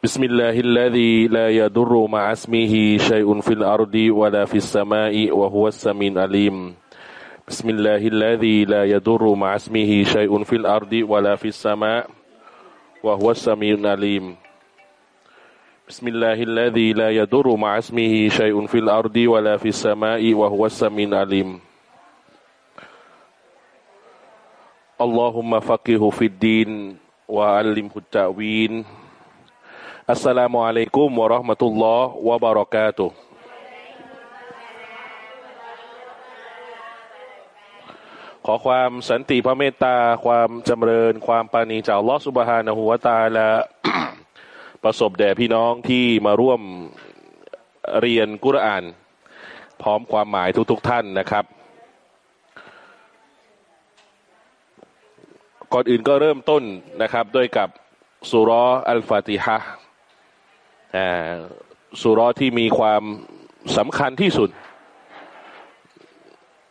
بسم الله الذي لا يضر مع اسمه شيء في الأرض ولا في السماء وهو السميع العليم. بسم الله الذي لا يضر مع اسمه شيء في الأرض ولا في السماء وهو السميع العليم. بسم الله الذي لا يضر مع اسمه شيء في الأرض ولا في السماء وهو السميع العليم. اللهم فقه في الدين وعلمه التأويل. อัสสลามุอะลัยกุมวะราะห์มะตุลลอฮ์วะบะเราะกาตุขอความสันติพระเมตตา ความจำเริญ ความปานีจากลอสุบฮานะฮูวตะอาลาประสบแด่พี่น้องที่มาร่วมเรียนกุรอาน พร้อมความหมายทุกๆทท่านนะครับ ก่อนอื่นก็เริ่มต้นนะครับ ด้วยกับสุรอัลฟาติฮะ สุรที่มีความสำคัญที่สุด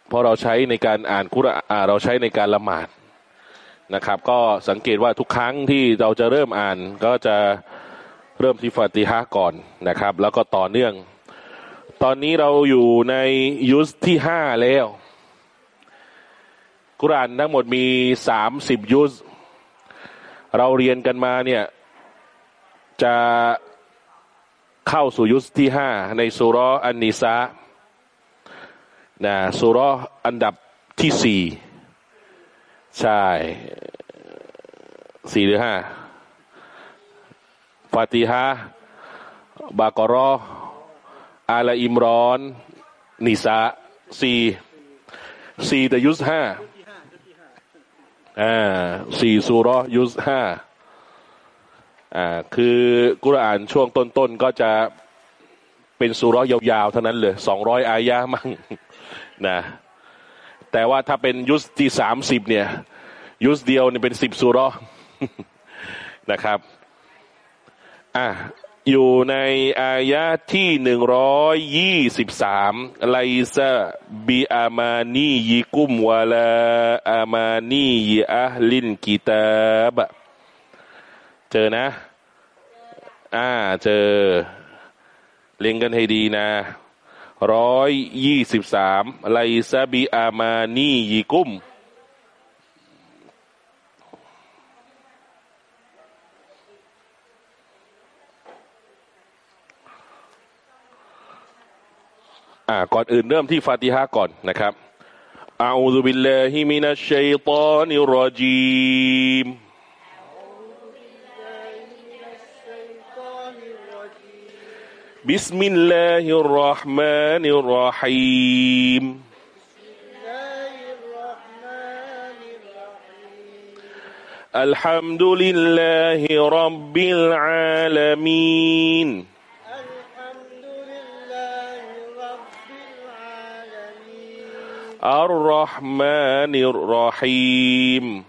เพราะเราใช้ในการอ่านคุรอานเราใช้ในการละหมาดนะครับ ก็สังเกตว่าทุกครั้งที่เราจะเริ่มอ่าน ก็จะเริ่มที่ฟาติฮะก่อนนะครับ แล้วก็ต่อเนื่อง ตอนนี้เราอยู่ในยุสที่ห้าแล้วกุรานทั้งหมดมีสามสิบยุสเราเรียนกันมาเนี่ยจะ เข้าสู่ยุสที่ห้าในสุรอันนิสานะสุรอันดับที่สี่ใช่สี่หรือห้าฟาติฮะบากรออาลาอิมรอนนิสาสี่สี่แต่ยุสห้าอ่าสี่สุรยุสห้า อ่าคือกุรอานช่วงต้นๆก็จะเป็นสุรยาวๆเท่านั้นเลยสองร้อยอายะมั่งนะแต่ว่าถ้าเป็นยุสที่สามสิบเนี่ย ยุสเดียวเนี่ยเป็นสิบสุรนะครับอะอยู่ในอายะที่หนึ่งร้อยยี่สิบสามไลซาบีอามานียิกุมวาลาอามานียอะลินกิตาบ เจอนะ อ่า เจอ เล็งกันให้ดีนะร้อยยี่สิบสามไลซาบีอามานียิกุมอ่า ก่อนอื่นเริ่มที่ฟาติฮะก่อนนะครับอาอูซุบิลลาฮิมินัชชัยฏอนิรรจีม بسم الله الرحمن الرحيم. الحمد لله رب العالمين. الحمد لله رب العالمين الرحمن الرحيم.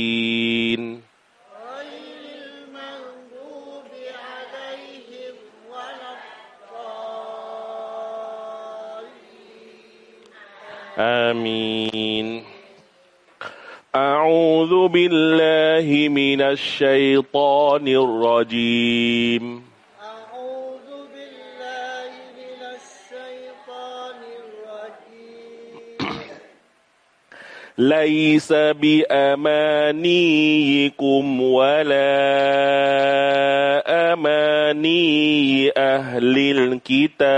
آمين. أعوذ بالله من الشيطان الرجيم. أعوذ بالله من الشيطان الرجيم. ليس بأمانيكم ولا أماني أهل الكتاب.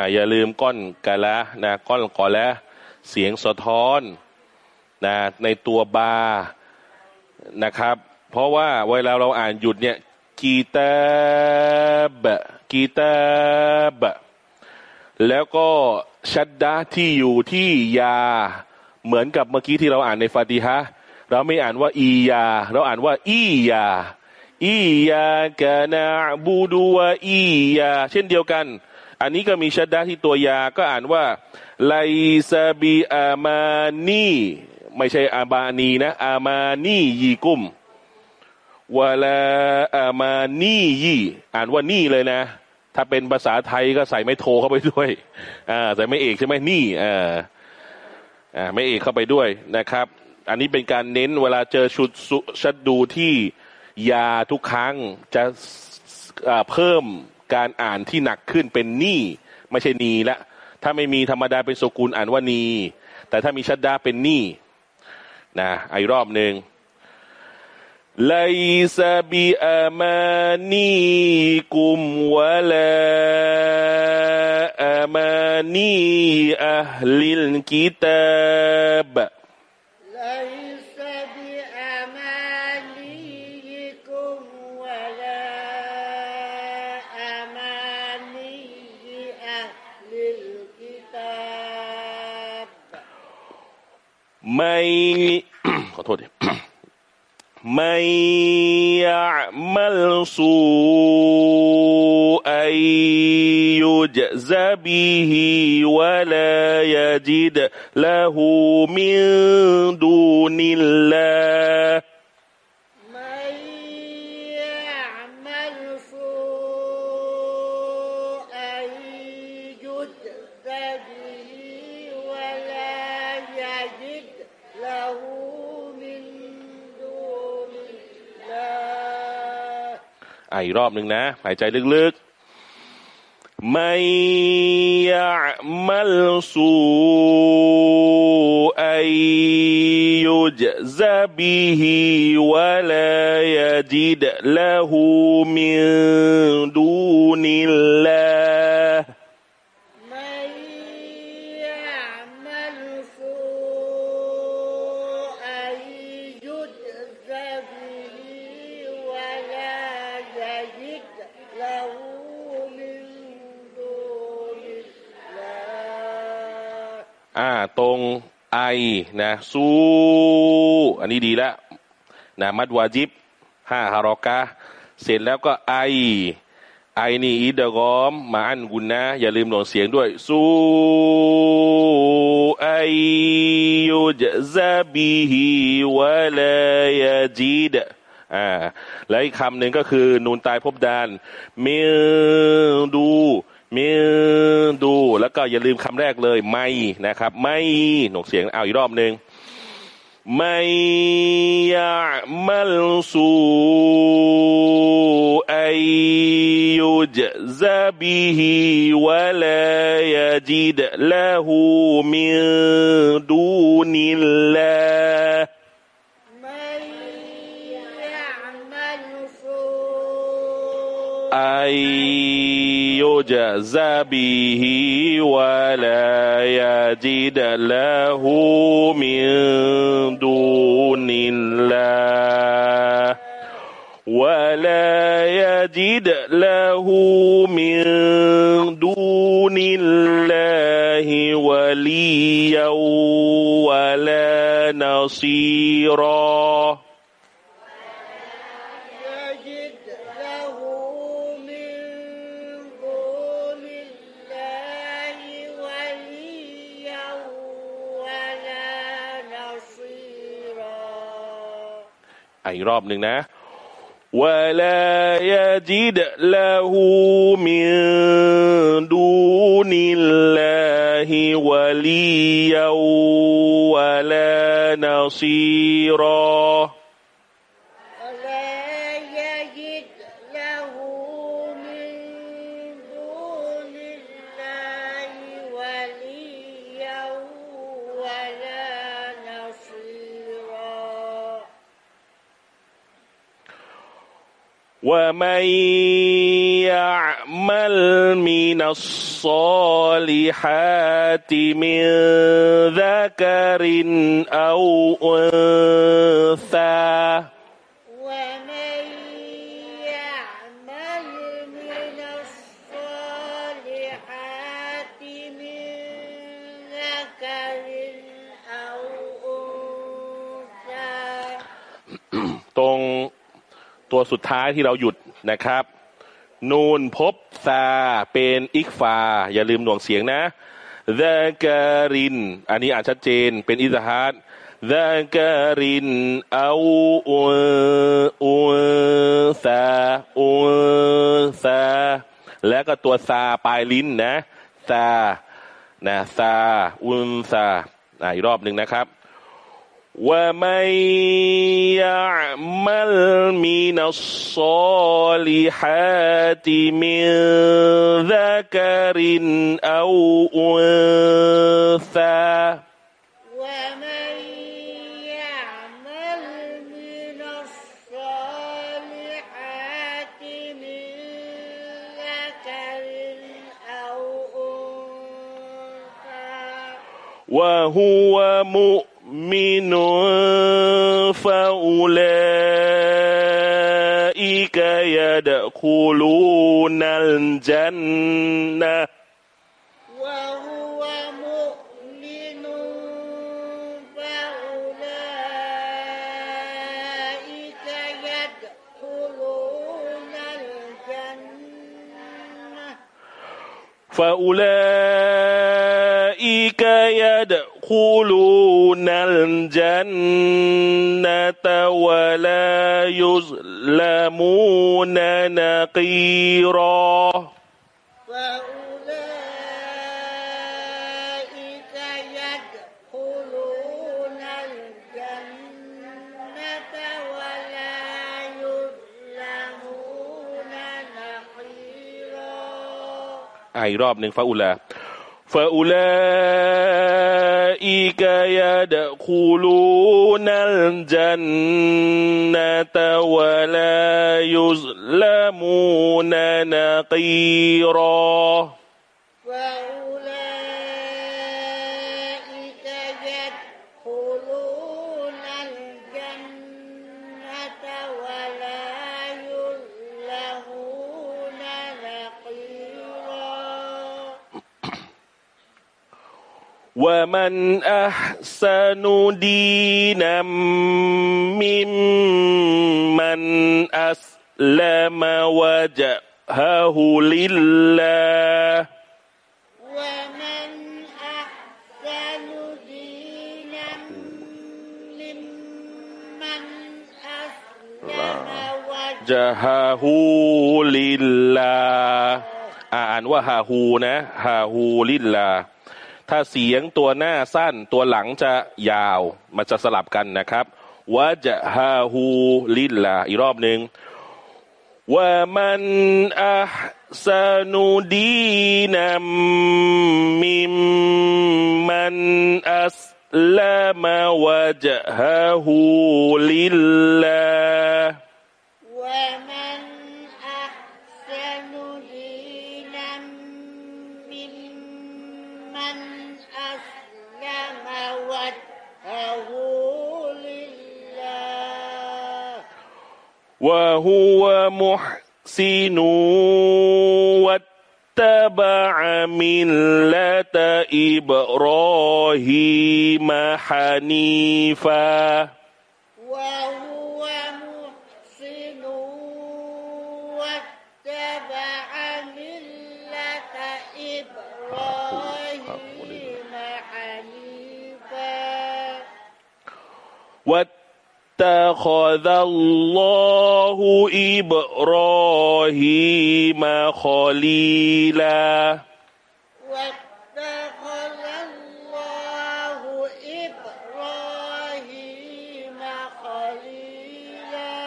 อ่าอย่าลืมก้อนกะละนะก้อนกอละเสียงสะท้อนนะในตัวบานะครับ เพราะว่าเวลาเราอ่านหยุดเนี่ยกีตาบกีตาบแล้วก็ชัดดะที่อยู่ที่ยา เหมือนกับเมื่อกี้ที่เราอ่านในฟาติฮะเราไม่อ่านว่าอียา เราอ่านว่าอียาอียากะนาบูดูวะอียา เช่นเดียวกัน อันนี้ก็มีชัดดะที่ตัวยาก็อ่านว่าไลซาบีอามานีไม่ใช่อาบานีนะ อามานียีกุมวะลาอามานียีอ่านว่านี่เลยนะ ถ้าเป็นภาษาไทยก็ใส่ไม่โทเข้าไปด้วยอ่าใส่ไม่เอกใช่ไหมนี่อ่าอ่าไม่เอกเข้าไปด้วยนะครับ อันนี้เป็นการเน้นเวลาเจอชุดชัดดูที่ยาทุกครั้งจะเพิ่ม การอ่านที่หนักขึ้นเป็นนี่ไม่ใช่นีละ ถ้าไม่มีธรรมดาเป็นสกุลอ่านว่านี แต่ถ้ามีชัดดาเป็นนี่นะอีกรอบหนึ่ง ليس بأمانيكم ولا أماني أهل الكتاب ไม่ขอโทษดิไม่ยะมัลสูอัยยุจ อีกรอบหนึ่งนะ หายใจลึกๆไม่ยะมัลสูอัยยุจซาบิฮิวะลายจิดละหูมินดูนิลลา ตรงไอนะซูอันนี้ดีแล้วนะมัดวาจิบห้าฮารอกะเสร็จแล้วก็ไอ ไอนี่อีดะกอม มาอันกุนนะ อย่าลืมหลงเสียงด้วย ซูไอยุจซะบิฮิวะลายจิดอ่าแล้วอีกคำหนึ่งก็คือ นูนตายพบดานมิดู มิดู แล้วก็อย่าลืมคำแรกเลย ไม่นะครับ ไม่หนกเสียงเอาอีกรอบหนึ่งไม่ยะมัลสูอยุจซาบิฮิวะลายจิดละหูมิดูนิลลา أن يجز به ولا يجد له من دون الله ولا يجد له من دون الله وليا ولا نصيرا. อีกรอบหนึ่งนะ ولا يجد له من دون الله وليا ولا نصيرا ومن يعمل من الصالحات من ذكر أو أنثى ตัวสุดท้ายที่เราหยุดนะครับ นูนพบซาเป็นอิกฟา อย่าลืมหน่วงเสียงนะ the กริน อันนี้อ่านชัดเจนเป็นอิสฮัด the กรินเอาอุอุซาอุซาแล้วก็ตัวซาปลายลิ้นนะซานะซาอุนซาอีกรอบหนึ่งนะครับ ومن يعمل من الصالحات من ذكر أو أنثى. ومن يعمل من الصالحات من ذكر أو أنثى. وهو مؤمن فأولئك يدخلون الجنة وهو مؤمن فأولئك يدخلون الجنة فأولئك يدخلون الجنة ولا يظلمون نقيرا فأولئك يدخلون الجنة ولا يظلمون نقيرا أي راب نفاؤلا فأولئك يدخلون الجنة ولا يظلمون نقيراً. ومن أحسن دينا ممن أسلم وجهه لله ومن أحسن دينا ممن أسلم وجهه จะฮาฮูลิลลาอ่านว่าฮาฮูนะฮาฮูลิลลา ถ้าเสียงตัวหน้าสั้นตัวหลังจะยาว มันจะสลับกันนะครับว่าจะฮาฮูลิลลาอีกรอบหนึ่งว่ามันอัสนุดีนัมมิมมันอัสลามวะจะฮาฮูลิลลา وهو محسن واتبع ملة إبراهيم حنيفا. وهو محسن واتبع ملة إبراهيم حنيفا. واتخذ الله إبراهيم خليلا. واتخذ الله إبراهيم خليلا.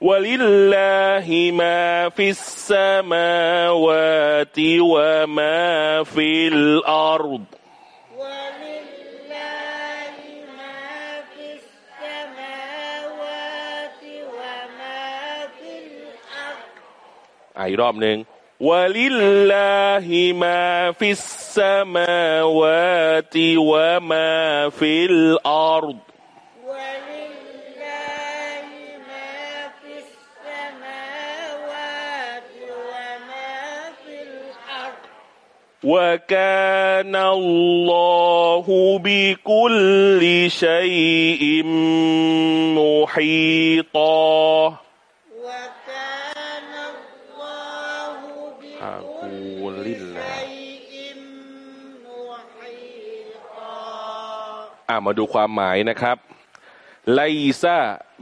ولله ما في السماوات وما في الأرض. อ่ะอีกรอบหนึ่ง ولله ما في السماوات وما في الأرض ولله ما في السماوات وما في الأرض وكان الله بكل شيء محيطا อะมาดูความหมายนะครับไลซา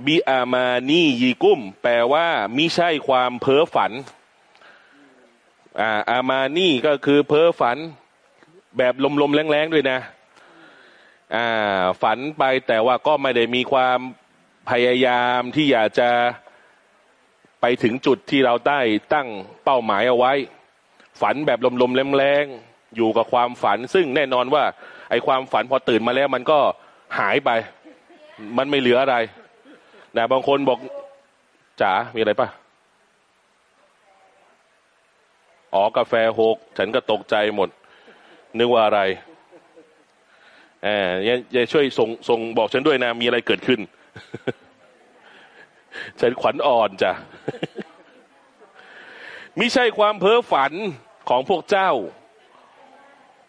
บิอามานียีกุ้ม แปลว่ามิใช่ความเพ้อฝันอ่าอามานีก็คือเพ้อฝัน แบบลมๆแรงๆด้วยนะอ่าฝันไปแต่ว่าก็ไม่ได้มีความพยายามที่อยากจะไปถึงจุดที่เราได้ตั้งเป้าหมายเอาไว้ ฝันแบบลมๆแรงๆอยู่กับความฝัน ซึ่งแน่นอนว่า ไอความฝันพอตื่นมาแล้วมันก็หายไป มันไม่เหลืออะไรนะบางคนบอกจ๋ามีอะไรปะอ๋อกาแฟหกฉันก็ตกใจหมด นึกว่าอะไรแอบยายายช่วยส่งส่งบอกฉันด้วยนะ มีอะไรเกิดขึ้น ฉันขวัญอ่อนจ้ะมิใช่ความเพ้อฝันของพวกเจ้า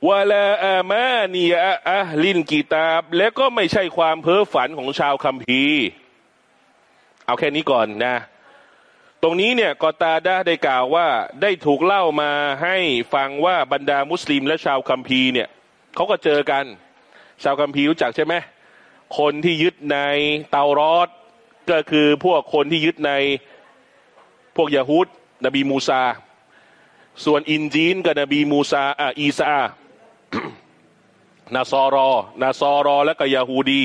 วะลาอามานียอะลินกีตาบ และก็ไม่ใช่ความเพ้อฝันของชาวคัมภีร์ เอาแค่นี้ก่อนนะ ตรงนี้เนี่ยกอตาดาได้กล่าวว่าได้ถูกเล่ามาให้ฟังว่าบรรดามุสลิมและชาวคัมภีร์เนี่ยเขาก็เจอกัน ชาวคัมภีร์รู้จักใช่ไหมคนที่ยึดในเตารอดก็คือพวกคนที่ยึดในพวกยะฮูดนบีมูซา ส่วนอินจีนกับนบีมูซาอ่าอีซา นาซอรอนาซอรอ และก็ยาฮูดี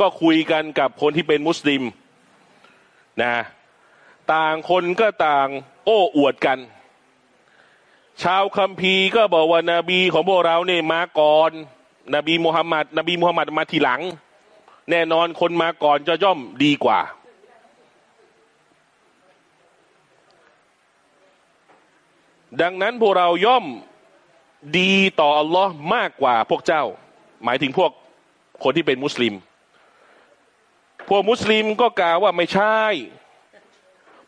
ก็คุยกันกับคนที่เป็นมุสลิมนะ ต่างคนก็ต่างโอ้อวดกัน ชาวคัมภีร์ก็บอกว่านาบีของพวกเราเนี่ยมาก่อน นบีมุฮัมมัดนบีมุฮัมมัดมาทีหลัง แน่นอนคนมาก่อนจะย่อมดีกว่า ดังนั้นพวกเราย่อมดีต่ออัลลอฮ์มากกว่าพวกเจ้า หมายถึงพวกคนที่เป็นมุสลิม พวกมุสลิมก็กล่าวว่าไม่ใช่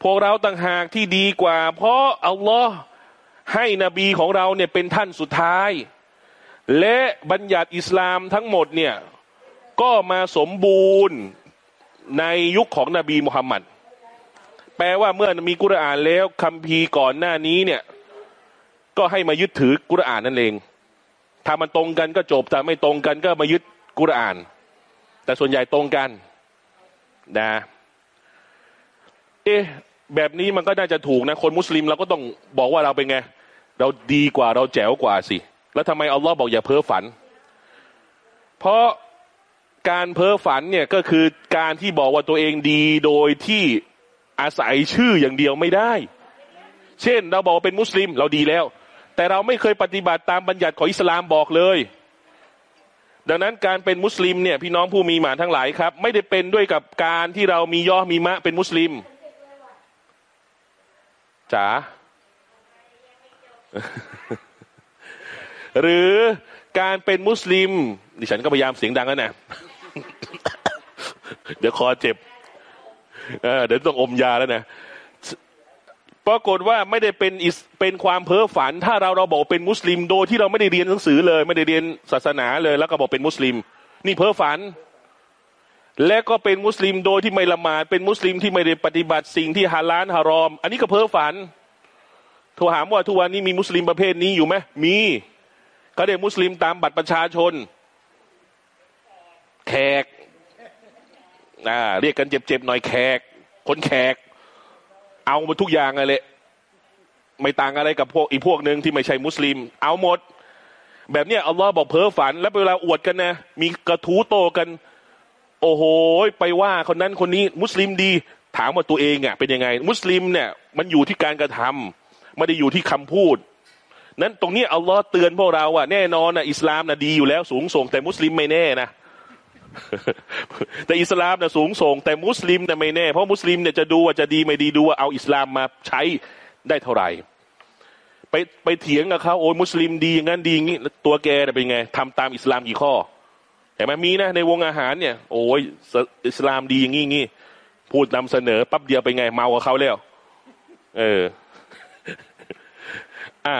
พวกเราต่างหากที่ดีกว่า เพราะอัลลอฮ์ให้นบีของเราเนี่ยเป็นท่านสุดท้าย และบัญญัติอิสลามทั้งหมดเนี่ยก็มาสมบูรณ์ในยุคของนบีมุฮัมมัดแปลว่าเมื่อมีกุรอานแล้วคัมภีร์ก่อนหน้านี้เนี่ย ก็ให้มายึดถือกุรอานนั่นเอง ถ้ามันตรงกันก็จบ แต่ไม่ตรงกันก็มายึดกุรอาน แต่ส่วนใหญ่ตรงกันนะ เอ๊ะแบบนี้มันก็น่าจะถูกนะ คนมุสลิมเราก็ต้องบอกว่าเราเป็นไง เราดีกว่าเราแจ๋วกว่าสิ แล้วทำไมอัลลอฮ์บอกอย่าเพ้อฝัน เพราะการเพ้อฝันเนี่ยก็คือการที่บอกว่าตัวเองดีโดยที่อาศัยชื่ออย่างเดียวไม่ได้ เช่น เราบอกเป็นมุสลิม เราดีแล้ว แต่เราไม่เคยปฏิบัติตามบัญญัติของอิสลามบอกเลย ดังนั้นการเป็นมุสลิมเนี่ยพี่น้องผู้มีหมานทั้งหลายครับ ไม่ได้เป็นด้วยกับการที่เรามีย่อมีมะเป็นมุสลิมจ๋าหรือการเป็นมุสลิม ดิฉันก็พยายามเสียงดังแล้วนะเดี๋ยวคอเจ็บเเดี๋ยวต้องอมยาแล้วนะ ปรากฏว่าไม่ได้เป็นเป็นความเพ้อฝัน ถ้าเราเราบอกเป็นมุสลิม โดยที่เราไม่ได้เรียนหนังสือเลย ไม่ได้เรียนศาสนาเลย แล้วก็บอกเป็นมุสลิม นี่เพ้อฝัน และก็เป็นมุสลิมโดยที่ไม่ละหมาดเป็นมุสลิมที่ไม่ได้ปฏิบัติสิ่งที่ฮาลาลฮารอม อันนี้ก็เพ้อฝันโทรถามว่าทุกวันนี้มีมุสลิมประเภทนี้อยู่ไหมมีเขาเรียกมุสลิมตามบัตรประชาชน แขกอ่าเรียกกันเจ็บๆหน่อยแขก คนแขก เอาหมดทุกอย่างเลยไม่ต่างอะไรกับพวกอีกพวกหนึ่งที่ไม่ใช่มุสลิม เอาหมด แบบเนี้ยอัลลอฮ์บอกเพ้อฝัน แล้วเวลาอวดกันนะ มีกระทู้โตกัน โอ้โห ไปว่าคนนั้นคนนี้มุสลิมดี ถามว่าตัวเองอะเป็นยังไง มุสลิมเนี่ยมันอยู่ที่การกระทำไม่ได้อยู่ที่คำพูด นั้นตรงนี้อัลลอฮ์เตือนพวกเราอะแน่นอนนะอิสลามนะดีอยู่แล้วสูงส่งแต่มุสลิมไม่แน่นะ แต่อิสลามเนะสูงส่งแต่มุสลิมเนี่ยไม่แน่ เพราะมุสลิมเนี่ยจะดูว่าจะดีไม่ดีดูว่าเอาอิสลามมาใช้ได้เท่าไหร่ ไปไปเถียงกับเขาโอ้ยมุสลิมดีอย่างนั้นดีอย่างนี้ตัวแกเป็นไงทำตามอิสลามกี่ข้อเห็นไหมมีนะในวงอาหารเนี่ย โอ้ยอิสลามดีอย่างนี้งี้พูดนำเสนอปั๊บเดียวไปไง เมากับเขาแล้ว เออ อะ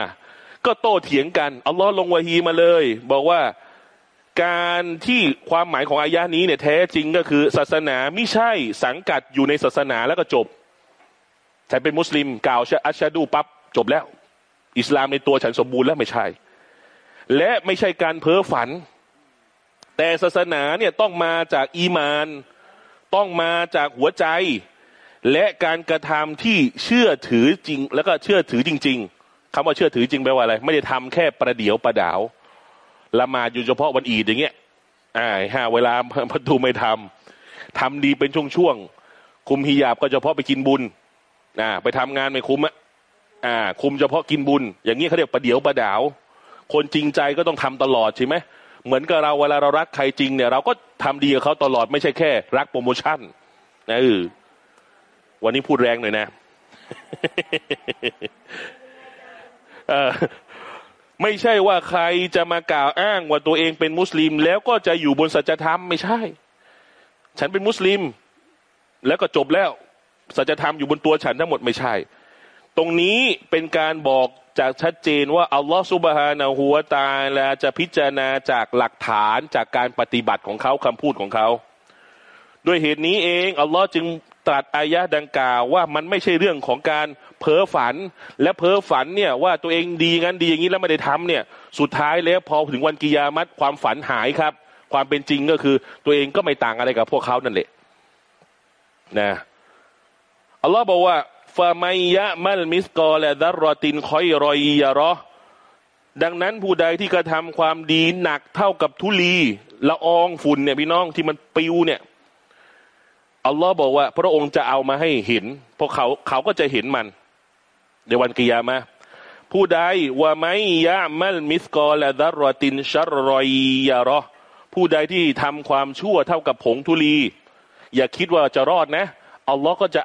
ก็โต้เถียงกันอัลลอฮ์ลงวะฮีมาเลย บอกว่า การที่ความหมายของอายะนี้เนี่ยแท้จริงก็คือ ศาสนาไม่ใช่สังกัดอยู่ในศาสนาแล้วก็จบฉันเป็นมุสลิมกล่าวอัชชาดูปั๊บจบแล้ว อิสลามในตัวฉันสมบูรณ์แล้วไม่ใช่ และไม่ใช่การเพ้อฝัน แต่ศาสนาเนี่ยต้องมาจากอีมาน ต้องมาจากหัวใจ และการกระทำที่เชื่อถือจริง แล้วก็เชื่อถือจริง ๆคำว่าเชื่อถือจริงแปลว่าอะไร ไม่ได้ทำแค่ประเดียวประดาว ละมาอยู่เฉพาะวันอีดอย่างเงี้ยอ่าห้าเวลาประตูไม่ทำทำดีเป็นช่วงๆคุมฮิญาบก็เฉพาะไปกินบุญอ่าไปทำงานไม่คุมอะอ่า คุมเฉพาะกินบุญ อย่างนี้เขาเรียกประเดี๋ยวประดาว คนจริงใจก็ต้องทำตลอดใช่ไหมเหมือนกับเราเวลาเรารักใครจริงเนี่ย เราก็ทำดีกับเขาตลอดไม่ใช่แค่ รักโปรโมชั่นนะเออวันนี้พูดแรงหน่อยนะ ไม่ใช่ว่าใครจะมากล่าวอ้างว่าตัวเองเป็นมุสลิม แล้วก็จะอยู่บนสัจธรรมไม่ใช่ ฉันเป็นมุสลิม แล้วก็จบแล้ว สัจธรรมอยู่บนตัวฉันทั้งหมดไม่ใช่ ตรงนี้เป็นการบอกจากชัดเจนว่าอัลลอฮฺสุบฮานาหัวตาลาจะพิจารณาจากหลักฐานจากการปฏิบัติของเขาคำพูดของเขา ด้วยเหตุนี้เองอัลลอฮ์จึง ตรัสอายะดังกล่าวว่ามันไม่ใช่เรื่องของการเพ้อฝัน และเพ้อฝันเนี่ยว่าตัวเองดีงั้นดีอย่างนี้แล้วไม่ได้ทำเนี่ย สุดท้ายแล้วพอถึงวันกิยามัตความฝันหายครับ ความเป็นจริงก็คือ ตัวเองก็ไม่ต่างอะไรกับพวกเขานั่นแหละนะอัลลอฮ์บอกว่าฟาไมยะมัลมิสกอและดัรรอตินคอยรอยยารอดังนั้นผู้ใดที่กระทาความดีหนักเท่ากับทุลีละอองฝุ่นเนี่ยพี่น้องที่มันปิวเนี่ย อัลลอฮ์บอกว่า พระองค์จะเอามาให้เห็นเพราะเขาเขาก็จะเห็นมัน ในวันกิยามาผู้ใดว่าไม่ยะมัลมิสกอและดัรอตินชัรรอยยารอผู้ใดที่ทำความชั่วเท่ากับผงทุลี อย่าคิดว่าจะรอดนะอัลลอฮ์ก็จะ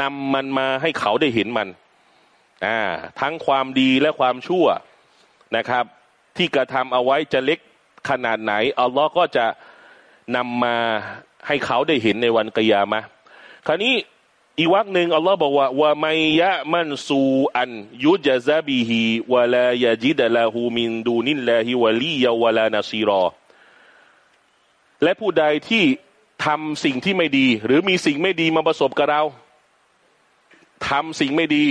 นำมันมาให้เขาได้เห็นมันอ่าทั้งความดีและความชั่วนะครับ ที่กระทำเอาไว้จะเล็กขนาดไหนอัลลอฮ์ก็จะนำมา ให้เขาได้เห็นในวันกิยามะคราวนี้อีวักหนึ่งอัลลอฮ์บอกว่าว่าไมยะมันซูอันยุจซาบีฮีวะลายจิดะลาหูมินดูนินลาฮิวะลียาวะลานาซีรอ และผู้ใดที่ทำสิ่งที่ไม่ดี หรือมีสิ่งไม่ดีมาประสบกับเราทำสิ่งไม่ดี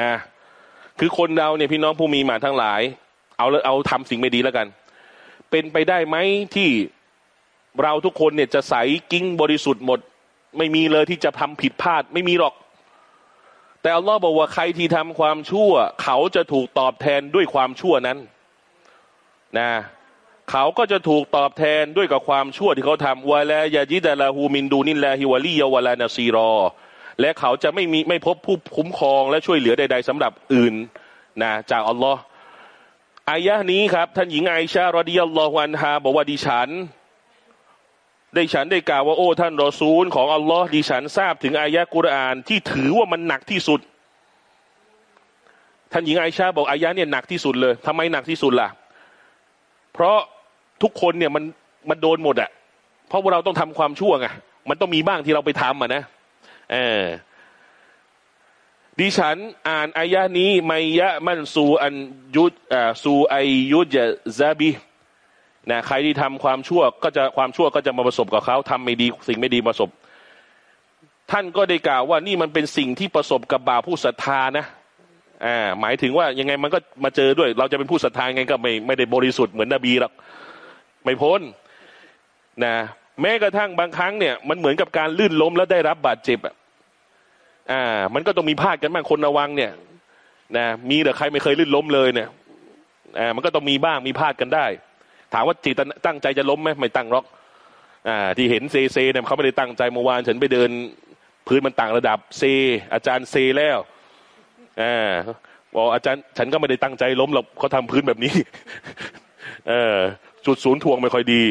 นะ คือคนเราเนี่ยพี่น้องผู้มีหมาทั้งหลาย เอาเอาทำสิ่งไม่ดีแล้วกัน เป็นไปได้ไหมที่ เราทุกคนเนี่ยจะใสกิ้งบริสุทธิ์หมด ไม่มีเลยที่จะทำผิดพลาดไม่มีหรอก แต่อัลลอฮ์บอกว่าใครที่ทำความชั่ว เขาจะถูกตอบแทนด้วยความชั่วนั้นนะเขาก็จะถูกตอบแทนด้วยกับความชั่วที่เขาทำวะลยาจิดะลาหูมินดูนินลาฮิวะลียาวะลานาซีรอ และเขาจะไม่มีไม่พบผู้คุ้มครองและช่วยเหลือใด ๆสำหรับอื่นนะจากอัลลอฮ์อายะนี้ครับ ท่านหญิงไอชารอดิยัลลอฮุอันฮาบอกว่าดิฉัน ได้ฉันได้กล่าวว่าโอ้ท่านรอซูลของอัลลอฮ์ดิฉันทราบถึงอายะกุรอานที่ถือว่ามันหนักที่สุด ท่านหญิงไอชาบอกอายะเนี่ยหนักที่สุดเลยทำไมหนักที่สุดล่ะ เพราะทุกคนเนี่ยมันมันโดนหมดอะเพราะว่าเราต้องทำความชั่วไงมันต้องมีบ้างที่เราไปทำอะนะเออดิฉันอ่านอายะนี้ไมยะมันสูอันยุดอ่าสูไอยุดจะซาบี นะใครที่ทำความชั่วก็จะความชั่วก็จะมาประสบกับเขาทำไม่ดีสิ่งไม่ดีประสบ ท่านก็ได้กล่าวว่านี่มันเป็นสิ่งที่ประสบกับบาผู้ศรัทธานะอ่าหมายถึงว่ายังไงมันก็มาเจอด้วย เราจะเป็นผู้ศรัทธาไงก็ไม่ไม่ได้บริสุทธิ์เหมือนนบีหรอกไม่พ้นนะแม้กระทั่งบางครั้งเนี่ยมันเหมือนกับการลื่นล้มแล้วได้รับบาดเจ็บอะอ่า มันก็ต้องมีพลาดกันบ้างคนระวังเนี่ยนะมีแต่ใครไม่เคยลื่นล้มเลยเนี่ยอ่ามันก็ต้องมีบ้างมีพลาดกันได้ ถามว่าจิตตั้งใจจะล้มไหมไม่ตั้งหรอกอ่าที่เห็นเซเซเนี่ยเขาไม่ได้ตั้งใจเมื่อวานฉันไปเดิน พื้นมันต่างระดับเซ อาจารย์เซแล้วอ่าบอกอาจารย์ฉันก็ไม่ได้ตั้งใจล้มหรอกเขาทำพื้นแบบนี้เออจุดศูนย์ทวงไม่ค่อยดี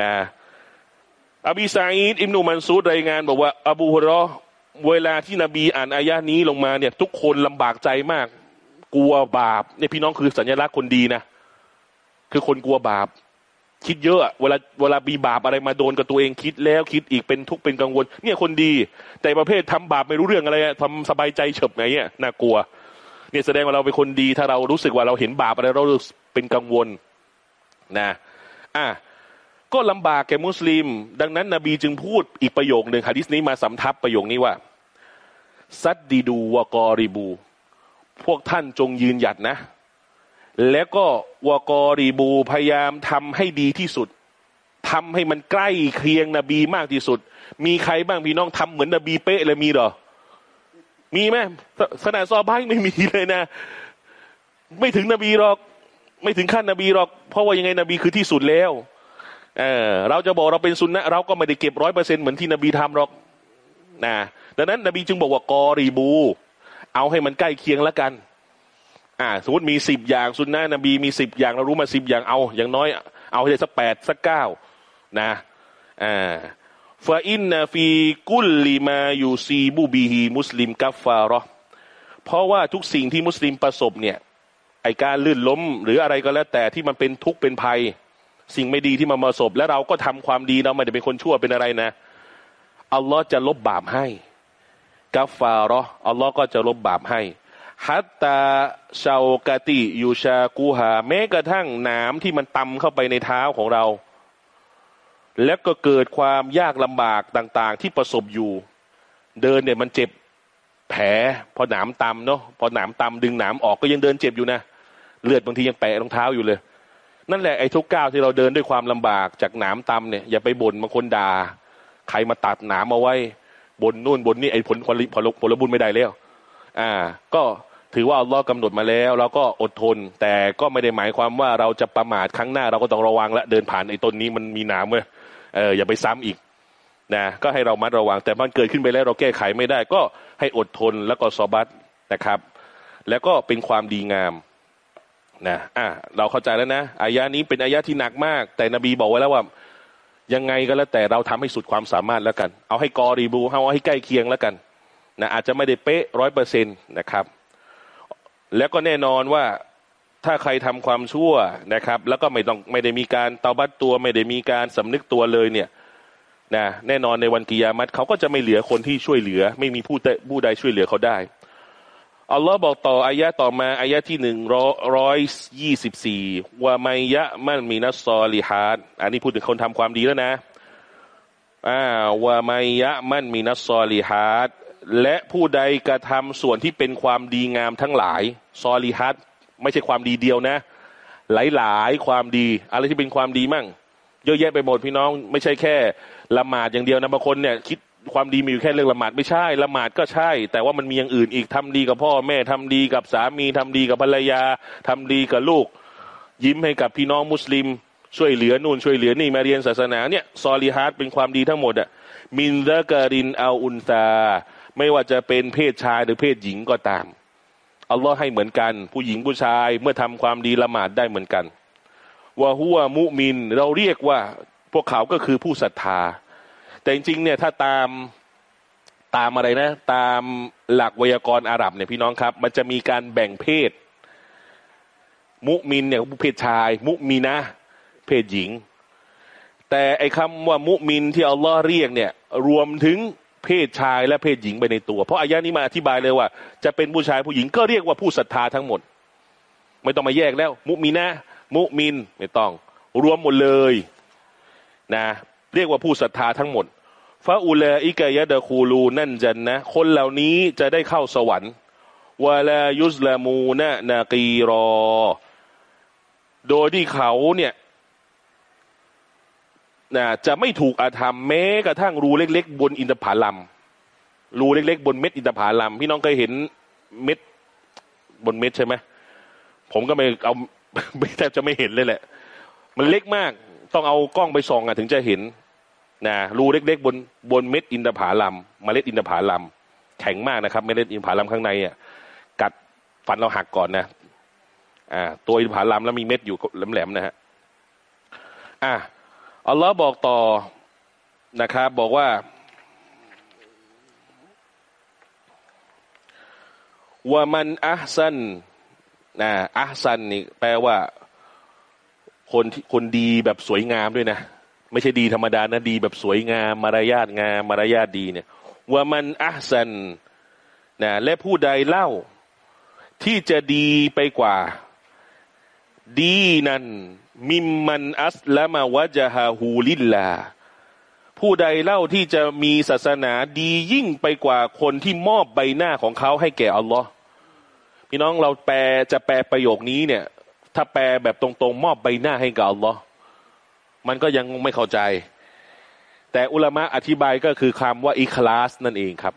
นะอบีซาอิดอิมนุมันซูดรายงานบอกว่า อบูฮุรอเวลาที่นบีอ่านอายะนี้ลงมาเนี่ย ทุกคนลำบากใจมาก กลัวบาปเนี่ยพี่น้องคือสัญลักษณ์คนดีนะ คือคนกลัวบาป คิดเยอะเวลาเวลามีบาปอะไรมาโดนกับตัวเองคิดแล้วคิดอีกเป็นทุกข์เป็นกังวล เนี่ยคนดี แต่ประเภททำบาปไม่รู้เรื่องอะไรทำสบายใจเฉบไงเนี่ยน่ากลัว เนี่ยแสดงว่าเราเป็นคนดี ถ้าเรารู้สึกว่าเราเห็นบาปอะไรเราเป็นกังวลนะ อะก็ลำบากแก่มุสลิม ดังนั้นนบีจึงพูดอีกประโยคหนึ่งฮะดิษนี้มาสำทับประโยคนี้ว่าซัดดีดูวกอริบู พวกท่านจงยืนหยัดนะ แล้วก็วกอริบูพยายามทำให้ดีที่สุดทำให้มันใกล้เคียงนบีมากที่สุด มีใครบ้างพี่น้องทำเหมือนนบีเป๊ะเลยมีหรอ มีไหมขนาดซอบ้ายไม่มีเลยนะ ไม่ถึงนบีหรอก ไม่ถึงขั้นนบีหรอก เพราะว่ายังไงนบีคือที่สุดแล้ว เออเราจะบอกเราเป็นซุนนะเราก็ไม่ได้เก็บร้อยเปอร์เซ็นเหมือนที่นบีทำหรอกนะดังนั้นนบีจึงบอกว่ากอรีบู เอาให้มันใกล้เคียงแล้วกัน อ่าสมมติมีสิบอย่างซุนนะนบีมีสิบอย่างเรารู้มาสิบอย่างเอา อย่างน้อย เอาให้ได้สักแปดสักเก้านะอ่าฟาอินนาฟีกุลลีมาอยู่ซีบูบีฮีมุสลิมกัฟฟารอเพราะว่าทุกสิ่งที่มุสลิมประสบเนี่ยไอการลื่นล้ม หรืออะไรก็แล้วแต่ที่มันเป็นทุกข์เป็นภัย สิ่งไม่ดีที่มามาสบ แล้วเราก็ทำความดีเราไม่ได้เป็นคนชั่วเป็นอะไรนะอัลลอฮ์จะลบบาปให้กัฟฟารออัลลอฮ์ก็จะลบบาปให้ ฮัตตาชาวกติยูชากูฮาแม้กระทั่งน้ำที่มันตำเข้าไปในเท้าของเรา แล้วก็เกิดความยากลำบากต่างๆ ที่ประสบอยู่ เดินเนี่ยมันเจ็บแผลพอหนามตำเนาะพอหนามตำดึงหนามออกก็ยังเดินเจ็บอยู่นะเลือดบางทียังแปะรองเท้าอยู่เลย นั่นแหละไอ้ทุกก้าวที่เราเดินด้วยความลำบากจากหนามตำเนี่ยอย่าไปบ่นบางคนด่าใครมาตัดหนามเอาไว้บนนู่นบนนี่ไอ้ผลผลผลผลบุญไม่ได้แล้ว อ่า ก็ ถือว่าอัลลอฮ์กำหนดมาแล้ว เราก็อดทน แต่ก็ไม่ได้หมายความว่าเราจะประมาทครั้งหน้า เราก็ต้องระวังและเดินผ่านไอ้ต้นนี้มันมีหนามเว้ยเอออย่าไปซ้ำอีกนะก็ให้เรามัดระวัง แต่มันเกิดขึ้นไปแล้วเราแก้ไขไม่ได้ ก็ให้อดทนแล้วก็สอบัตนะครับ แล้วก็เป็นความดีงามนะอะเราเข้าใจแล้วนะอายะนี้เป็นอายะที่หนักมาก แต่นบีบอกไว้แล้วว่า ยังไงก็แล้วแต่เราทำให้สุดความสามารถแล้วกัน เอาให้กอรีบูเอาให้ใกล้เคียงแล้วกันนะอาจจะไม่ได้เป๊ะร้อยเปอร์เซ็นต์นะครับ แล้วก็แน่นอนว่าถ้าใครทำความชั่วนะครับ แล้วก็ไม่ต้องไม่ได้มีการเตาบัตตัว ไม่ได้มีการสำนึกตัวเลยเนี่ยนะแน่นอนในวันกิยามัตเขาก็จะไม่เหลือคนที่ช่วยเหลือ ไม่มีผู้ผู้ใดช่วยเหลือเขาได้อัลลอฮ์บอกต่ออายะต่อมาอายะที่หนึ่งร้อยยี่สิบสี่ว่าไมยะมันมีนัสซอลิฮัดอันนี้พูดถึงคนทำความดีแล้วนะอ่าว่าไมยะมันมีนัสซอลิฮัด และผู้ใดกระทำส่วนที่เป็นความดีงามทั้งหลาย ซอลิฮัดไม่ใช่ความดีเดียวนะ หลายๆ ความดี อะไรที่เป็นความดีมั่ง เยอะแยะไปหมดพี่น้อง ไม่ใช่แค่ละหมาดอย่างเดียวนะบางคนเนี่ยคิดความดีมีอยู่แค่เรื่องละหมาดไม่ใช่ละหมาดก็ใช่ แต่ว่ามันมีอย่างอื่นอีกทำดีกับพ่อแม่ทำดีกับสามีทำดีกับภรรยาทำดีกับลูก ยิ้มให้กับพี่น้องมุสลิม ช่วยเหลือนู่นช่วยเหลือนี่มาเรียนศาสนาเนี่ยซอลีฮาร์ดเป็นความดีทั้งหมดอะมินซะการินอัลอุนซา ไม่ว่าจะเป็นเพศชายหรือเพศหญิงก็ตามอัลลอฮ์ให้เหมือนกัน ผู้หญิงผู้ชายเมื่อทำความดีละหมาดได้เหมือนกันวะฮัวมุมิน เราเรียกว่าพวกเขาก็คือผู้ศรัทธา แต่จริงๆเนี่ยถ้าตามตามอะไรนะ ตามหลักไวยากรณ์อาหรับเนี่ยพี่น้องครับ มันจะมีการแบ่งเพศ มุมินเนี่ยเพศชาย มุมีนะ เพศหญิง แต่ไอ้คำว่ามุมินที่อัลลอฮ์เรียกเนี่ย รวมถึง เพศชายและเพศหญิงไปในตัว เพราะอายะนี้มาอธิบายเลยว่า จะเป็นผู้ชายผู้หญิงก็เรียกว่าผู้ศรัทธาทั้งหมด ไม่ต้องมาแยกแล้ว มุมีนะ มุมินไม่ต้อง รวมหมดเลยนะเรียกว่าผู้ศรัทธาทั้งหมดฟาอูลาอิกายะดะคูลูนั่นจันนะ คนเหล่านี้จะได้เข้าสวรรค์วาลายุสลามูนะนากีรอ โดยที่เขาเนี่ย นะจะไม่ถูกอาธรรมแม้กระทั่งรูเล็ก ๆ บนอินทผลัมรูเล็ก ๆ บนเม็ดอินทผลัมพี่น้องเคยเห็นเม็ดบนเม็ดใช่ไหมผมก็ไม่เอาไม่แทบจะไม่เห็นเลยแหละ มันเล็กมากต้องเอากล้องไปส่องอะถึงจะเห็นนะรูเล็ก ๆ บนบนเม็ดอินทผลัมเมล็ดอินทผลัมแข็งมากนะครับเมล็ดอินทผลัมข้างในอะกัดฟันเราหักก่อนนะอ่าตัวอินทผลัมแล้วมีเม็ดอยู่แหลมๆนะฮะอะ อัลลอฮ์บอกต่อนะครับ บอกว่าว่ามันอัพซันนะอัพซันนี่แปลว่า คนที่คนดีแบบสวยงามด้วยนะ ไม่ใช่ดีธรรมดานะดีแบบสวยงามมารยาทงามมารยาทดีเนี่ยว่ามันอัพซันนะและผู้ใดเล่า ที่จะดีไปกว่า ดีนั้น มิมมันอัสละมาวะจฮาฮูลิลลาผู้ใดเล่าที่จะมีศาสนาดียิ่งไปกว่าคนที่มอบใบหน้าของเขาให้แก่อัลลอฮ์พี่น้องเราแปลจะแปลประโยคนี้เนี่ย ถ้าแปลแบบตรงๆ มอบใบหน้าให้กับอัลลอฮ์มันก็ยังไม่เข้าใจ แต่อุลามะอธิบายก็คือคำว่าอิคลาสนั่นเองครับ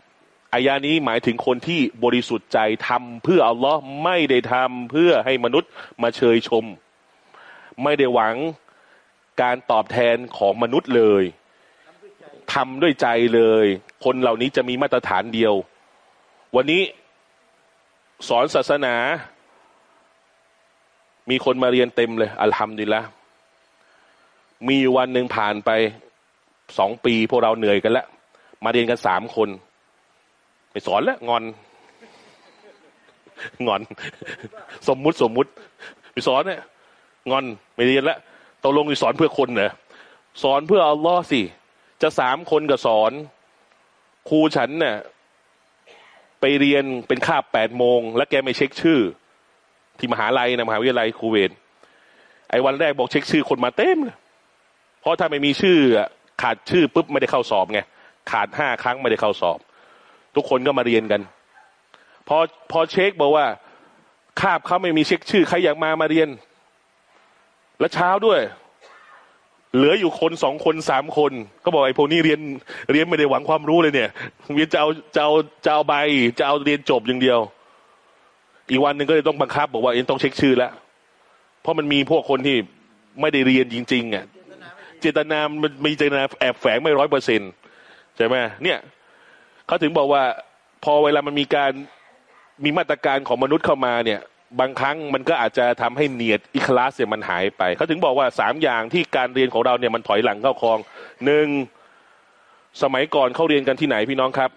อายานี้หมายถึงคนที่บริสุทธิ์ใจทำเพื่ออัลลอฮ์ไม่ได้ทำเพื่อให้มนุษย์มาเชยชม ไม่ได้หวังการตอบแทนของมนุษย์เลยทำด้วยใจเลย คนเหล่านี้จะมีมาตรฐานเดียว วันนี้สอนศาสนา มีคนมาเรียนเต็มเลย อัลฮัมดุลิลละมีวันหนึ่งผ่านไปสองปี พวกเราเหนื่อยกันแล้ว มาเรียนกันสามคน ไปสอนแล้วงอน งอน สมมุติสมมุติ ไปสอนเนี่ย งอนไม่เรียนแล้วตกลงสอนเพื่อคนเหรอสอนเพื่ออัลลอฮ์สิ จะสามคนกับสอน ครูฉันเนี่ยไปเรียนเป็นคาบแปดโมง แล้วแกไม่เช็คชื่อ ที่มหาลัยนะมหาวิทยาลัยคูเวนไอ้วันแรกบอกเช็คชื่อคนมาเต็มเลยเพราะถ้าไม่มีชื่อขาดชื่อปุ๊บไม่ได้เข้าสอบไงขาดห้าครั้งไม่ได้เข้าสอบ ทุกคนก็มาเรียนกัน พอพอเช็คบอกว่าคาบเขาไม่มีเช็คชื่อใครอยากมามาเรียน และเช้าด้วย เหลืออยู่คนสองคนสามคน ก็บอกไอ้พวกนี้เรียนเรียนไม่ได้หวังความรู้เลยเนี่ยเรียนจะเอาจะเอาจะเอาใบจะเอาเรียนจบอย่างเดียว อีกวันหนึ่งก็เลยต้องบังคับ บอกว่าเอ็นต้องเช็คชื่อแล้วเพราะมันมีพวกคนที่ไม่ได้เรียนจริงๆอะเจตนามันมีเจตนาแอบแฝงไม่ร้อยเปอร์เซ็นใช่ไหมเนี่ยเขาถึงบอกว่าพอเวลามันมีการมีมาตรการของมนุษย์เข้ามาเนี่ย บางครั้งมันก็อาจจะทำให้เนียดอิคลาสเนี่ยมันหายไป เขาถึงบอกว่าสามอย่างที่การเรียนของเราเนี่ยมันถอยหลังเข้าคลองหนึ่งสมัยก่อนเขาเรียนกันที่ไหนพี่น้องครับ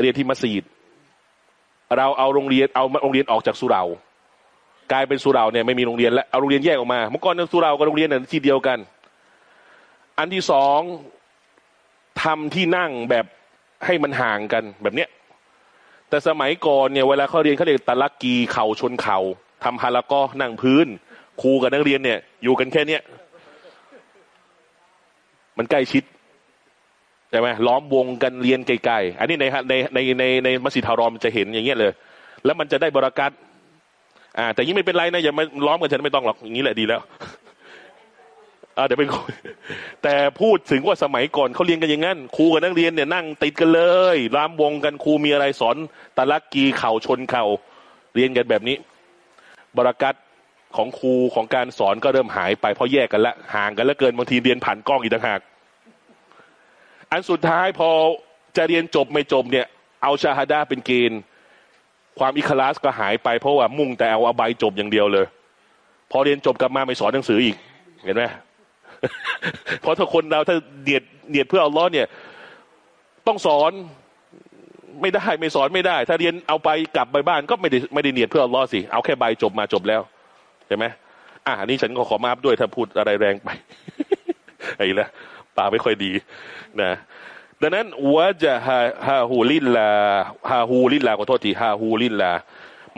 เรียนที่มัสยิดเราเอาโรงเรียนเอาโรงเรียนออกจากสุเหร่ากลายเป็นสุเหร่าเนี่ยไม่มีโรงเรียนแล้วเอาโรงเรียนแยกออกมาเมื่อก่อนสุเหร่ากับโรงเรียนเนี่ยที่เดียวกัน อันที่สองทำที่นั่งแบบให้มันห่างกันแบบเนี้ย แต่สมัยก่อนเนี่ยเวลาเขาเรียนเขาเรียกตะลักกีเข่าชนเข่าทำฮาละก็นั่งพื้น ครูกับนักเรียนเนี่ย อยู่กันแค่เนี้ยมันใกล้ชิดใช่ไหมล้อมวงกันเรียนไกลๆอันนี้ในในในในในมัสยิดฮารอมจะเห็นอย่างเงี้ยเลย แล้วมันจะได้บรากัดอ่า แต่ยิ่งไม่เป็นไรนะอย่ามาล้อมกันฉันไม่ต้องหรอกอย่างนี้แหละดีแล้ว เดี๋ยวเป็นแต่พูดถึงว่าสมัยก่อนเขาเรียนกันอย่างนั้นครูกับนักเรียนเนี่ยนั่งติดกันเลยล้อมวงกันครูมีอะไรสอนตะลักกีเข่าชนเข่าเรียนกันแบบนี้ บรากัดของครูของการสอนก็เริ่มหายไปเพราะแยกกันละห่างกันแล้วเกินบางทีเรียนผ่านกล้องอีกต่างหาก อันสุดท้ายพอจะเรียนจบไม่จบเนี่ย เอาชาฮาดาเป็นเกณฑ์ความอิคลาสก็หายไปเพราะว่ามุ่งแต่เอาอใบจบอย่างเดียวเลย พอเรียนจบกลับมาไม่สอนหนังสืออีก เห็นไหม เพราะถ้าคนเราถ้าเนียดเนียดเพื่อเอาล้อเนี่ย ต้องสอนไม่ได้ไม่สอนไม่ได้ ถ้าเรียนเอาไปกลับไปบ้านก็ไม่ได้ไม่ได้เนียดเพื่อเอาล้อสิ เอาแค่ใบจบมาจบแล้วใช่ไหมอ่านี่ฉันก็ขอมาด้วยถ้าพูดอะไรแรงไปไอ้ละปาไม่ค่อยดีนะดังนั้นวะจะฮาฮาฮูลินลาฮาฮูลินลาขอโทษทีฮาฮูลินลา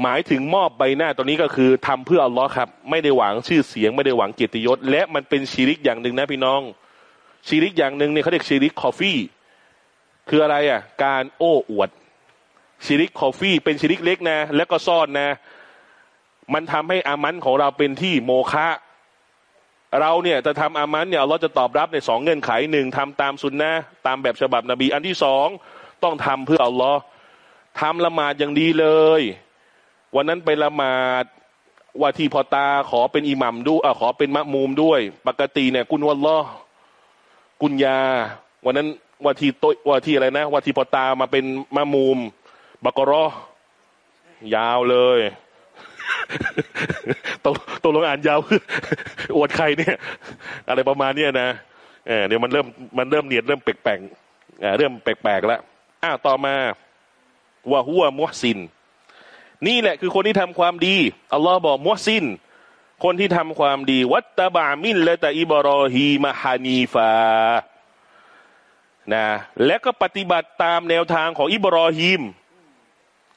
หมายถึงมอบใบหน้าตัวนี้ก็คือทำเพื่ออัลลอฮ์ครับ ไม่ได้หวังชื่อเสียงไม่ได้หวังเกียรติยศ และมันเป็นชีริกอย่างหนึ่งนะพี่น้อง ชีริกอย่างหนึ่งเนี่ยเขาเรียกชีริก خفي คืออะไรอะ การโอ้อวดชีริก خفي เป็นชีริกเล็กนะ แล้วก็ซ่อนนะ มันทำให้อามัลของเราเป็นที่โมฆะเราเนี่ยจะทำอามัลเนี่ยเราจะตอบรับในสองเงื่อนไขหนึ่งทำตามสุนนะตามแบบฉบับนบี อันที่สองต้องทำเพื่ออัลลอฮ์ทำละหมาดอย่างดีเลย วันนั้นไปละหมาดว่าที่พ่อตาขอเป็นอิหม่ามด้วยขอเป็นมะมูมด้วย ปกติเนี่ย กุนวัลลอกุญยา วันนั้นว่าที่โตว่าที่อะไรนะว่าที่พอตามาเป็นมะมูมบักรอยาวเลยตกตกลงอ่านยาวอวดใครเนี่ย อะไรประมาณเนี้ยนะเออเดี๋ยวมันเริ่มมันเริ่มเนียดเริ่มแปลกๆเริ่มแปลกๆแล้วอ้าวต่อมาว่าหัวมุฮซิน นี่แหละคือคนที่ทำความดีอัลลอฮ์บอกمحسن คนที่ทำความดี واتبع ملة إبراهيم حنيفا นะและก็ปฏิบัติตามแนวทางของอิบรอฮีม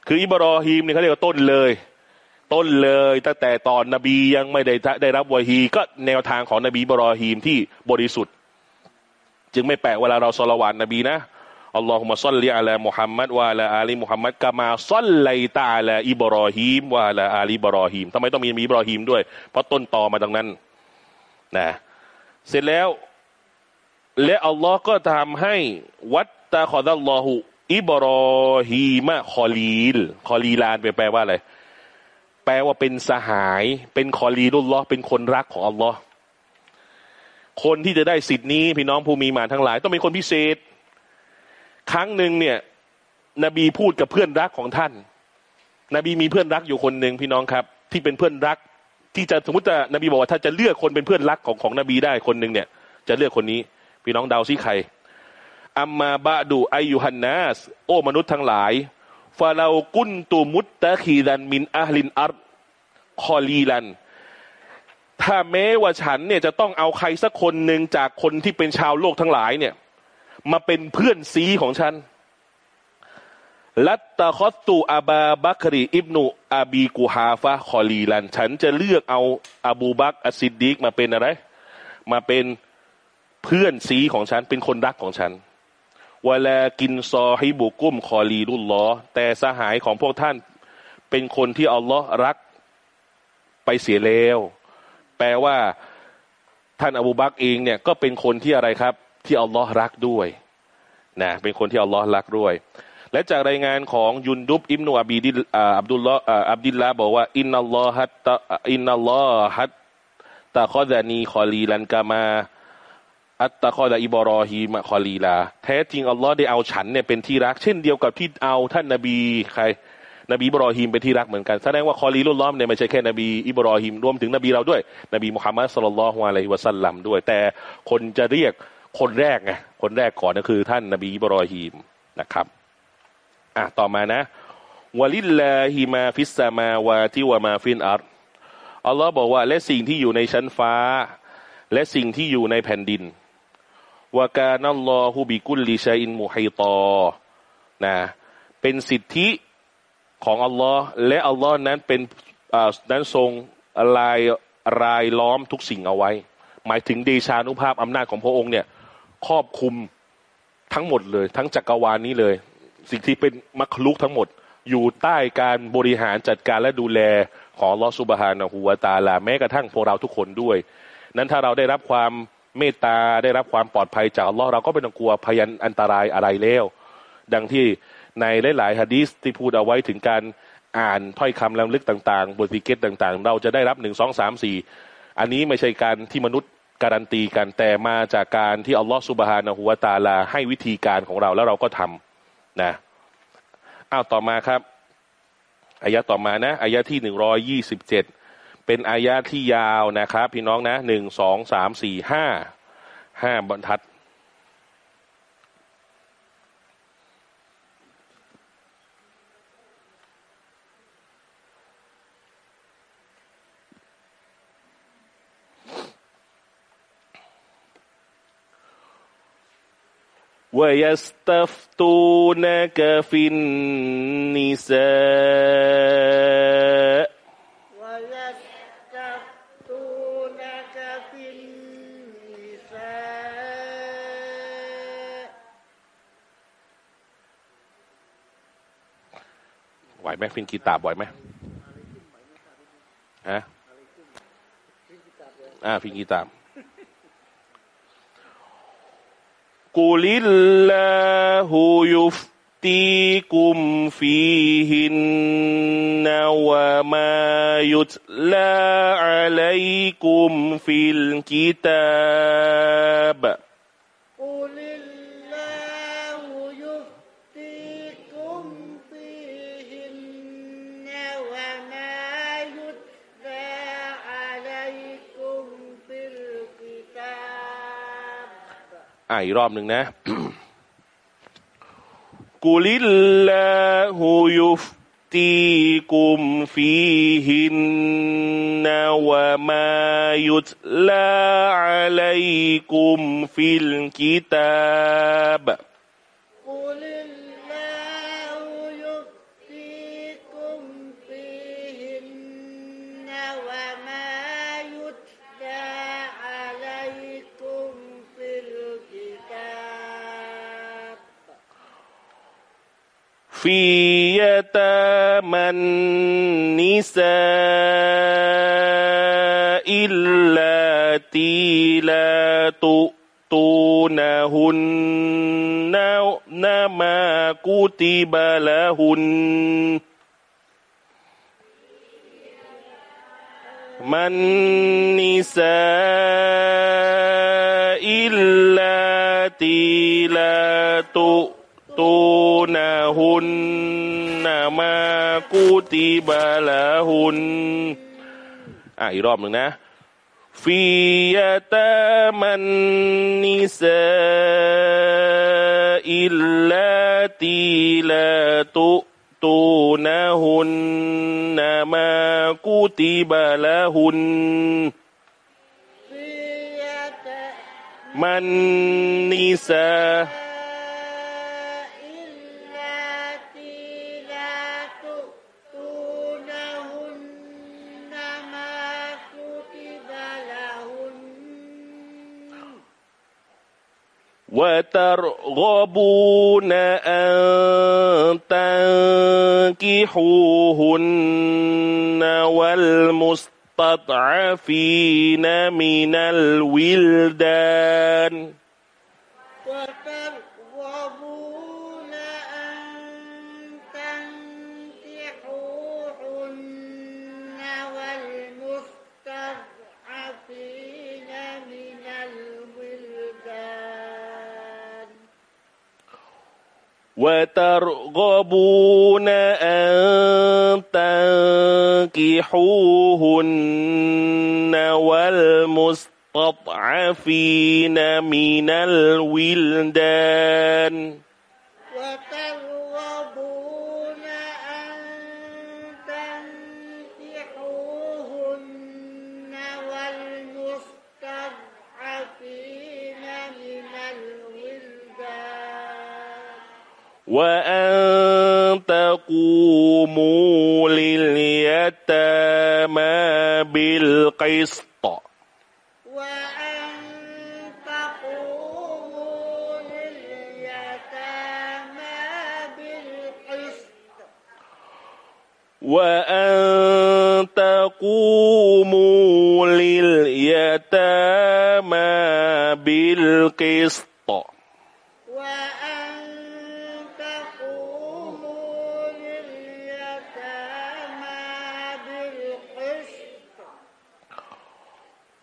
คืออิบรอฮีมเนี่ยเขาเรียกว่าต้นเลย ต้นเลยตั้งแต่ตอนนบียังไม่ได้ได้รับวะฮี ก็แนวทางของนบีบรอฮีมที่บริสุทธิ์ จึงไม่แปลกเวลาเราสลาวาตนบีนะ اللهم صل على محمد وعلى آل محمد كما صلي ت على إبراهيم وعلى آل إبراهيم ทำไมต้องมีมีอิบรอฮีมด้วย เพราะต้นตอมาตรงนั้นนะเสร็จแล้ว และอัลลอฮ์ก็ทำให้واتخذ الله إبراهيم خليل خليلا แปลว่าอะไรแปลว่าเป็นสหาย เป็นخليل الله เป็นคนรักของอัลลอฮ์คนที่จะได้สิทธินี้ พี่น้องผู้มีอีมานทั้งหลาย ต้องเป็นคนพิเศษ ครั้งหนึ่งเนี่ย นบีพูดกับเพื่อนรักของท่าน นบีมีเพื่อนรักอยู่คนหนึ่งพี่น้องครับ ที่เป็นเพื่อนรัก ที่จะสมมติจะนบีบอกว่าถ้าจะเลือกคนเป็นเพื่อนรักของของนบีได้คนหนึ่งเนี่ย จะเลือกคนนี้ พี่น้องเดาซิใครอัมมาบะดูอายุฮันนัสโอ้มนุษย์ทั้งหลายฟาเรากุนตูมุตตะคีดันมินอาลินอัรคอลีลัน ถ้าแม้ว่าฉันเนี่ยจะต้องเอาใครสักคนหนึ่งจากคนที่เป็นชาวโลกทั้งหลายเนี่ย มาเป็นเพื่อนซีของฉัน لاتخذت أبا بكر ابن أبي قحافة خليلا ฉันจะเลือกเอาอาบูบักอัสซิดดิกมาเป็นอะไร มาเป็นเพื่อนซีของฉัน เป็นคนรักของฉันولكن صاحبكم خليل الله แต่สหายของพวกท่านเป็นคนที่อัลลอฮ์รักไปเสียแล้ว แปลว่าท่านอบูบักเองเนี่ยก็เป็นคนที่อะไรครับ ที่อัลลอฮ์รักด้วยนะเป็นคนที่อัลลอฮ์รักด้วย และจากรายงานของยุนดุบอิบนุอับดิอับดุลลออับดิลลาบอกว่าإن الله ات إن الله اتخذني خليلا كما اتخذ إبراهيم خليلا แท้จริงอัลลอฮ์ได้เอาฉันเนี่ยเป็นที่รัก เช่นเดียวกับที่เอาท่านนบีใคร นบีอิบรอฮีมเป็นที่รักเหมือนกันแสดงว่าخليل الله เนี่ยไม่ใช่แค่นบีอิบรอฮีมรวมถึงนบีเราด้วย นบีมุฮัมมัดصلى الله عليه وسلم ด้วย แต่คนจะเรียก คนแรกไงคนแรกก่อนก็คือ ท่านนบีบรอฮีมนะครับอะต่อมานะولله ما في السماوات وما في الأرض อัลลอฮ์บอกว่า และสิ่งที่อยู่ในชั้นฟ้า และสิ่งที่อยู่ในแผ่นดินوكان الله بكل شيء محيطا นะเป็นสิทธิของอัลลอฮ์และอัลลอฮ์นั้นเป็นนั้นทรงลายรายล้อมทุกสิ่งเอาไว้ หมายถึงเดชานุภาพอำนาจของพระองค์เนี่ย ครอบคุมทั้งหมดเลย ทั้งจักรวาลนี้เลย สิ่งที่เป็นมัคลุกทั้งหมด อยู่ใต้การบริหารจัดการและดูแลของลอสุบฮานะฮูวาตาลาแม้กระทั่งพวกเราทุกคนด้วย นั้นถ้าเราได้รับความเมตตาได้รับความปลอดภัยจากอัลลอฮ์เราก็ไม่ต้องกลัวพยันอันตรายอะไรแล้ว ดังที่ในหลาย ๆฮะดีสที่พูดเอาไว้ถึงการอ่านถ้อยคำลำลึกต่าง ๆ บทสิเกตต่าง ๆ เราจะได้รับหนึ่งสองสามสี่อันนี้ไม่ใช่การที่มนุษย์ การันตีกันแต่มาจากการที่อัลลอฮฺสุบฮานะฮุวาตาลา ให้วิธีการของเราแล้วเราก็ทำนะอ้าวต่อมาครับอายะต่อมานะอายะที่หนึ่งร้อยยี่สิบเจ็ดเป็นอายะที่ยาวนะครับ พี่น้องนะหนึ่งสองสามสี่ห้าห้าบรรทัด วยสตัฟตูนกฟินนิสา ويستفتونك في النساء ไหวไหมฟินกีตาร์บ่อยไหมฮะอ่าฟินกีตาร์ กุลิลลาหูยุฟตี อ่าอีกรอบหนึ่งนะกุลิลลาหูยุฟตีกุมฟีหินนาวะมายุตลาอะลัยกุมฟิลกิตาบ في يتامى النساء اللاتي لا تؤتونهن ما كتب لهن من النساء اللاتي لا تؤتونهن ما كتب لهن อ่ะอีกรอบหนึ่งนะ في يتامى النساء اللاتي لا تؤتونهن ما كتب لهن في يتامى من النساء اللاتي وترغبون أن تنكحوهن والمستضعفين من الولدان. وترغبون أن تنكحوهن والمستضعفين من الولدان. وأن تقوموا لليتامى بالقسط وأن لليتامى بالقسط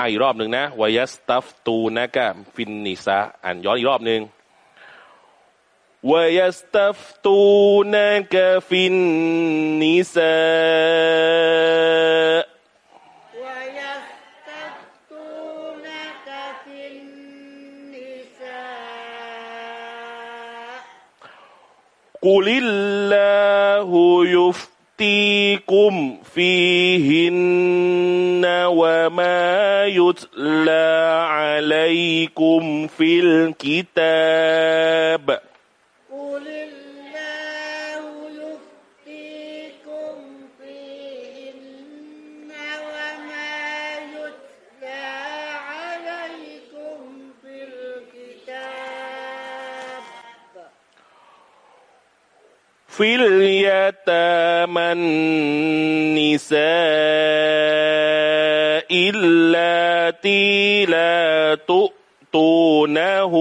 อ่ะอีกรอบหนึ่งนะวายัสตัฟตูนะกะฟินนิซาอ่านย้อนอีกรอบหนึ่งวายัสตัฟตูนะกะฟินนิซา ويستفتونك في النساء قل الله يفتيكم فيهن ما يتلى عليكم في الكتاب. قل الله يفتيكم فيهن وما يتلى عليكم في الكتاب. في اليتامى النساء إلا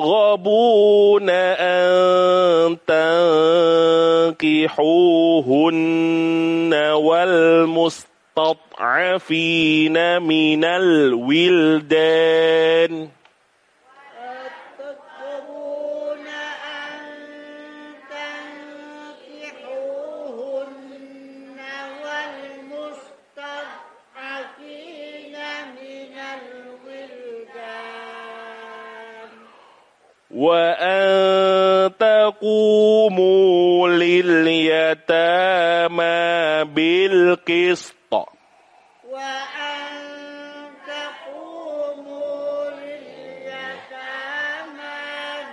ترغبون أن تنكحوهن والمستضعفين من الولدان. تقوموا لليتامى بالقسط وأن تقوموا لليتامى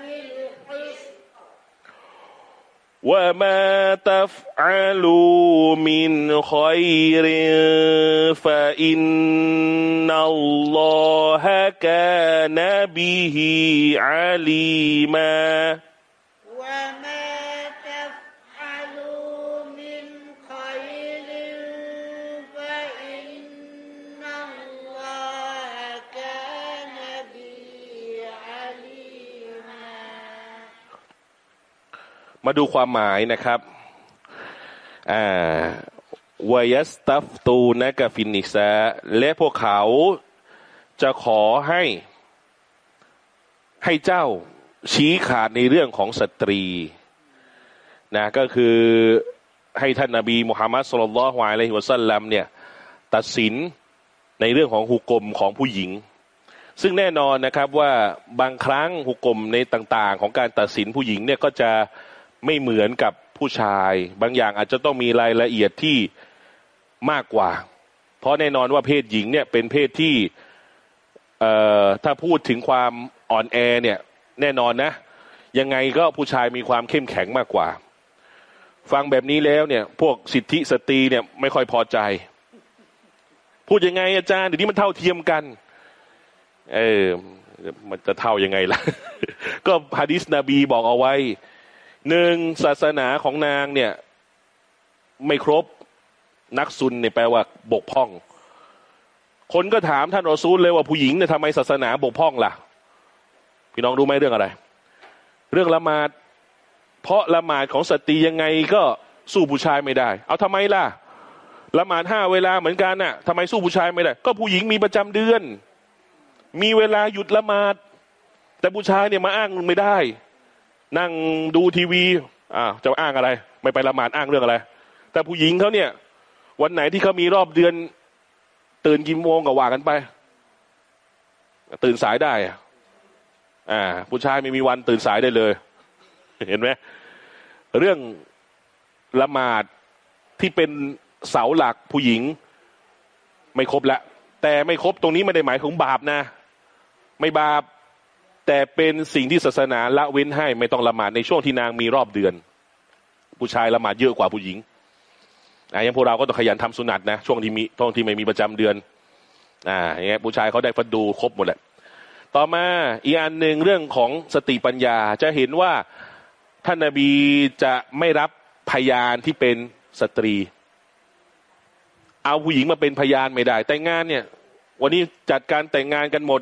بالقسط وما تفعلوا من خير فإن الله كان به عليما มาดูความหมายนะครับอ่าวายัสตัฟตูนะกฟินนิซาและพวกเขาจะขอให้ให้เจ้าชี้ขาดในเรื่องของสตรีนะก็คือให้ท่านนาบีมุฮัมมัดสุลลัลฮวาอะลัยฮิวะสัลลัมเนี่ยตัดสินในเรื่องของหุกกลมของผู้หญิง ซึ่งแน่นอนนะครับว่าบางครั้งหุกกลมในต่าง ๆ ของการตัดสินผู้หญิงเนี่ยก็จะ ไม่เหมือนกับผู้ชาย บางอย่างอาจจะต้องมีรายละเอียดที่มากกว่า เพราะแน่นอนว่าเพศหญิงเนี่ยเป็นเพศที่ถ้าพูดถึงความอ่อนแอเนี่ยแน่นอนนะ ยังไงก็ผู้ชายมีความเข้มแข็งมากกว่า ฟังแบบนี้แล้วเนี่ย พวกสิทธิสตรีเนี่ยไม่ค่อยพอใจ พูดยังไงอาจารย์เดี๋ยวนี้มันเท่าเทียมกัน เออมันจะเท่ายังไงล่ะ ก็ฮะดิษนบีบอกเอาไว้ หนึ่งศาสนาของนางเนี่ย ไม่ครบนักซุนเนี่ยแปลว่าบกพร่อง คนก็ถามท่านรอซูลเลยว่าผู้หญิงเนี่ยทำไมศาสนาบกพร่องล่ะ พี่น้องรู้ไหมเรื่องอะไร เรื่องละหมาด เพราะละหมาดของสตรียังไงก็สู้ผู้ชายไม่ได้ เอาทำไมล่ะละหมาดห้าเวลาเหมือนกันน่ะทำไมสู้ผู้ชายไม่ได้ ก็ผู้หญิงมีประจำเดือน มีเวลาหยุดละหมาด แต่ผู้ชายเนี่ยมาอ้างไม่ได้ นั่งดูทีวีอ่าจะอ้างอะไร ไม่ไปละหมาดอ้างเรื่องอะไร แต่ผู้หญิงเขาเนี่ย วันไหนที่เขามีรอบเดือน ตื่นกี่โมงก็ว่ากันไป ตื่นสายได้อ่า ผู้ชายไม่มีวันตื่นสายได้เลย เห็นไหมเรื่องละหมาดที่เป็นเสาหลักผู้หญิง ไม่ครบล้วแต่ไม่ครบตรงนี้ไม่ได้หมายถึงบาปนะ ไม่บาป แต่เป็นสิ่งที่ศาสนาละเว้นให้ไม่ต้องละหมาดในช่วงที่นางมีรอบเดือน ผู้ชายละหมาดเยอะกว่าผู้หญิงอ่าอย่างพวกเราก็ต้องขยันทำสุนัตนะช่วงที่มีช่วงที่ไม่มีประจำเดือนอ่าอย่างเงี้ยผู้ชายเขาได้ฟัดดูครบหมดแหละต่อมาอีกอันหนึ่งเรื่องของสติปัญญาจะเห็นว่าท่านนาบีจะไม่รับพยานที่เป็นสตรี เอาผู้หญิงมาเป็นพยานไม่ได้ แต่งงานเนี่ย วันนี้จัดการแต่งงานกันหมด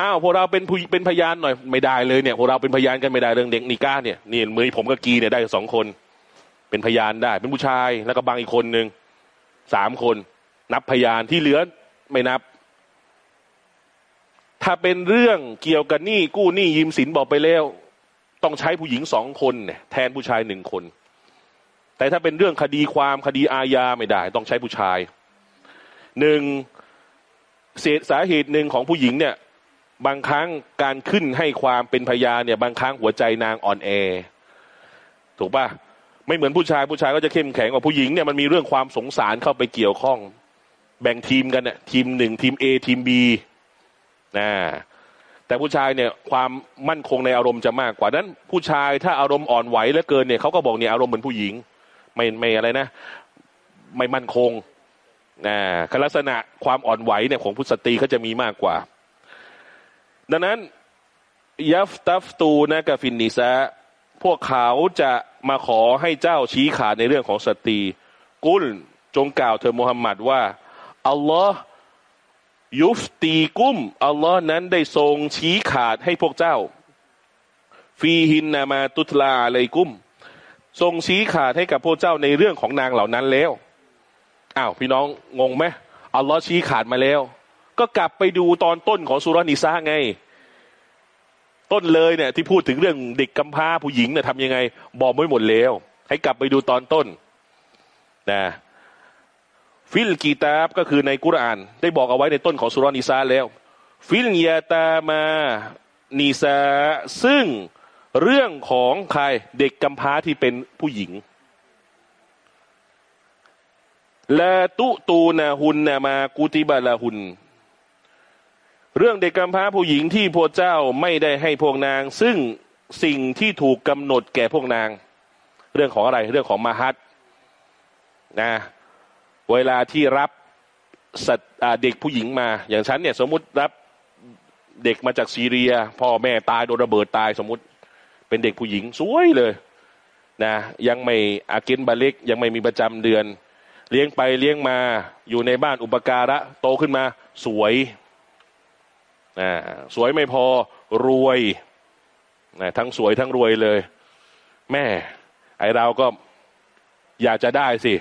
อ้าวพวกเราเป็นผู้เป็นพยานหน่อยไม่ได้เลยเนี่ยพวกเราเป็นพยานกันไม่ได้เรื่องเด็กนิก้าเนี่ยนี่มือผมกับกีเนี่ยได้สองคน เป็นพยานได้ เป็นผู้ชายแล้วก็บางอีกคนหนึ่งสามคน นับพยานที่เหลือไม่นับ ถ้าเป็นเรื่องเกี่ยวกับหนี้กู้หนี้ยืมสินบอกไปแล้ว ต้องใช้ผู้หญิงสองคนเนี่ยแทนผู้ชายหนึ่งคน แต่ถ้าเป็นเรื่องคดีความคดีอาญาไม่ได้ ต้องใช้ผู้ชายหนึ่งเศษสาเหตุหนึ่งของผู้หญิงเนี่ย บางครั้งการขึ้นให้ความเป็นพยานเนี่ย บางครั้งหัวใจนางอ่อนแอ ถูกปะไม่เหมือนผู้ชายผู้ชายก็จะเข้มแข็งกว่าผู้หญิงเนี่ยมันมีเรื่องความสงสารเข้าไปเกี่ยวข้อง แบ่งทีมกันเนี่ยทีมหนึ่งทีม A ทีม B นะแต่ผู้ชายเนี่ยความมั่นคงในอารมณ์จะมากกว่านั้น ผู้ชายถ้าอารมณ์อ่อนไหวเหลือเกินเนี่ยเขาก็บอกเนี่ยอารมณ์เหมือนผู้หญิง ไม่ไม่อะไรนะ ไม่มั่นคงนะลักษณะความอ่อนไหวเนี่ยของผู้สตรีเขาจะมีมากกว่า ดังนั้น ยัฟตัฟตูนะกับฟินนิซะพวกเขาจะมาขอให้เจ้าชี้ขาดในเรื่องของสตรี กุลจงกล่าวเธอมุฮัมมัดว่า อัลลอฮ์ยุฟตีกุ้ม อัลลอฮ์นั้นได้ทรงชี้ขาดให้พวกเจ้า ฟีหินนามาตุตลาอะไรกุ้ม ทรงชี้ขาดให้กับพวกเจ้าในเรื่องของนางเหล่านั้นแล้วอ้าวพี่น้องงงไหมอัลลอฮ์ชี้ขาดมาแล้ว ก็กลับไปดูตอนต้นของสุรนิซาไง ต้นเลยเนี่ย ที่พูดถึงเรื่องเด็กกำพร้าผู้หญิงเนี่ยทำยังไง บอกไม่หมดแล้ว ให้กลับไปดูตอนต้นนะฟิลกีตาบก็คือในกุราน ได้บอกเอาไว้ในต้นของสุรนิซาแล้ว ฟิลยาตามานีซาซึ่งเรื่องของใครเด็กกำพร้าที่เป็นผู้หญิงละตุตูนาหุนนามากุติบาลาหุน เรื่องเด็กกำพร้าผู้หญิงที่พวกเจ้าไม่ได้ให้พวกนาง ซึ่งสิ่งที่ถูกกำหนดแก่พวกนาง เรื่องของอะไรเรื่องของมาฮัตนะเวลาที่รับสัตเด็กผู้หญิงมา อย่างฉันเนี่ยสมมติรับเด็กมาจากซีเรีย พ่อแม่ตายโดนระเบิดตายสมมุติ เป็นเด็กผู้หญิงสวยเลยนะยังไม่อากินบาเล็กยังไม่มีประจำเดือน เลี้ยงไปเลี้ยงมาอยู่ในบ้านอุปการะโตขึ้นมาสวย นะสวยไม่พอรวยนะทั้งสวยทั้งรวยเลย แม่ ไอเราก็อยากจะได้สิ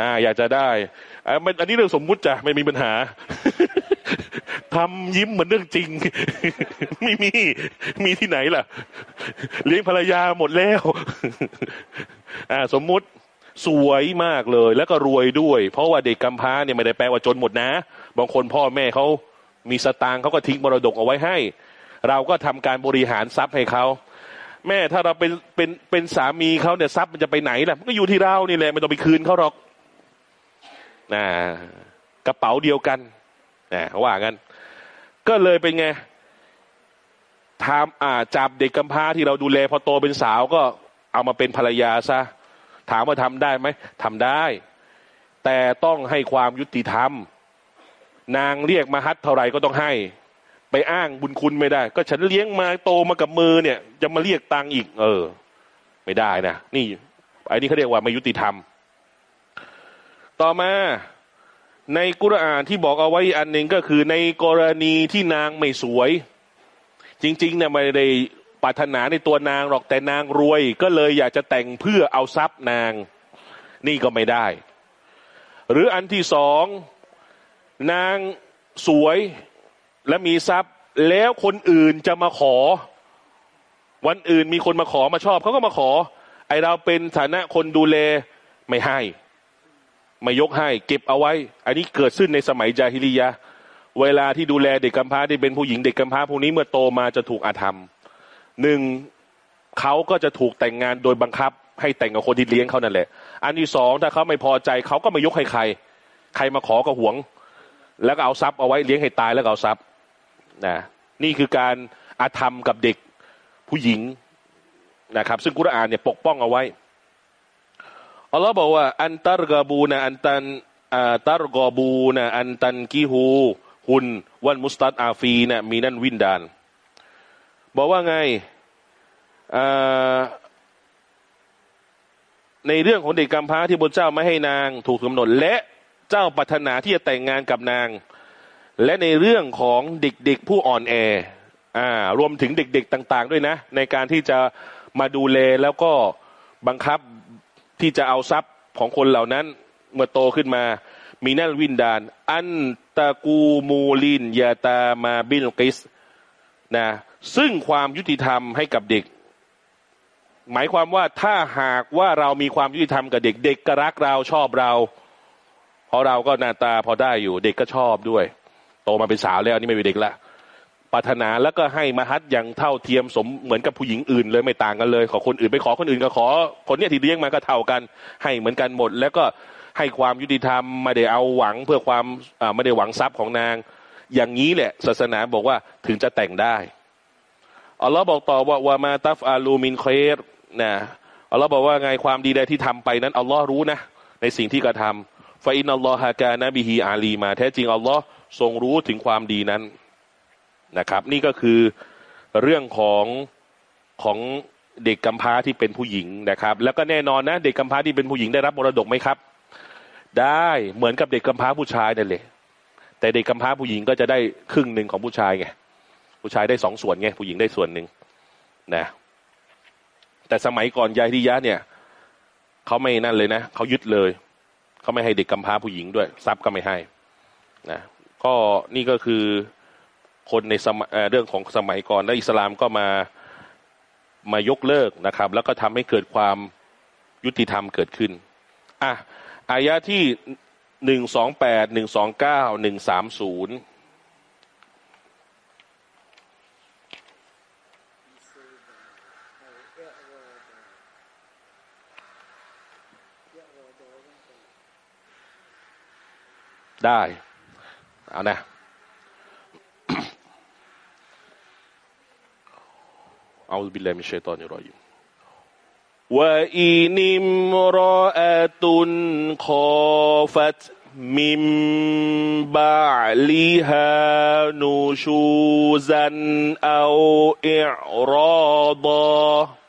อ่าอยากจะได้อันนี้เรื่องสมมุติจ้ะไม่มีปัญหาทำยิ้มเหมือนเรื่องจริง ไม่มี มีที่ไหนล่ะ เลี้ยงภรรยาหมดแล้วอ่าสมมุติสวยมากเลย แล้วก็รวยด้วย เพราะว่าเด็กกำพร้าเนี่ยไม่ได้แปลว่าจนหมดนะ บางคนพ่อแม่เขา มีสตางค์เขาก็ทิ้งมรดกเอาไว้ให้ เราก็ทำการบริหารทรัพย์ให้เขาแม่ถ้าเราเป็นเป็นเป็นสามีเขาเนี่ยทรัพย์มันจะไปไหนล่ะมันก็อยู่ที่เรานี่แหละไม่ต้องไปคืนเขาหรอกนะกระเป๋าเดียวกันนะว่างั้น ก็เลยเป็นไงทำอ่าจับเด็กกำพร้าที่เราดูแลพอโตเป็นสาวก็เอามาเป็นภรรยาซะถามว่าทำได้ไหมทำได้ แต่ต้องให้ความยุติธรรม นางเรียกมาฮัดเท่าไรก็ต้องให้ ไปอ้างบุญคุณไม่ได้ ก็ฉันเลี้ยงมาโตมากับมือเนี่ย จะมาเรียกตังอีก เออ ไม่ได้นะนี่ไอ้นี่เขาเรียกว่าไม่ยุติธรรม ต่อมาในกุรอานที่บอกเอาไว้อันหนึ่งก็คือในกรณีที่นางไม่สวย จริงๆเนี่ยไม่ได้ปรารถนาในตัวนางหรอกแต่นางรวย ก็เลยอยากจะแต่งเพื่อเอาทรัพย์นาง นี่ก็ไม่ได้ หรืออันที่สอง นางสวยและมีทรัพย์ แล้วคนอื่นจะมาขอ วันอื่นมีคนมาขอมาชอบเขาก็มาขอ ไอเราเป็นฐานะคนดูแลไม่ให้ ไม่ยกให้ เก็บเอาไว้ อันนี้เกิดขึ้นในสมัยจาฮิลียะเวลาที่ดูแลเด็กกำพร้าที่เป็นผู้หญิงเด็กกำพร้าพวกนี้เมื่อโตมาจะถูกอาธรรมหนึ่งเขาก็จะถูกแต่งงานโดยบังคับ ให้แต่งกับคนที่เลี้ยงเขานั่นแหละ อันที่สองถ้าเขาไม่พอใจเขาก็ไม่ยกให้ใคร ใครมาขอก็หวง แล้วก็เอาทรัพย์เอาไว้เลี้ยงให้ตายแล้วก็เอาทรัพย์นะนี่คือการอาธรรมกับเด็กผู้หญิงนะครับ ซึ่งกุรอานเนี่ยปกป้องเอาไว้อัลลอฮ์บอกว่า อันตารกบูนะอันตันอัตารกบูนะอันตันกิฮูหุนวันมุสตัดอาฟีนะมีนั่นวินดาน บอกว่าไงในเรื่องของเด็กกำพร้าที่บนเจ้าไม่ให้นางถูกกำหนดและ เจ้าปรารถนาที่จะแต่งงานกับนาง และในเรื่องของเด็กๆผู้อ่อนแออ่ารวมถึงเด็ก ๆต่าง ๆ ด้วยนะ ในการที่จะมาดูแลแล้วก็บังคับที่จะเอาทรัพย์ของคนเหล่านั้นเมื่อโตขึ้นมา มีนั่นวินดาน อันตะกูมูลินยาตามาบิลกิสนะซึ่งความยุติธรรมให้กับเด็ก หมายความว่าถ้าหากว่าเรามีความยุติธรรมกับเด็กเด็กก็รักเราชอบเรา เพราะเราก็หน้าตาพอได้อยู่เด็กก็ชอบด้วย โตมาเป็นสาวแล้วนี่ไม่เป็นเด็กละปรารถนาแล้วก็ให้มาฮัดอย่างเท่าเทียมสมเหมือนกับผู้หญิงอื่นเลยไม่ต่างกันเลย ขอคนอื่นไปขอคนอื่นก็ขอ คนเนี้ยที่เลี้ยงมาก็เท่ากัน ให้เหมือนกันหมด แล้วก็ให้ความยุติธรรมไม่ได้เอาหวังเพื่อความไม่ได้หวังทรัพย์ของนาง อย่างนี้แหละ ศาสนาบอกว่าถึงจะแต่งได้อัลลอฮ์บอกต่อว่าวามาตัฟอาลูมินเครนะอัลลอฮ์บอกว่าไงความดีใดที่ทำไปนั้นอัลลอฮ์รู้นะในสิ่งที่กระทำ ฟาอินอัลลอฮะกานะบิฮีอาลีมาแท้จริงอัลลอฮ์ทรงรู้ถึงความดีนั้นนะครับ นี่ก็คือเรื่องของของเด็กกำพร้าที่เป็นผู้หญิงนะครับ แล้วก็แน่นอนนะ เด็กกำพร้าที่เป็นผู้หญิงได้รับมรดกไหมครับ ได้เหมือนกับเด็กกำพร้าผู้ชายนั่นแหละแต่เด็กกำพร้าผู้หญิงก็จะได้ครึ่งหนึ่งของผู้ชายไงผู้ชายได้สองส่วนไงผู้หญิงได้ส่วนหนึ่งนะแต่สมัยก่อนยายที่ยะเนี่ยเขาไม่นั่นเลยนะเขายึดเลย เขาไม่ให้เด็กกำพร้าผู้หญิงด้วย ทรัพย์ก็ไม่ให้นะก็นี่ก็คือคนในสมัยเรื่องของสมัยก่อนแล้วอิสลามก็มามายกเลิกนะครับ แล้วก็ทำให้เกิดความยุติธรรมเกิดขึ้นอะอายะที่หนึ่งสองแปดหนึ่งสองเก้าหนึ่งสามศูนย์ ได้เอานะأعوذ بالله من الشيطان الرجيم وإن امرأة خافت من بعلها نشوزا أو إعراضا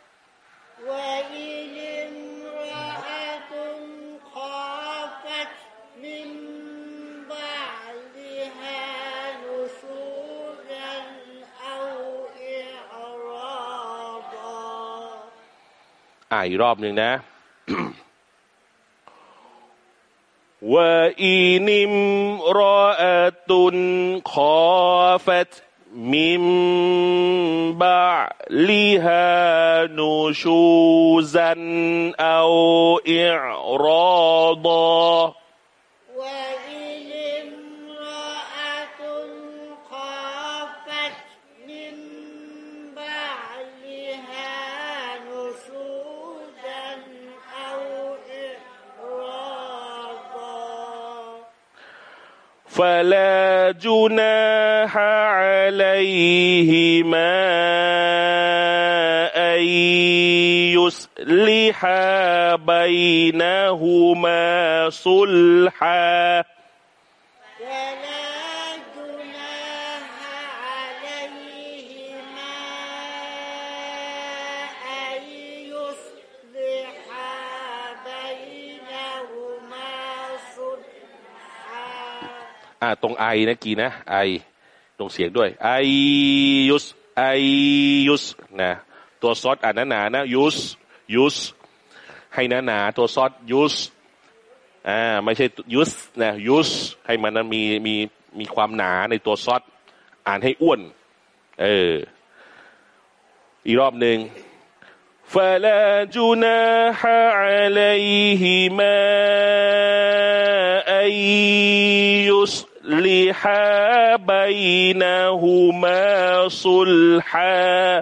อ่าอีกรอบหนึ่งนะว่าอีนิมรอตุนขอฟัดมิมบะลิฮานูชูซันเอาอิรอดา فلا جناح عليهما أن يصلحا بينهما صلحا. อ่าตรงไอนะกี่นะ ไอ ตรงเสียงด้วย ไอยุส ไอยุส นะ ตัวซอสอ่านหนาๆนะ ยุส ยุส ให้หนาๆตัวซอสยุส อ่า ไม่ใช่ยุส นะ ยุส ให้มันนะมี มี มีความหนาในตัวซอส อ่านให้อ้วน เออ อีกรอบหนึ่ง فلا جناح عليهما أن يصلحا بينهما صلحا.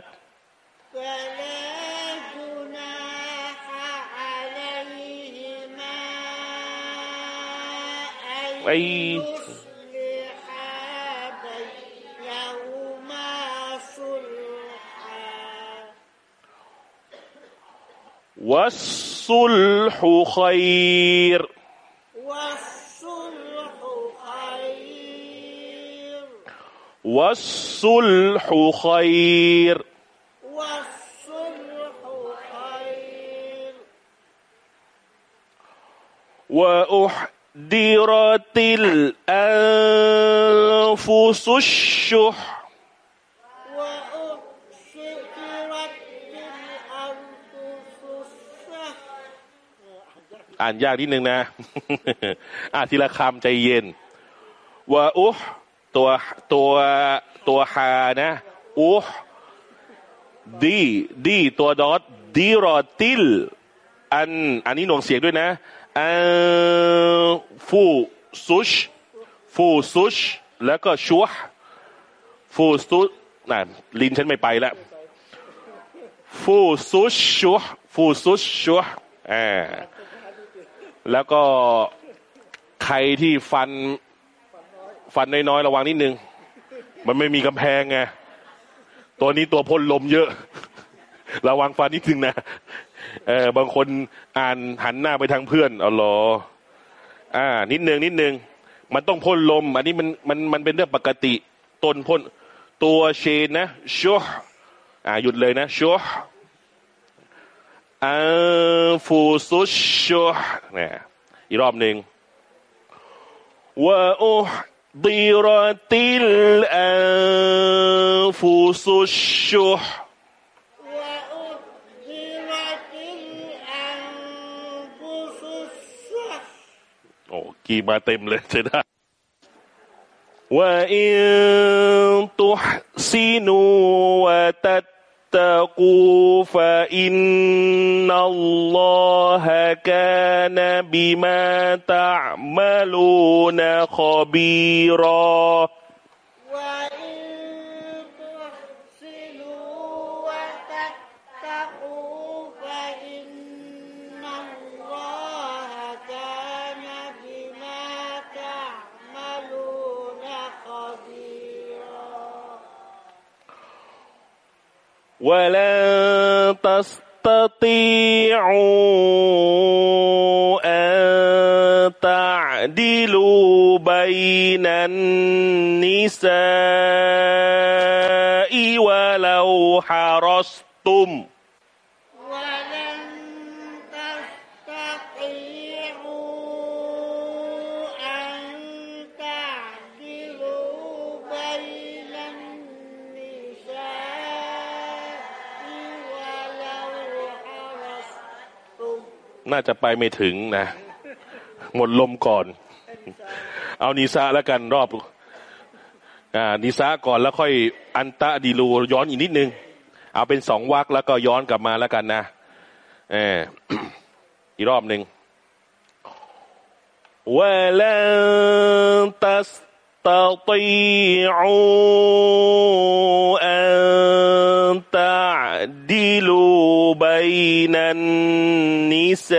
فلا جناح عليهما أن أي يصلحا بينهما صلحا. والصلح خير. วัสซุลฮุคัยร์ว่าอุหดิรติลอัลฟุสุชชุห์ อ่านยากนิดนึงนะ อ่านทีละคำใจเย็นว่อุห ตัวตัวตัวฮานะอุห์ดีดีตัวดอทดีรอติลอันอันนี้หน่วงเสียงด้วยนะอันฟูซุชฟูซุชแล้วก็ชัวฟูซุน่ะลินฉันไม่ไปแล้วفس الشح فس الشح อ่าแล้วก็ใครที่ฟัน ฟันน้อยๆระวังนิดนึง มันไม่มีกำแพงไงตัวนี้ตัวพ่นลมเยอะ ระวังฟันนิดนึงนะเออบางคนอ่านหันหน้าไปทางเพื่อนอ๋อหรออ่า นิดนึงนิดนึงมันต้องพ่นลม อันนี้มันมันมันเป็นเรื่องปกติต้นพ่นตัวเชนนะชัวอ่าหยุดเลยนะชัวอันฟูซุชชัวเนี่ยอีกรอบหนึ่งว่าอุดีรติลอั นฟูซุชชัว وأحضرت الأنفس الشح โอ้กีมาเต็มเลยใช่ได้ว่าอิ นตุฮซินูวะ ولن تستطيعوا أن تعدلوا بين النساء ولو حرصتم น่าจะไปไม่ถึงนะ หมดลมก่อน เอานิซาแล้วกันรอบ อ่านิซาก่อนแล้วค่อยอันตะดีลูย้อนอีกนิดนึง เอาเป็นสองวักแล้วก็ย้อนกลับมาแล้วกันนะเออ อีกรอบหนึ่ง ولن تستطيعوا أن تعدلوا بين النساء.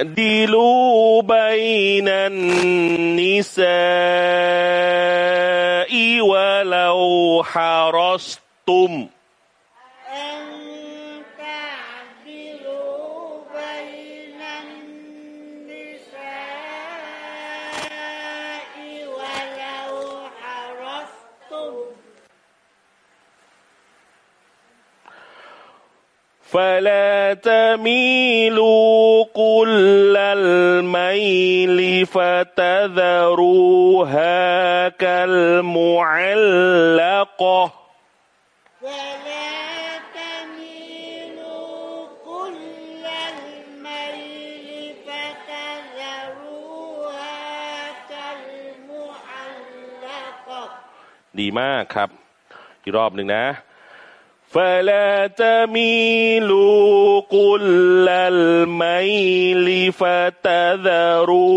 تعدلوا بين النساء ولو حرصتم فلا تميلوا كل الميل فتذروها كالمعلقة ولا تميلوا كل الميل فتذروها كالمعلقة ดีมากครับ อีกรอบหนึ่งนะ فلا تميلوا كل الميل فتذروها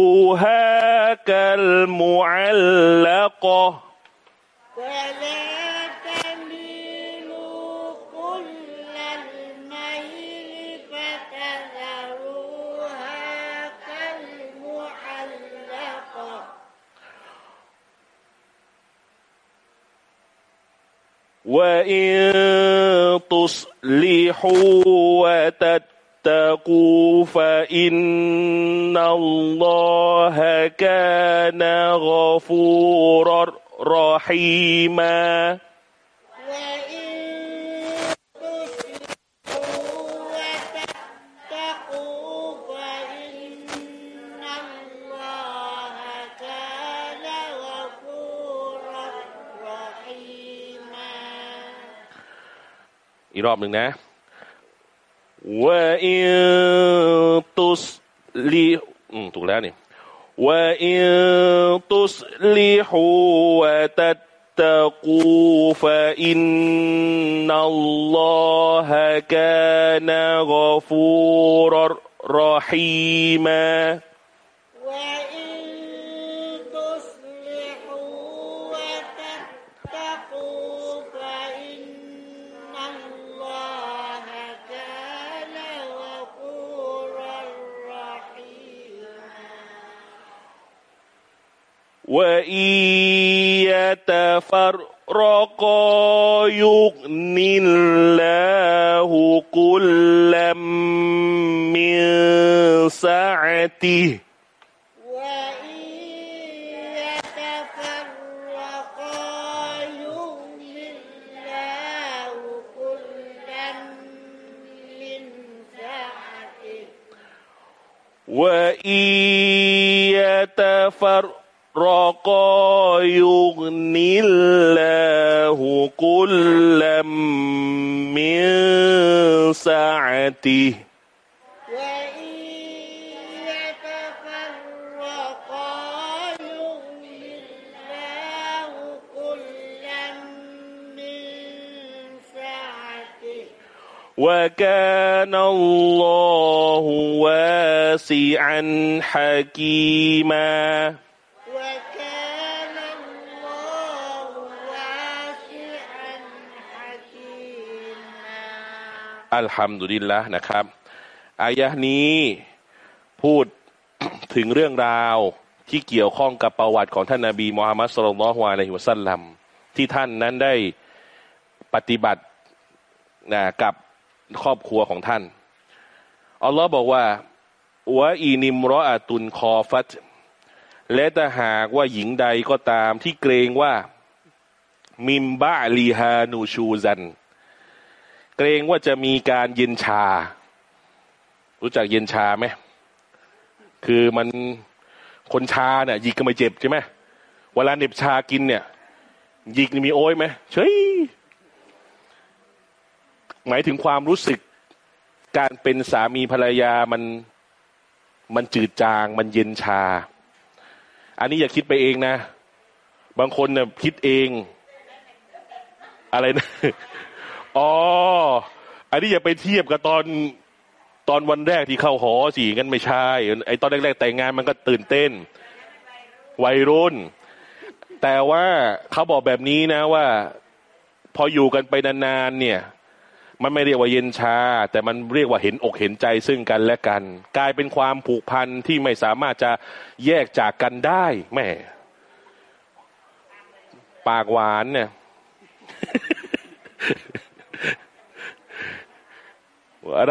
كالمعلقة. ولا وإن تصلحوا وتتقوا فإن الله كان غفورا رحيما กรอบหนึ่งนะ وإن تصلح อืมถูกแล้วนี่ وإن تصلحوا واتقوا فإن الله كان غفورا رحيما وإن يتفرقا يغن الله كلا من سعته وإن يتفرقا رقى يغني الله كل من سعته. وكان الله واسعا حكيما. อัลฮัมดุลิลละนะครับอายะห์นี้พูดถึงเรื่องราวที่เกี่ยวข้องกับประวัติของท่านนาบีมูฮัมมัดสุลลัลฮวาอะลัยฮิวะสัลลัมที่ท่านนั้นได้ปฏิบัตินะกับครอบครัวของท่านอัลลอฮ์บอกว่าวะอีนิมรออาตุนคอฟัตและถ้าหากว่าหญิงใดก็ตามที่เกรงว่า มิมบะลีฮานูชูซัน เกรงว่าจะมีการเย็นชา รู้จักเย็นชาไหมคือมันคนชาเนี่ยหยิกก็ไม่เจ็บใช่ไหมเวลาเหน็บชากินเนี่ยหยิกนี่มีโอ้ยไหมเฉยหมายถึงความรู้สึกการเป็นสามีภรรยามันมันจืดจาง มันเย็นชา อันนี้อย่าคิดไปเองนะ บางคนเนี่ยคิดเอง อะไรนะ อ๋อ อันนี้อย่าไปเทียบกับตอนตอนวันแรกที่เข้าหอสิงั้นไม่ใช่ไอตอนแรกๆแต่งงานมันก็ตื่นเต้น วัยรุ่น แต่ว่าเขาบอกแบบนี้นะว่า พออยู่กันไปนานๆเนี่ย มันไม่เรียกว่าเย็นชา แต่มันเรียกว่าเห็นอกเห็นใจซึ่งกันและกัน กลายเป็นความผูกพันที่ไม่สามารถจะแยกจากกันได้แม่ปากหวานเนี่ย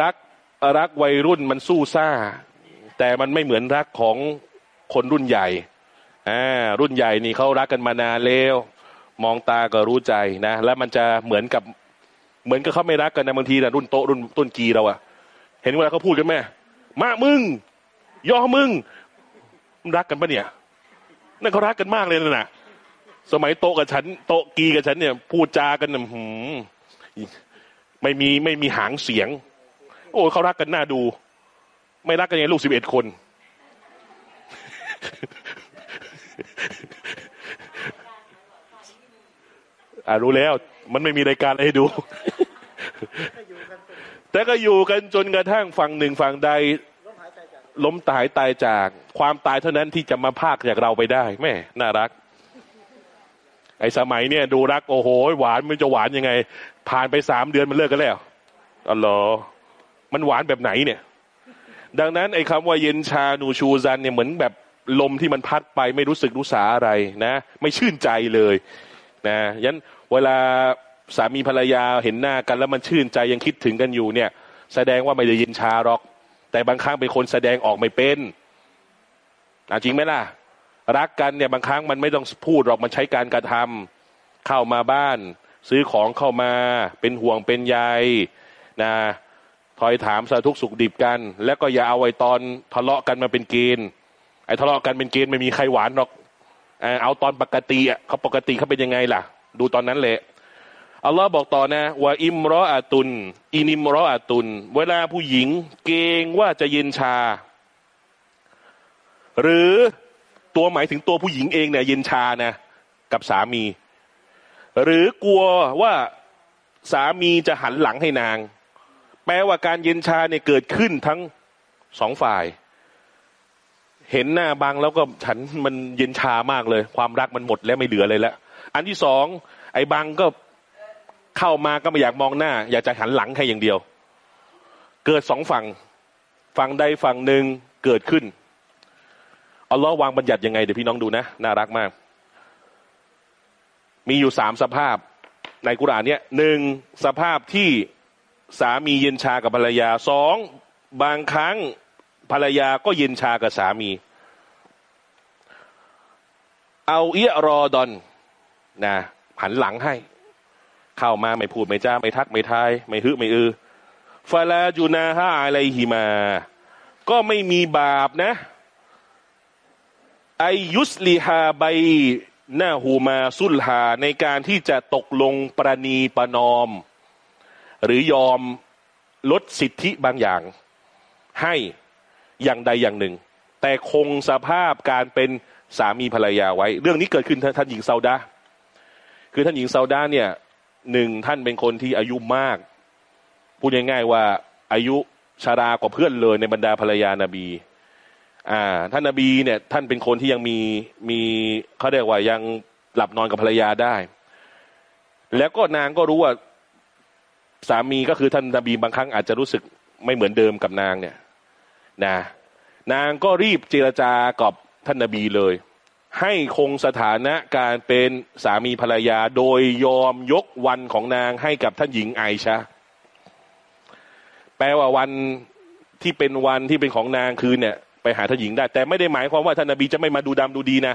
รักรักวัยรุ่นมันสู้ซ่า แต่มันไม่เหมือนรักของคนรุ่นใหญ่อ่ารุ่นใหญ่นี่เขารักกันมานานแล้วมองตาก็รู้ใจนะแล้วมันจะเหมือนกับเหมือนกับเขาไม่รักกันนะบางทีนะรุ่นโตรุ่นต้นกีเราอะเห็นเวลาเขาพูดกันไหมมามึงย่อมึง รักกันปะเนี่ยนั่นเขารักกันมากเลยนะสมัยโตกับฉัน โตกีกับฉันเนี่ย พูดจากันน่ะหืม ไม่มีไม่มีหางเสียง โอ้เขารักกันน่าดู ไม่รักกันยังลูกสิบเอ็ดคน อ่ารู้แล้ว มันไม่มีรายการอะไรให้ดู แต่ก็อยู่กันจนกระทั่งฝั่งหนึ่งฝั่งใด ล้มตายตายจากความตายเท่านั้นที่จะมาพากจากเราไปได้แม่น่ารักไอ้สมัยเนี่ยดูรักโอ้โหหวานมันจะหวานยังไง ผ่านไปสามเดือนมันเลิกกันแล้วอ๋อเหรอมันหวานแบบไหนเนี่ย ดังนั้นไอ้คำว่าเย็นชานูชูซันเนี่ยเหมือนแบบลมที่มันพัดไปไม่รู้สึกรู้สาอะไรนะ ไม่ชื่นใจเลยนะยันเวลาสามีภรรยาเห็นหน้ากันแล้วมันชื่นใจยังคิดถึงกันอยู่เนี่ย แสดงว่าไม่ได้เย็นชาหรอก แต่บางครั้งเป็นคนแสดงออกไม่เป็นจริงไหมล่ะ รักกันเนี่ยบางครั้งมันไม่ต้องพูดหรอกมันใช้การกระทำเข้ามาบ้าน ซื้อของเข้ามา เป็นห่วงเป็นใยนะคอยถามสารทุกสุขดิบกัน แล้วก็อย่าเอาไว้ตอนทะเลาะกันมาเป็นเกณฑ์ไอ้ทะเลาะกันเป็นเกณฑ์ไม่มีใครหวานหรอกเอาตอนปกติอะเขาปกติเขาเป็นยังไงล่ะ ดูตอนนั้นแหละอัลลอฮ์บอกต่อนะว่าอิมรออาตุนอินิมรออาตุน เวลาผู้หญิงเกรงว่าจะเย็นชา หรือตัวหมายถึงตัวผู้หญิงเองเนี่ยเย็นชานะ กับสามี หรือกลัวว่าสามีจะหันหลังให้นาง แปลว่าการเย็นชาเนี่ยเกิดขึ้นทั้งสองฝ่าย เห็นหน้าบางแล้วก็ฉันมันเย็นชามากเลย ความรักมันหมดแล้วไม่เหลือเลยล้วอันที่สองไอ้บางก็เข้ามาก็ไม่อยากมองหน้า อยากจะหันหลังแค่อย่างเดียว เกิดสองฝั่งฝั่งใดฝั่งหนึ่งเกิดขึ้นอัลลอฮ์วางบัญญัติยังไงเดี๋ยวพี่น้องดูนะ น่ารักมาก มีอยู่สามสภาพในกุรานเนี่ยหนึ่งสภาพที่สามีเย็นชากับภรรยาสองบางครั้งภรรยาก็เย็นชากับสามี เอาเอียรอดอนนะหันหลังให้ เข้ามาไม่พูดไม่จ้าไม่ทักไม่ทาย ไม่ฮึไม่อือฟาลาจูนาฮาอะไรฮิมา ก็ไม่มีบาปนะไอยุสลิฮาใบ หน้าหูมาสุลหาในการที่จะตกลงประนีประนอม หรือยอมลดสิทธิบางอย่าง ให้อย่างใดอย่างหนึ่ง แต่คงสภาพการเป็นสามีภรรยาไว้ เรื่องนี้เกิดขึ้นท่านหญิงซาดาคือท่านหญิงซาดาเนี่ยหนึ่งท่านเป็นคนที่อายุมาก พูดง่ายๆว่าอายุชารากว่าเพื่อนเลยในบรรดาภรรยานาบี อ่า ท่านนบีเนี่ย ท่านเป็นคนที่ยังมีมีเขาเรียกว่ายังหลับนอนกับภรรยาได้ แล้วก็นางก็รู้ว่าสามีก็คือท่านนบีบางครั้งอาจจะรู้สึกไม่เหมือนเดิมกับนางเนี่ย นะ นางก็รีบเจรจากับท่านนบีเลย ให้คงสถานะการเป็นสามีภรรยาโดยยอมยกวันของนางให้กับท่านหญิงไอชาแปลว่าวันที่เป็นวันที่เป็นของนางคือเนี่ย ไปหาท่านหญิงได้ แต่ไม่ได้หมายความว่าท่านนบีจะไม่มาดูดำดูดีนะ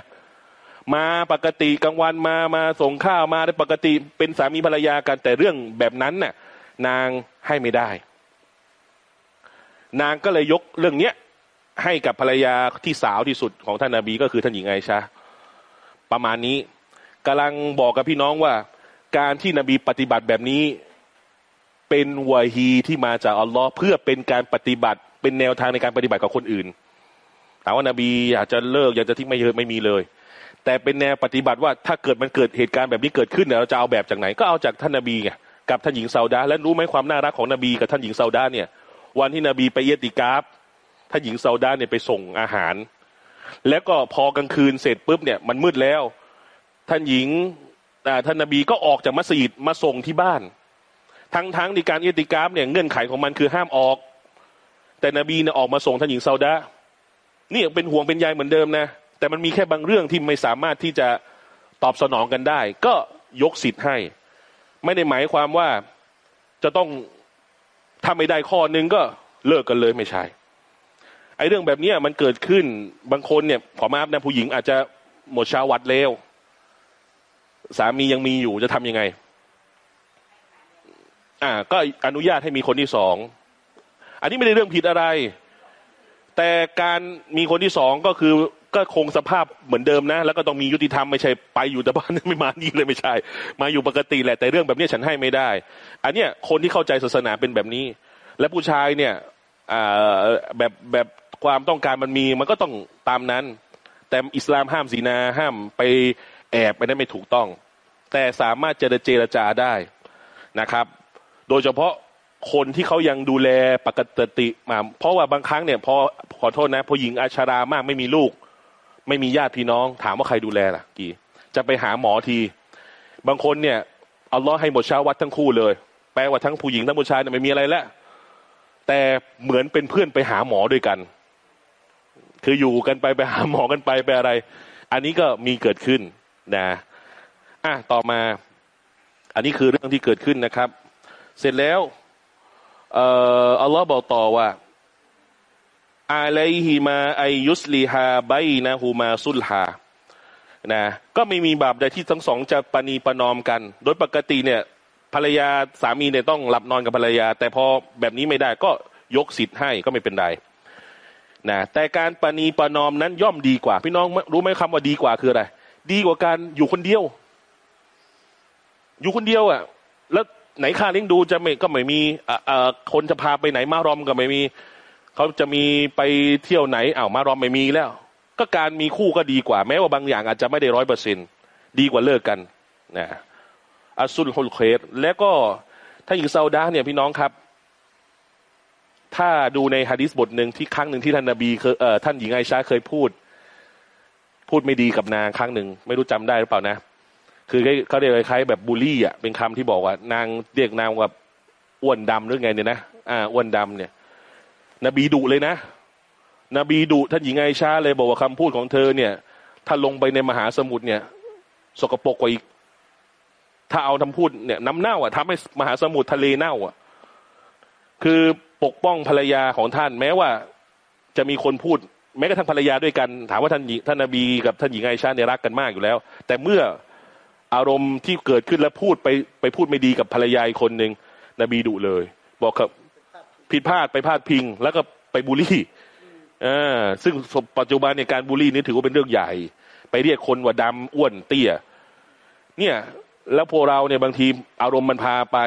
มาปกติกลางวันมามาส่งข้าวมาได้ปกติเป็นสามีภรรยากันแต่เรื่องแบบนั้นน่ะ นางให้ไม่ได้ นางก็เลยยกเรื่องเนี้ยให้กับภรรยาที่สาวที่สุดของท่านนาบีก็คือท่านหญิงไอชาประมาณนี้กำลังบอกกับพี่น้องว่า การที่นบีปฏิบัติแบบนี้ เป็นวะฮีที่มาจากอัลลอฮ์เพื่อเป็นการปฏิบัติ เป็นแนวทางในการปฏิบัติกับคนอื่น ถามว่านาบีอยากจะเลิกอยากจะทิ้งไม่เยอะไม่มีเลย แต่เป็นแนวปฏิบัติว่าถ้าเกิดมันเกิดเหตุการณ์แบบนี้เกิดขึ้นเนี่ยเราจะเอาแบบจากไหนก็เอาจากท่านนาบีไงกับท่านหญิงซาดาและรู้ไหมความน่ารักของนบีกับท่านหญิงซาดาเนี่ยวันที่นบีไปเยติกาฟท่านหญิงซาดาเนี่ยไปส่งอาหาร แล้วก็พอกลางคืนเสร็จปุ๊บเนี่ยมันมืดแล้ว ท่านหญิงท่านนบีก็ออกจากมัสยิดมาส่งที่บ้าน ทั้งทั้งในการเยติกาฟเนี่ยเงื่อนไขของมันคือห้ามออก แต่นบีเนี่ยออกมาส่งท่านหญิงซาดา นี่เป็นห่วงเป็นใยเหมือนเดิมนะ แต่มันมีแค่บางเรื่องที่ไม่สามารถที่จะตอบสนองกันได้ ก็ยกสิทธิ์ให้ ไม่ได้หมายความว่าจะต้องถ้าไม่ได้ข้อนึงก็เลิกกันเลยไม่ใช่ไอ้เรื่องแบบนี้มันเกิดขึ้นบางคนเนี่ยขอมาอัพนะผู้หญิงอาจจะหมดชาววัดแล้วสามียังมีอยู่จะทำยังไง อ่า ก็อนุญาตให้มีคนที่สอง อันนี้ไม่ได้เรื่องผิดอะไร แต่การมีคนที่สองก็คือก็คงสภาพเหมือนเดิมนะ แล้วก็ต้องมียุติธรรมไม่ใช่ไปอยู่แต่บ้านไม่มานี่เลยไม่ใช่ มาอยู่ปกติแหละแต่เรื่องแบบนี้ฉันให้ไม่ได้ อันเนี้ยคนที่เข้าใจศาสนาเป็นแบบนี้ และผู้ชายเนี่ยแบบแบบความต้องการมันมีมันก็ต้องตามนั้น แต่อิสลามห้ามสีนาห้ามไปแอบไปนั้นไม่ถูกต้อง แต่สามารถเจรเจรจาได้นะครับ โดยเฉพาะ คนที่เขายังดูแลปกติมาเพราะว่าบางครั้งเนี่ยพอขอโทษนะพอหญิงอาชารามากไม่มีลูก ไม่มีญาติพี่น้อง ถามว่าใครดูแลล่ะ กี่ จะไปหาหมอที บางคนเนี่ยเอาล้อให้หมดชาววัดทั้งคู่เลย แปลว่าทั้งผู้หญิงทั้งผู้ชายเนี่ยไม่มีอะไรแล้วแต่เหมือนเป็นเพื่อนไปหาหมอด้วยกัน คืออยู่กันไปไปหาหมอกันไปไปอะไร อันนี้ก็มีเกิดขึ้นนะอะต่อมา อันนี้คือเรื่องที่เกิดขึ้นนะครับ เสร็จแล้ว เอ่ออัลลอฮ์บอกต่อว่าอาลฮิมาไอยุสลีฮาไบนะฮูมาซุลฮานะก็ไม่มีบาปใดที่ทั้งสองจะปณีประนอมกัน โดยปกติเนี่ยภรรยาสามีเนี่ยต้องหลับนอนกับภรรยา แต่พอแบบนี้ไม่ได้ก็ยกสิทธิ์ให้ก็ไม่เป็นไรนะแต่การปณีประนอมนั้นย่อมดีกว่า พี่น้องรู้ไหมคำว่าดีกว่าคืออะไร ดีกว่าการอยู่คนเดียว อยู่คนเดียวอะ แล้ว ไหนค่าเลี้ยงดูจะไม่ก็ไม่มีอ่าคนจะพาไปไหนมารอมก็ไม่มีเขาจะมีไปเที่ยวไหนอ้าวมารอมไม่มีแล้ว ก็การมีคู่ก็ดีกว่า แม้ว่าบางอย่างอาจจะไม่ได้ร้อยเปอร์เซ็นดีกว่าเลิกกันนะอัสุลฮุลเครและก็ถ้าหญิงซาอุดาเนี่ยพี่น้องครับ ถ้าดูในฮะดิษบทหนึ่งที่ครั้งหนึ่งที่ท่านนบีเคยเอ่อท่านหญิงไอชาเคยพูด พูดไม่ดีกับนางครั้งหนึ่ง ไม่รู้จำได้หรือเปล่านะ คือเขาเรียกคล้ายๆแบบบูลลี่อะเป็นคำที่บอกว่า นางเรียกนางว่าอ้วนดำหรือไงเนี่ยนะอ่าอ้วนดำเนี่ย นบีดุเลยนะ นบีดุท่านหญิงไอชาเลยบอกว่าคำพูดของเธอเนี่ย ถ้าลงไปในมหาสมุทรเนี่ย สกปรกกว่าอีก ถ้าเอาทำพูดเนี่ยน้ำเน่าอะทำให้มหาสมุทรทะเลเน่าอะ คือปกป้องภรรยาของท่าน แม้ว่าจะมีคนพูด แม้กระทั่งภรรยาด้วยกัน ถามว่าท่านท่านนบีกับท่านหญิงไอชาเนี่ยรักกันมากอยู่แล้ว แต่เมื่อ อารมณ์ที่เกิดขึ้นแล้วพูดไปไปพูดไม่ดีกับภรรยาคนหนึ่งนบีดุเลย บอกครับผิดพลาดไปพลาดพิง แล้วก็ไปบูลลี่อ่าซึ่งปัจจุบันในการบูลลี่นี่ถือว่าเป็นเรื่องใหญ่ ไปเรียกคนว่าดำอ้วนเตี้ย เนี่ย แล้วพวกเราเนี่ยบางทีอารมณ์มันพาไป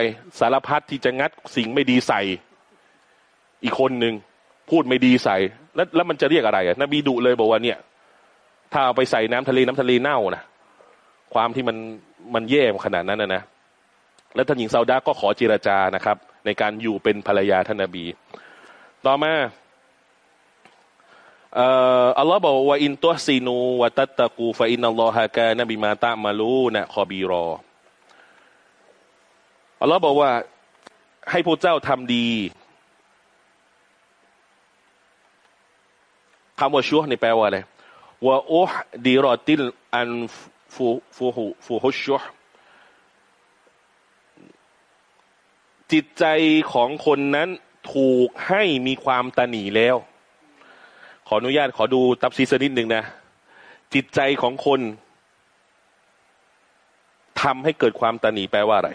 สารพัดที่จะงัดสิ่งไม่ดีใส่ อีกคนหนึ่งพูดไม่ดีใส่ แล้วแล้วมันจะเรียกอะไรอะนบีดุเลยบอกว่าเนี่ย ถ้าเอาไปใส่น้ำทะเลน้ำทะเลเน่านะ ความที่มันมันแย่ขนาดนั้นนะนะแล้วท่านหญิงซาดาก็ขอเจรจานะครับ ในการอยู่เป็นภรรยาท่านนบี ต่อมาอัลลอฮ์บอกว่าอินตัวซีนูวตัตตะกูฟอินนัลลอฮะกานบิมาตะมาลูนะคอบีรออัลลอฮ์บอกว่าให้พวกเจ้าทำดีคำว่าชั่วนี่แปลว่าอะไรว่าโอดีรอติลอัน ฟูฟูหูฟูฮุชัวจิตใจของคนนั้นถูกให้มีความตนีแล้ว ขออนุญาตขอดูตับซีสนิดหนึ่งนะ จิตใจของคนทำให้เกิดความตนีแปลว่าอะไร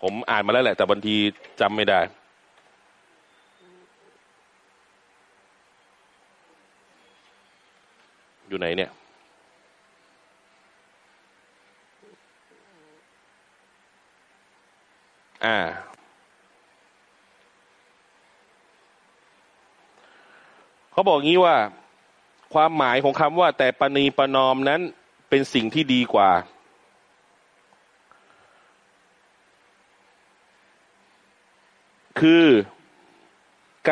ผมอ่านมาแล้วแหละ แต่บางทีจำไม่ได้อยู่ไหนเนี่ย อ่า เขาบอกงี้ว่า ความหมายของคำว่า แต่ปณีประนอมนั้นเป็นสิ่งที่ดีกว่า คือ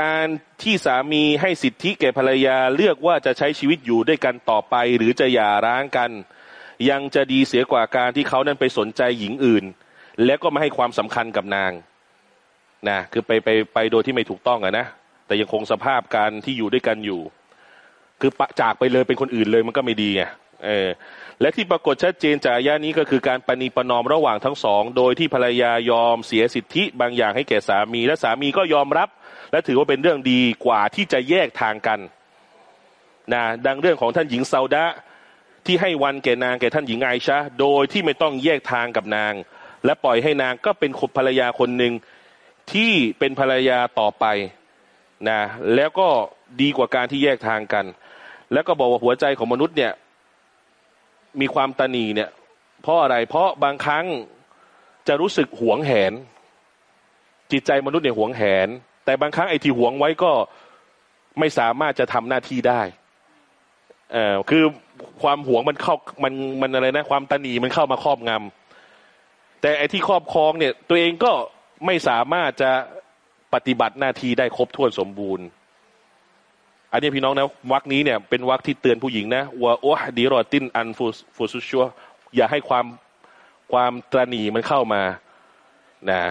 การที่สามีให้สิทธิแก่ภรรยาเลือกว่าจะใช้ชีวิตอยู่ด้วยกันต่อไป หรือจะหย่าร้างกัน ยังจะดีเสียกว่าการที่เขานั้นไปสนใจหญิงอื่น แล้วก็ไมาให้ความสำคัญกับนางนะคือไปไปไปโดยที่ไม่ถูกต้องอะนะแต่ยังคงสภาพการที่อยู่ด้วยกันอยู่ คือปะจากไปเลยเป็นคนอื่นเลยมันก็ไม่ดีไงเออและที่ปรากฏชัดเจนจากย่านี้ก็คือการปณีประนอมระหว่างทั้งสอง โดยที่ภรรยายอมเสียสิทธิบางอย่างให้แก่สามี และสามีก็ยอมรับ และถือว่าเป็นเรื่องดีกว่าที่จะแยกทางกันนะดังเรื่องของท่านหญิงซาดะที่ให้วันแก่นางแก่ท่านหญิงไอชะโดยที่ไม่ต้องแยกทางกับนาง และปล่อยให้นางก็เป็นคนภรรยาคนหนึ่งที่เป็นภรรยาต่อไปนะแล้วก็ดีกว่าการที่แยกทางกัน แล้วก็บอกว่าหัวใจของมนุษย์เนี่ย มีความตนีเนี่ย เพราะอะไร เพราะบางครั้งจะรู้สึกหวงแหน จิตใจมนุษย์เนี่ยหวงแหน แต่บางครั้งไอ้ที่หวงไว้ก็ไม่สามารถจะทำหน้าที่ได้เออคือความหวงมันเข้ามันมันอะไรนะ ความตนีมันเข้ามาครอบงำ แต่ไอ้ที่ครอบครองเนี่ย ตัวเองก็ไม่สามารถจะปฏิบัติหน้าที่ได้ครบถ้วนสมบูรณ์ อันนี้พี่น้องนะวักนี้เนี่ยเป็นวักที่เตือนผู้หญิงนะว่าโอ้ดีรอตินอันฟูฟูซุชัวอย่าให้ความความตรณีมันเข้ามานะ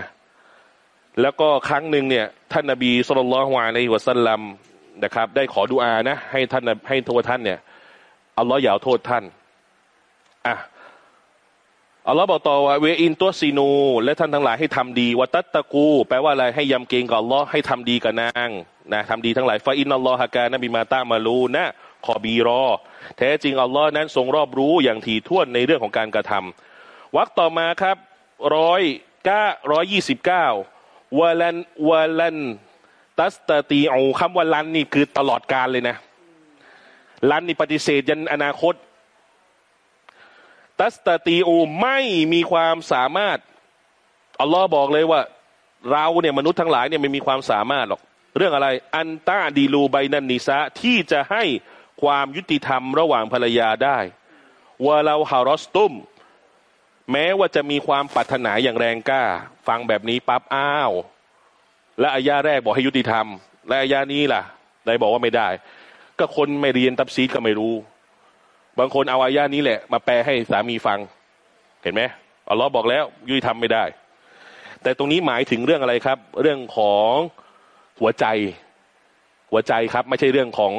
แล้วก็ครั้งหนึ่งเนี่ยท่านนบีสุลต่านละฮ์วาในหัวสัลลัมนะครับ ได้ขอดุอานะให้ท่านให้โทษท่านเนี่ยอัลลอฮ์อย่าโทษท่านอะ อัลลอฮ์บอกต่อว่าوإن تحسنوا และท่านทั้งหลายให้ทำดีวัตตะกู แปลว่าอะไรให้ยำเกรงกับอัลลอฮ์ให้ทำดีกับนางนะทำดีทั้งหลายفإن الله كان بما تعملون خبيرا แท้จริงอัลลอฮ์นั้นทรงรอบรู้อย่างถี่ถ้วนในเรื่องของการกระทำวรรคต่อมาครับร้อยเก้าร้อยยี่สิบเก้าวาลันวาลันตัสตตีอาคำว่าลันนี่คือตลอดการเลยนะลันนี่ปฏิเสธยันอนาคต ตัสตตีอูไม่มีความสามารถอัลลอฮ์บอกเลยว่า เราเนี่ยมนุษย์ทั้งหลายเนี่ยไม่มีความสามารถหรอก เรื่องอะไร อันตาดีลูไบนันนิซะที่จะให้ความยุติธรรมระหว่างภรรยาได้ว่าเราฮารอสตุม แม้ว่าจะมีความปรารถนาอย่างแรงกล้า ฟังแบบนี้ปั๊บอ้าว และอายาแรกบอกให้ยุติธรรม และอายานี้ล่ะได้บอกว่าไม่ได้ ก็คนไม่เรียนตับซีดก็ไม่รู้ บางคนเอาอายานี้แหละ มาแปลให้สามีฟัง เห็นไหมอัลลอฮ์บอกแล้วยุติธรรมไม่ได้ แต่ตรงนี้หมายถึงเรื่องอะไรครับ เรื่องของหัวใจ หัวใจครับไม่ใช่เรื่องของ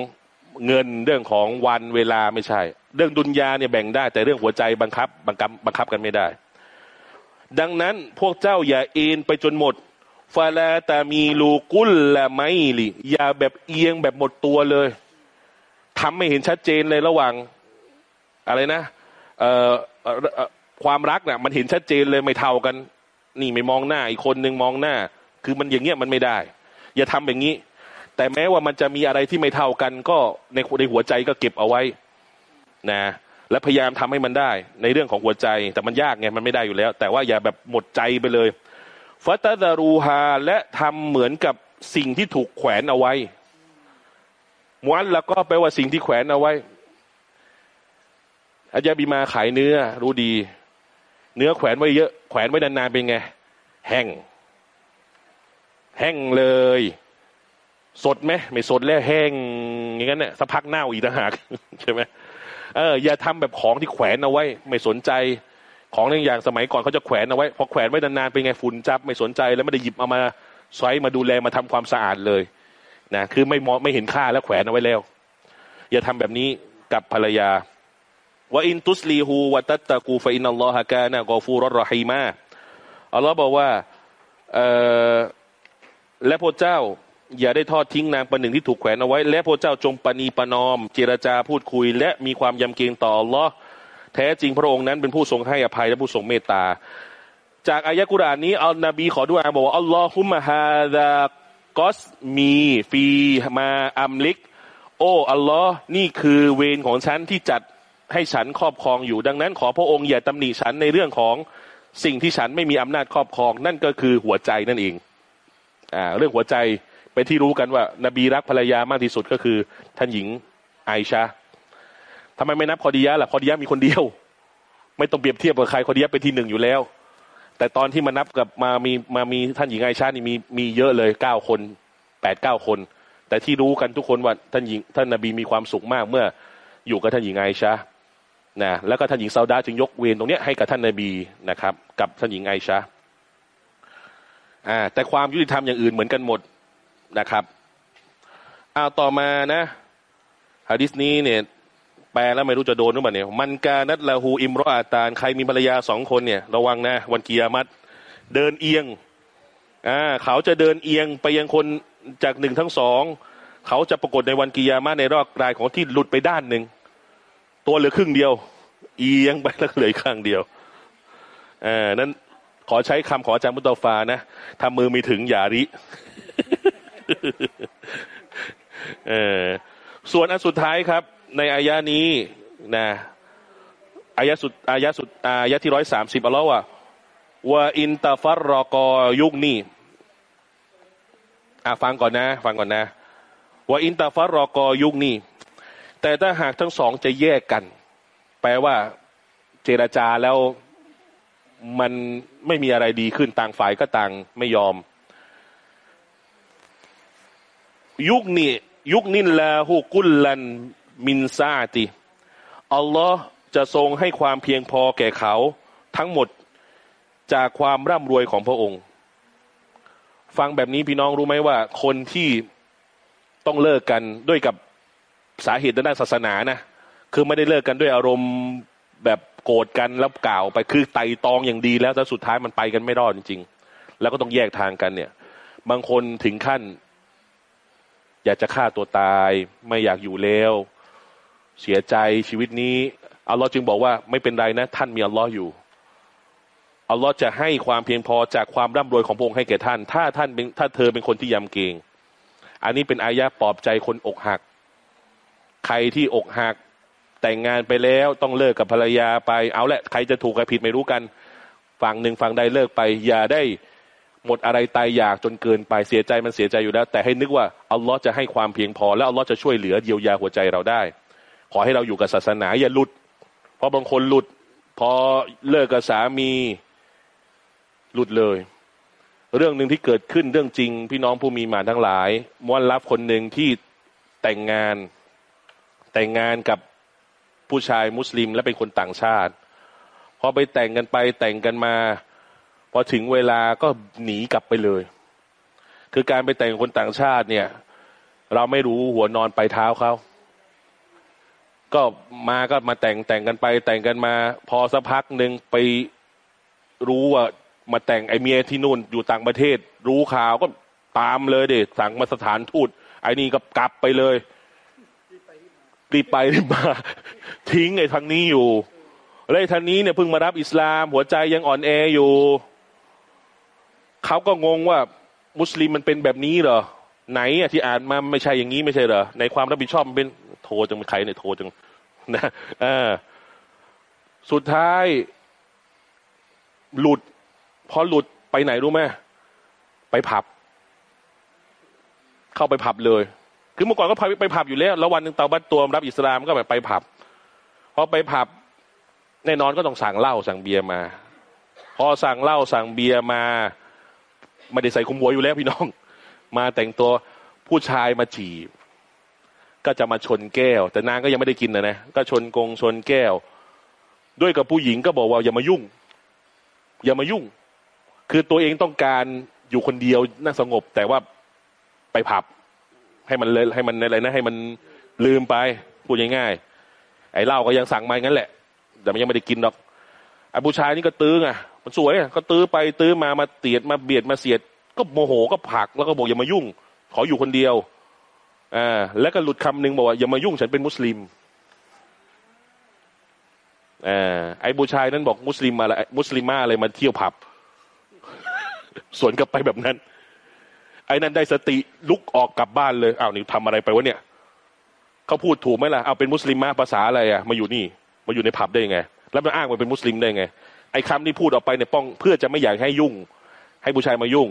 เงินเรื่องของวันเวลาไม่ใช่ เรื่องดุนยาเนี่ยแบ่งได้ แต่เรื่องหัวใจบังคับบังคับบังคับกันไม่ได้ ดังนั้นพวกเจ้าอย่าเอ็นไปจนหมดฟาลาตามีลูกุลละไมลิอย่าแบบเอียงแบบหมดตัวเลยทำไม่เห็นชัดเจนเลยระหว่าง อะไรนะเอ่อความรักน่ะ มันเห็นชัดเจนเลยไม่เท่ากัน นี่ไม่มองหน้า อีกคนหนึ่งมองหน้า คือมันอย่างเงี้ยมันไม่ได้ อย่าทำอย่างนี้ แต่แม้ว่ามันจะมีอะไรที่ไม่เท่ากัน ก็ในในหัวใจก็เก็บเอาไว้ นะและพยายามทำให้มันได้ ในเรื่องของหัวใจ แต่มันยากไงมันไม่ได้อยู่แล้ว แต่ว่าอย่าแบบหมดใจไปเลยฟัตดารูฮาและทำเหมือนกับสิ่งที่ถูกแขวนเอาไว้มวนแล้วก็แปลว่าสิ่งที่แขวนเอาไว้ อาจารย์บีมาขายเนื้อ รู้ดี เนื้อแขวนไว้เยอะ แขวนไว้นานๆเป็นไง แห้ง แห้งเลย สดไหมไม่สดแล้วแห้ง อย่างนั้นเนี่ยสักพักเน่าอีกต่างหากใช่ไหมเอออย่าทำแบบของที่แขวนเอาไว้ ไม่สนใจของในอย่างสมัยก่อนเขาจะแขวนเอาไว้พอแขวนไว้นานๆเป็นไงฝุ่นจับไม่สนใจแล้วไม่ได้หยิบเอามาใช้มาดูแลมาทำความสะอาดเลยนะคือไม่มองไม่เห็นค่าแล้วแขวนเอาไว้แล้ว อย่าทำแบบนี้กับภรรยา ว่าอินตุสลีฮูวะตัตตะกูฟอินัลลอฮะกานะกอฟูรรรฮีมาอัลลอฮ์บอกว่าและพระเจ้าอย่าได้ทอดทิ้งนางประหนึ่งที่ถูกแขวนเอาไว้ และพระเจ้าจงปณีปนอม เจรจาพูดคุย และมีความยำเกรงต่ออัลลอฮ์แท้จริงพระองค์นั้นเป็นผู้ทรงให้อภัยและผู้ทรงเมตตา จากอายะกุรานนี้อัลนบีขอดุอาบอกว่าอัลลอฮุมะฮาดากอสมีฟีมาอัมลิก โอ้อัลลอฮ์นี่คือเวรของฉันที่จัด ให้ฉันครอบครองอยู่ดังนั้น ขอพระองค์อย่าตำหนิฉันในเรื่องของสิ่งที่ฉันไม่มีอำนาจครอบครอง นั่นก็คือหัวใจนั่นเองอ่าเรื่องหัวใจเป็นที่รู้กันว่า นบีรักภรรยามากที่สุดก็คือท่านหญิงไอชาทำไมไม่นับคอดียะล่ะคอดียะมีคนเดียว ไม่ต้องเปรียบเทียบกับใครคอดียะเป็นที่หนึ่งอยู่แล้ว แต่ตอนที่มานับกับมามีมามีท่านหญิงไอชานี่มีมีเยอะเลยเก้าคนแปดเก้าคน แต่ที่รู้กันทุกคนว่าท่านหญิงท่านนบีมีความสุขมากเมื่ออยู่กับท่านหญิงไอชา นะแล้วก็ท่านหญิงซาดาจึงยกเวรตรงนี้ให้กับท่านนบีนะครับ กับท่านหญิงไอชาอ่าแต่ความยุติธรรมอย่างอื่นเหมือนกันหมดนะครับเอาต่อมานะฮะดิษนี้เนี่ยแปลแล้วไม่รู้จะโดนหรือเปล่าเนี่ยมันกานัดลาหูอิมรออาตานใครมีภรรยาสองคนเนี่ย ระวังนะ วันกียามัดเดินเอียงอ่าเขาจะเดินเอียงไปยังคนจากหนึ่งทั้งสอง เขาจะปรากฏในวันกียามัดในรอบรายของที่หลุดไปด้านหนึ่ง ตัวเหลือครึ่งเดียว เอียงไปแล้วเหลือข้างเดียวอ่านั้นขอใช้คำขออาจารย์มุตตฟานะถ้ามือมีถึงอย่าริเออส่วนอันสุดท้ายครับ ในอายะนี้นะอายะสุดอายะสุดอายะที่ร้อยสามสิบอัลลอฮ์ว่าว่าอินตาฟัรรอกอยุคนี้อะฟังก่อนนะ ฟังก่อนนะว่าอินตาฟัรรอกอยุคนี้ แต่ถ้าหากทั้งสองจะแยกกัน แปลว่าเจรจาแล้วมันไม่มีอะไรดีขึ้นต่างฝ่ายก็ต่างไม่ยอม ยุคนี้ยุคนินลาหูกุลลันมินซาติอัลลอฮ์จะทรงให้ความเพียงพอแก่เขาทั้งหมดจากความร่ำรวยของพระองค์ ฟังแบบนี้พี่น้องรู้ไหมว่า คนที่ต้องเลิกกันด้วยกับ สาเหตุด้านศาสนานะคือไม่ได้เลิกกันด้วยอารมณ์แบบโกรธกันแล้วกล่าวไปคือไต่ตองอย่างดีแล้วแต่สุดท้ายมันไปกันไม่รอดจริง ๆ แล้วก็ต้องแยกทางกันเนี่ย บางคนถึงขั้น อยากจะฆ่าตัวตาย ไม่อยากอยู่แล้วเสียใจชีวิตนี้อัลลอฮ์จึงบอกว่าไม่เป็นไรนะ ท่านมีอัลลอฮ์อยู่อัลลอฮ์จะให้ความเพียงพอจากความร่ำรวยของพระองค์ให้แก่ท่าน ถ้าท่านเป็นถ้าเธอเป็นคนที่ยำเกรงอันนี้เป็นอายะปลอบใจคนอกหัก ใครที่อกหักแต่งงานไปแล้วต้องเลิกกับภรรยาไปเอาแหละใครจะถูกใครผิดไม่รู้กัน ฝั่งหนึ่งฝั่งใดเลิกไป อย่าได้หมดอะไรตายอยากจนเกินไปเสียใจมันเสียใจอยู่แล้ว แต่ให้นึกว่าอัลลอฮ์จะให้ความเพียงพอ แล้วอัลลอฮ์จะช่วยเหลือเยียวยาหัวใจเราได้ ขอให้เราอยู่กับศาสนาอย่าหลุด เพราะบางคนหลุด พอเลิกกับสามีหลุดเลย เรื่องหนึ่งที่เกิดขึ้นเรื่องจริง พี่น้องผู้มีมานทั้งหลายม้วนรับคนหนึ่งที่แต่งงาน แต่งงานกับผู้ชายมุสลิมและเป็นคนต่างชาติ พอไปแต่งกันไปแต่งกันมา พอถึงเวลาก็หนีกลับไปเลย คือการไปแต่งคนต่างชาติเนี่ย เราไม่รู้หัวนอนไปเท้าเขาก็มาก็มาแต่งแต่งกันไป แต่งกันมา พอสักพักหนึ่งไปรู้ว่ามาแต่งไอเมียที่นู่นอยู่ต่างประเทศ รู้ข่าวก็ตามเลยเด็สั่งมาสถานทูตไอ้นี่ก็กลับไปเลย รีบไปรีบมา ทิ้งไอ้ทางนี้อยู่แล้วไอ้ทางนี้เนี่ยเพิ่งมารับอิสลาม หัวใจยังอ่อนแออยู่เขาก็งงว่ามุสลิมมันเป็นแบบนี้เหรอไหนอะที่อ่านมาไม่ใช่อย่างนี้ไม่ใช่เหรอในความรับผิดชอบมันเป็นโทรจังใครเนี่ยโทรจังนะอ่าสุดท้าย หลุด พอหลุดไปไหนรู้ไหมไปผับ เข้าไปผับเลย คือเมื่อก่อนก็ไปผับอยู่แล้ว แล้ววันหนึ่งเตาบัตตัวรับอิสลามก็แบบไปผับพอไปผับแน่นอนก็ต้องสั่งเหล้าสั่งเบียร์มา พอสั่งเหล้าสั่งเบียร์มาไม่ได้ใส่คุมหัวอยู่แล้วพี่น้อง มาแต่งตัวผู้ชายมาจีบ ก็จะมาชนแก้ว แต่นางก็ยังไม่ได้กินนะนะก็ชนกงชนแก้ว ด้วยกับผู้หญิงก็บอกว่าอย่ามายุ่ง อย่ามายุ่ง คือตัวเองต้องการอยู่คนเดียวน่าสงบ แต่ว่าไปผับ ให้มันเลยให้มันอะไรนะ ให้มันลืมไปพูดง่ายๆไอ้เหล้าก็ยังสั่งมางั้นแหละ แต่มันยังไม่ได้กินหรอกไอ้ผู้ชายนี่ก็ตื้อไงมันสวยก็ตื้อไปตื้อมามาเตียดมาเบียดมาเสียด ก็โมโหก็ผักแล้วก็บอกอย่ามายุ่ง ขออยู่คนเดียวอ่าแล้วก็หลุดคำหนึ่งบอกว่าอย่ามายุ่งฉันเป็นมุสลิมอ่าไอ้บูชายนั้นบอกมุสลิมอะไรมุสลิมาอะไรมาเที่ยวผับ สวนกลับไปแบบนั้น ไอ้นั้นได้สติลุกออกกลับบ้านเลยอ้าวนี่ทำอะไรไปวะเนี่ยเขาพูดถูกไหมล่ะเอาเป็นมุสลิมมาภาษาอะไรอะมาอยู่นี่มาอยู่ในผับได้ยังไง แล้วมันอ้างว่าเป็นมุสลิมได้ไง ไอ้คำที่พูดออกไปเนี่ยป้องเพื่อจะไม่อยากให้ยุ่ง ให้ผู้ชายมายุ่ง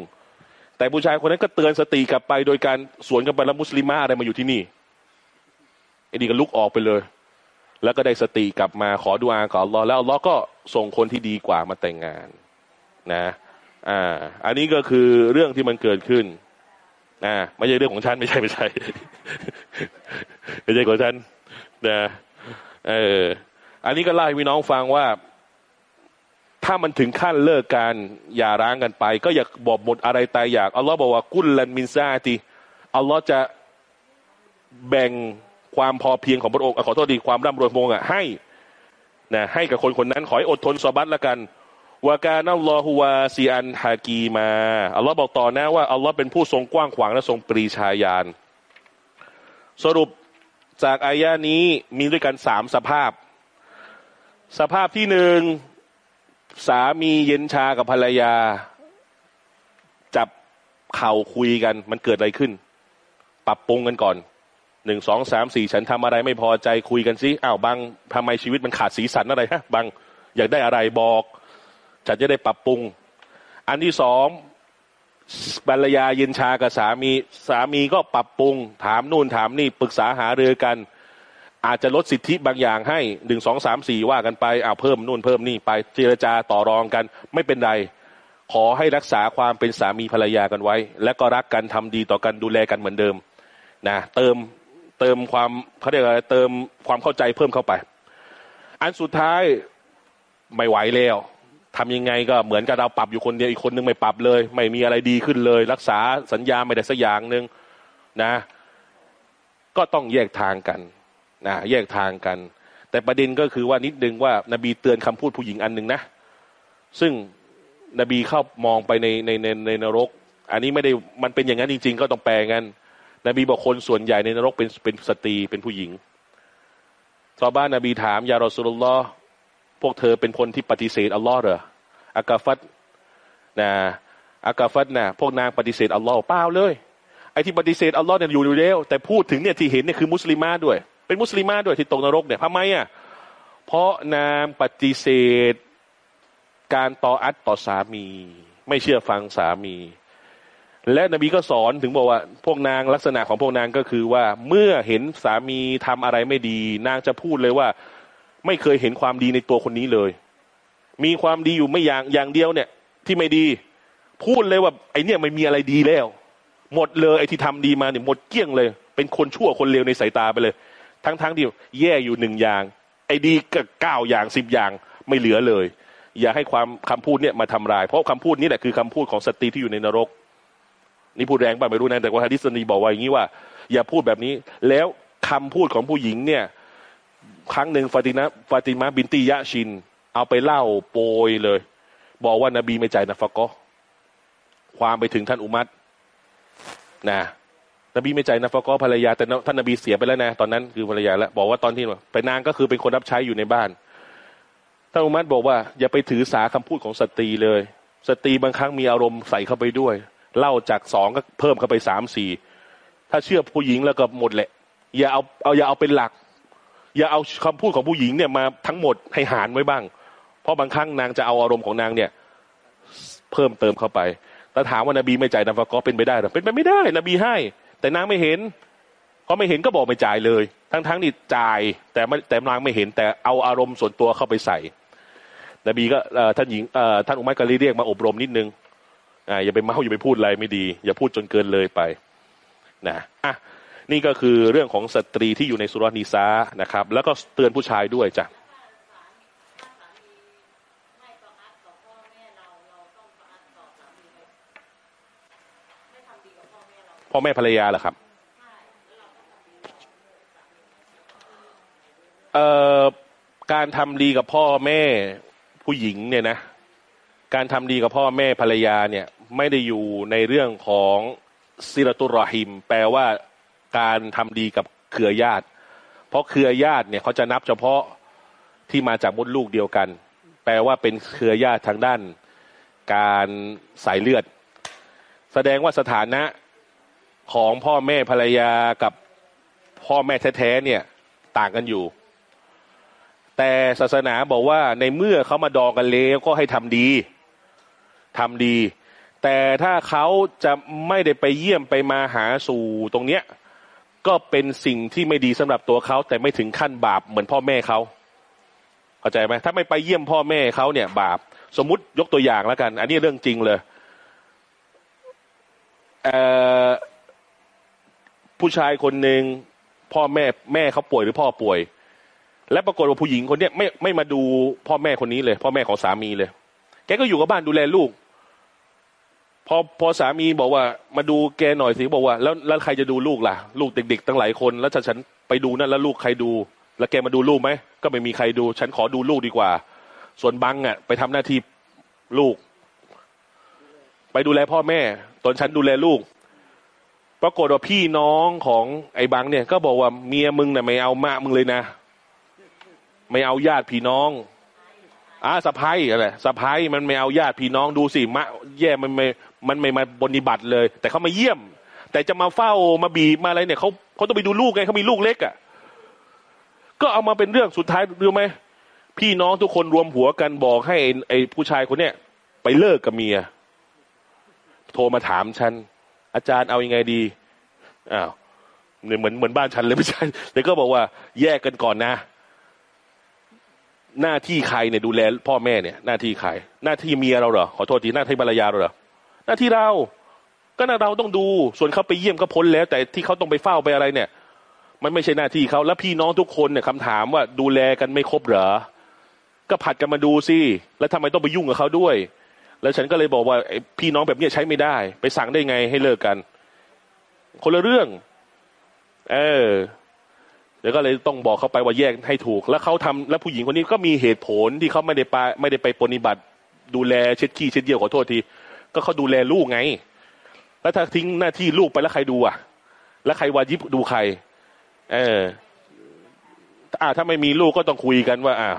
แต่ผู้ชายคนนั้นก็เตือนสติกลับไปโดยการสวนกันไปแล้วมุสลิมาอะไรมาอยู่ที่นี่ไอ้นี่ก็ลุกออกไปเลย แล้วก็ได้สติกลับมาขอดูอาขอรอแล้วรอก็ส่งคนที่ดีกว่ามาแต่งงานนะ อ่า อันนี้ก็คือเรื่องที่มันเกิดขึ้น นะไม่ใช่เรื่องของฉันไม่ใช่ไม่ใช่ ไม่ใช่ของฉันนะเอออันนี้ก็เล่าให้พี่น้องฟังว่า ถ้ามันถึงขั้นเลิกการอย่าร้างกันไป ก็อยากบอกหมดอะไรตายอยากอัลลอฮ์บอกว่ากุลลันมินซาตีอัลลอฮ์จะแบ่งความพอเพียงของพระองค์ขอโทษดีความร่ำรวยพระองค์ให้นะให้กับคนคนนั้นขอให้อดทนสบัตละกัน วาการอัลลอฮฺวาซีอันฮากีมาอัลลอฮ์บอกต่อนะว่าอัลลอฮ์เป็นผู้ทรงกว้างขวางและทรงปรีชาญาณสรุปจากอายะนี้มีด้วยกันสามสภาพ สภาพที่หนึ่งสามีเย็นชากับภรรยา จับเข่าคุยกันมันเกิดอะไรขึ้น ปรับปรุงกันก่อนหนึ่งสองสามสี่ฉันทำอะไรไม่พอใจคุยกันสิอ้าวบางทำไมชีวิตมันขาดสีสันอะไรฮะบางอยากได้อะไรบอก ฉันจะได้ปรับปรุง อันที่สองภรรยาเย็นชากับสามีสามีก็ปรับปรุง ถามนู่นถามนี่ปรึกษาหารือกัน อาจจะลดสิทธิบางอย่างให้หนึ่งสองสามสี่ว่ากันไปเอาเพิ่มนู่นเพิ่มนี่ไปเจรจาต่อรองกัน ไม่เป็นไร ขอให้รักษาความเป็นสามีภรรยากันไว้ และก็รักกันทำดีต่อกันดูแลกันเหมือนเดิมนะเติมเติมความเขาเรียกอะไรเติมความเข้าใจเพิ่มเข้าไป อันสุดท้ายไม่ไหวแล้ว ทำยังไงก็เหมือนกับเราปรับอยู่คนเดียวอีกคนนึงไม่ปรับเลย ไม่มีอะไรดีขึ้นเลย รักษาสัญญาไม่ได้สักอย่างหนึ่งนะ ก็ต้องแยกทางกันนะแยกทางกัน แต่ประเด็นก็คือว่านิดนึงว่านบีเตือนคำพูดผู้หญิงอันหนึ่งนะ ซึ่งนบีเข้ามองไปในในในในนรก อันนี้ไม่ได้มันเป็นอย่างนั้นจริง ๆ ก็ต้องแปลงันนบีบอกคนส่วนใหญ่ในนรกเป็นเป็นสตรีเป็นผู้หญิงชาวบ้านนบีถามยารอสุลลอฮ์ พวกเธอเป็นคนที่ปฏิเสธอัลลอฮ์เหรออากาฟัตนะอากาฟัตนะพวกนางปฏิเสธอัลลอฮ์เปล่าเลยไอ้ที่ปฏิเสธอัลลอฮ์เนี่ยอยู่อยู่แล้วแต่พูดถึงเนี่ยที่เห็นเนี่ยคือมุสลิมาด้วย เป็นมุสลิมาด้วยที่ตกนรกเนี่ยทำไมอะเพราะนางปฏิเสธการต่ออัดต่อสามี ไม่เชื่อฟังสามี และนบีก็สอนถึงบอกว่า พวกนางลักษณะของพวกนางก็คือว่าเมื่อเห็นสามีทำอะไรไม่ดี นางจะพูดเลยว่า ไม่เคยเห็นความดีในตัวคนนี้เลย มีความดีอยู่ไม่อย่างอย่างเดียวเนี่ย ที่ไม่ดี พูดเลยว่า ไอเนี่ยไม่มีอะไรดีแล้ว หมดเลยไอที่ทำดีมาเนี่ยหมดเกลี้ยงเลย เป็นคนชั่วคนเลวในสายตาไปเลย ทั้งทั้งที่แย่อยู่หนึ่งอย่าง ไอดีก็เก้าอย่างสิบอย่างไม่เหลือเลย อย่าให้ความคำพูดเนี่ยมาทำลาย เพราะคำพูดนี้แหละคือคำพูดของสตรีที่อยู่ในนรก นี่พูดแรงไปไม่รู้นะแต่ว่าฮะดิษนีบอกไว่าอย่างนี้ว่า อย่าพูดแบบนี้ แล้วคำพูดของผู้หญิงเนี่ย ครั้งหนึ่งฟาตินะฟาติมาบินตียะชิน เอาไปเล่าโปรยเลย บอกว่านบีไม่ใจนะฟะก็ความไปถึงท่านอุมัตนะนบีไม่ใจนะฟะก็ภรรยาแต่ท่านนบีเสียไปแล้วนะ ตอนนั้นคือภรรยาแล้วบอกว่าตอนที่ไปนางก็คือเป็นคนรับใช้อยู่ในบ้านท่านอุมัตบอกว่า อย่าไปถือสาคำพูดของสตรีเลย สตรีบางครั้งมีอารมณ์ใส่เข้าไปด้วย เล่าจากสองก็เพิ่มเข้าไปสามสี่ถ้าเชื่อผู้หญิงแล้วก็หมดแหละ อย่าเอาเอาอย่าเอาเป็นหลัก อย่าเอาคำพูดของผู้หญิงเนี่ยมาทั้งหมดให้หารไว้บ้าง เพราะบางครั้งนางจะเอาอารมณ์ของนางเนี่ย เพิ่มเติมเข้าไปแต่ถามว่านบีไม่จ่ายนฟะก็เป็นไปได้หรือเป็นไปไม่ได้ นบีให้ แต่นางไม่เห็นพอไม่เห็นก็บอกไม่จ่ายเลย ทั้งทั้งนี่จ่ายแต่ไม่แต่นางไม่เห็น แต่เอาอารมณ์ส่วนตัวเข้าไปใส่ นบีก็ท่านหญิงท่านอุมัยก็เรียกมาอบรมนิดนึงออย่าไปเมาอย่าไปพูดอะไรไม่ดี อย่าพูดจนเกินเลยไปนะอะ นี่ก็คือเรื่องของสตรีที่อยู่ในสุรนีซานะครับ แล้วก็เตือนผู้ชายด้วยจ้ะพ่อแม่ภรรยาเหรอครับเอ่อการทำดีกับพ่อแม่ผู้หญิงเนี่ยนะ การทำดีกับพ่อแม่ภรรยาเนี่ย ไม่ได้อยู่ในเรื่องของซิรตุรหิม แปลว่า การทำดีกับเครือญาติ เพราะเครือญาติเนี่ยเขาจะนับเฉพาะที่มาจากมดลูกเดียวกัน แปลว่าเป็นเครือญาติทางด้านการสายเลือด แสดงว่าสถานะของพ่อแม่ภรรยากับพ่อแม่แท้ๆเนี่ยต่างกันอยู่ แต่ศาสนาบอกว่าในเมื่อเขามาดองกันแล้วก็ให้ทำดีทำดี แต่ถ้าเขาจะไม่ได้ไปเยี่ยมไปมาหาสู่ตรงเนี้ย ก็เป็นสิ่งที่ไม่ดีสำหรับตัวเขาแต่ไม่ถึงขั้นบาปเหมือนพ่อแม่เขาเข้าใจไหมถ้าไม่ไปเยี่ยมพ่อแม่เขาเนี่ย บาป สมมุติยกตัวอย่างแล้วกัน อันนี้เรื่องจริงเลยเผู้ชายคนหนึ่งพ่อแม่แม่เขาป่วยหรือพ่อป่วย และปรากฏว่าผู้หญิงคนเนี้ไม่ไม่มาดูพ่อแม่คนนี้เลย พ่อแม่ของสามีเลย แกก็อยู่กับบ้านดูแลลูก พอพอสามีบอกว่า มาดูแกหน่อยสิบอกว่าแล้วแล้วใครจะดูลูกล่ะ ลูกเด็กๆตั้งหลายคน แล้วถ้าฉันไปดูนั่นแล้วลูกใครดู แล้วแกมาดูลูกไหมก็ไม่มีใครดู ฉันขอดูลูกดีกว่า ส่วนบังอะ ไปทำหน้าที่ลูก ไปดูแลพ่อแม่ ตอนฉันดูแลลูกปรากฏว่าพี่น้องของไอ้บังเนี่ย ก็บอกว่าเมียมึงเนี่ยไม่เอามามึงเลยนะ ไม่เอาญาติพี่น้องอ่าสะพ้ายอะไรสะพ้ายมันไม่เอาญาติพี่น้องดูสิมะ แย่มันไม่ มันไม่มาบนิบัติเลย แต่เขามาเยี่ยม แต่จะมาเฝ้ามาบีมาอะไรเนี่ยเขาเขาต้องไปดูลูกไงเขามีลูกเล็กอะ่ะก็เอามาเป็นเรื่องสุดท้ายรู้ไหมพี่น้องทุกคนรวมหัวกันบอกให้ไอ้ผู้ชายคนเนี้ยไปเลิกกับเมีย โทรมาถามฉัน อาจารย์เอาอยัางไงดีอ้าวเหมือนเหมือนบ้านฉันเลยไม่ใช่แต่ก็บอกว่าแยกกันก่อนนะ หน้าที่ใครเนี่ยดูแลพ่อแม่เนี่ย หน้าที่ใครหน้าที่เมียเราเหรอขอโทษทีหน้าที่ภรรยาเราเหรอ หน้าที่เรา ก็น่าเราต้องดู ส่วนเขาไปเยี่ยมก็พ้นแล้ว แต่ที่เขาต้องไปเฝ้าไปอะไรเนี่ย มันไม่ใช่หน้าที่เขาแล้วพี่น้องทุกคนเนี่ยคำถามว่าดูแลกันไม่ครบเหรอ ก็ผัดกันมาดูสิ แล้วทำไมต้องไปยุ่งกับเขาด้วย แล้วฉันก็เลยบอกว่าพี่น้องแบบนี้ใช้ไม่ได้ ไปสั่งได้ไงให้เลิกกัน คนละเรื่อง เออเดี๋ยวก็เลยต้องบอกเขาไปว่าแยกให้ถูก แล้วเขาทำแล้วผู้หญิงคนนี้ก็มีเหตุผลที่เขาไม่ได้ไปไม่ได้ไปปฏิบัติ ดูแลเช็ดขี้เช็ดเยี่ยวขอโทษที ก็เขาดูแลลูกไง แล้วถ้าทิ้งหน้าที่ลูกไปแล้วใครดูอะ แล้วใครวายิบดูใคร เอออ่าถ้าไม่มีลูกก็ต้องคุยกันว่า อ่า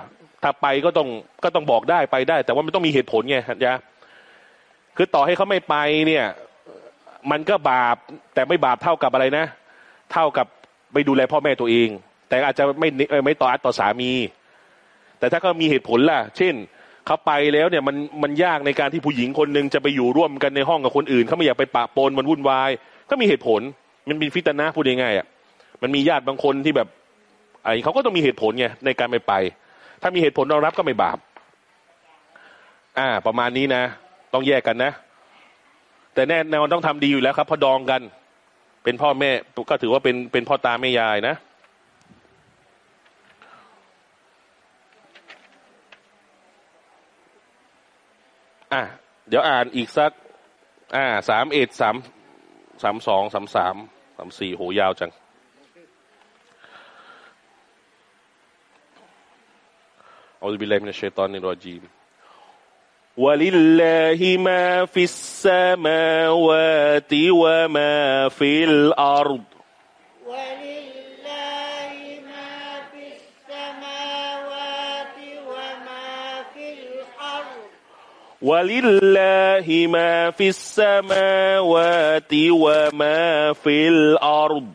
ถ้าไปก็ต้องก็ต้องบอกได้ไปได้ แต่ว่ามันต้องมีเหตุผลไงฮัทยะคือต่อให้เขาไม่ไปเนี่ย มันก็บาป แต่ไม่บาปเท่ากับอะไรนะ เท่ากับไปดูแลพ่อแม่ตัวเอง แต่อาจจะไม่ไม่ต่ออัดต่อสามี แต่ถ้าเขามีเหตุผลล่ะ เช่น เขาไปแล้วเนี่ยมันมันยากในการที่ผู้หญิงคนหนึ่งจะไปอยู่ร่วมกันในห้องกับคนอื่นเขาไม่อยากไปปะปนมันวุ่นวาย ก็มีเหตุผล มันเป็นฟิตนะพูดง่ายๆอะมันมีญาติบางคนที่แบบไอ้เขาก็ต้องมีเหตุผลไงในการไปไป ถ้ามีเหตุผลเรารับก็ไม่บาป อ่า ประมาณนี้นะ ต้องแยกกันนะ แต่แน่นอนต้องทำดีอยู่แล้วครับเพอดองกัน เป็นพ่อแม่ก็ถือว่าเป็นเป็นพ่อตาแม่ยายนะ อ่ะ เดี๋ยวอ่านอีกสัก อ่าสามเอ็ดสามสามสองสามสามสามสี่โหยาวจัง أعوذ بالله من الشيطان الرجيم ولله ما في السماوات وما في الأرض ولله ولله ما في السماوات وما في الأرض.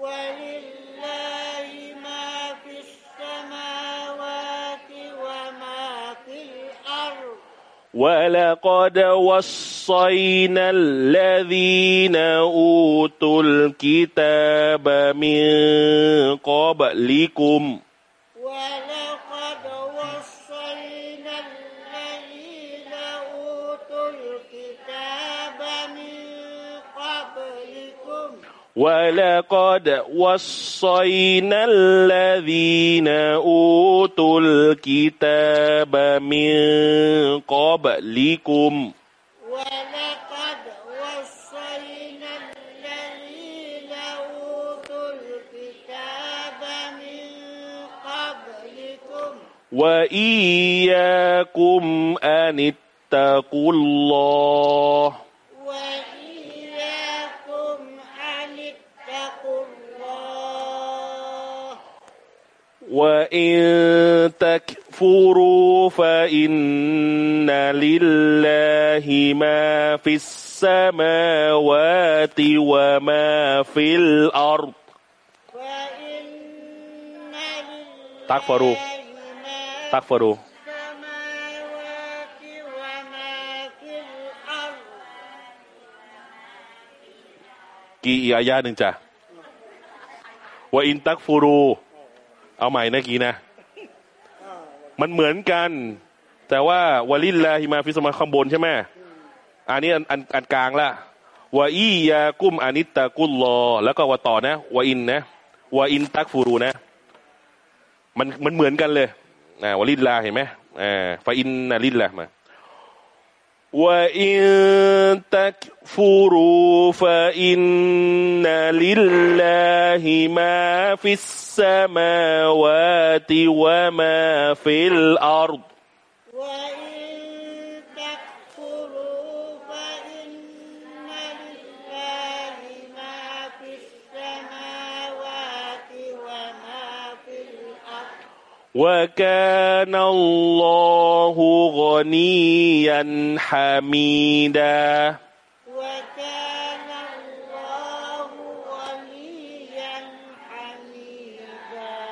ولله ما في السماوات وما في الأرض. ولقد وصينا الذين أوتوا الكتاب من قبلكم. ولقد ولقد وصينا الذين أوتوا الكتاب من قبلكم. ولقد وصينا الذين أوتوا الكتاب من قبلكم. وإياكم أن اتقوا الله. وإن تكفروا فإن لله ما في السماوات وما في الأرض وإن تكفروا. لله ما تكفروا السماوات وما في الأرض กี่อีกอายาหนึ่งจ้ะว่าอินตักฟูรู เอาใหม่นะกีนะ มันเหมือนกัน แต่ว่าวาลิลลาฮิมาฟิสมาข้างบนใช่ไหมอันนี้อันอันอันกลางละวาอียากุมอานิตตะกุลลอ แล้วก็วาต่อนะวาอินนะวาอินตักฟูรูนะ มันมันเหมือนกันเลยอ่าวาลิลลาเห็นไหมอ่าฟาอินนาลิลละมา وإن تكفروا فإن لله ما في السماوات وما في الأرض وكان الله غنيا حميدا. وكان الله غنيا حميدا.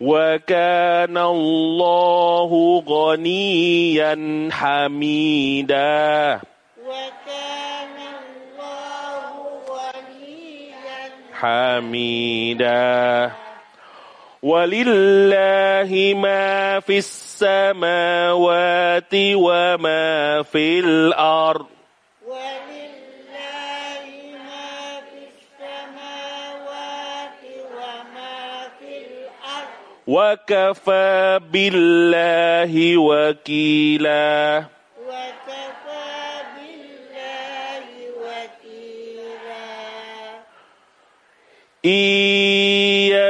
وكان الله غنيا حميدا. وكان الله غنيا حميدا. ولله ما في السماوات وما في الأرض. ولله ما في السماوات وما في الأرض. وكفى بالله وكيلا. وكفى بالله وكيلا.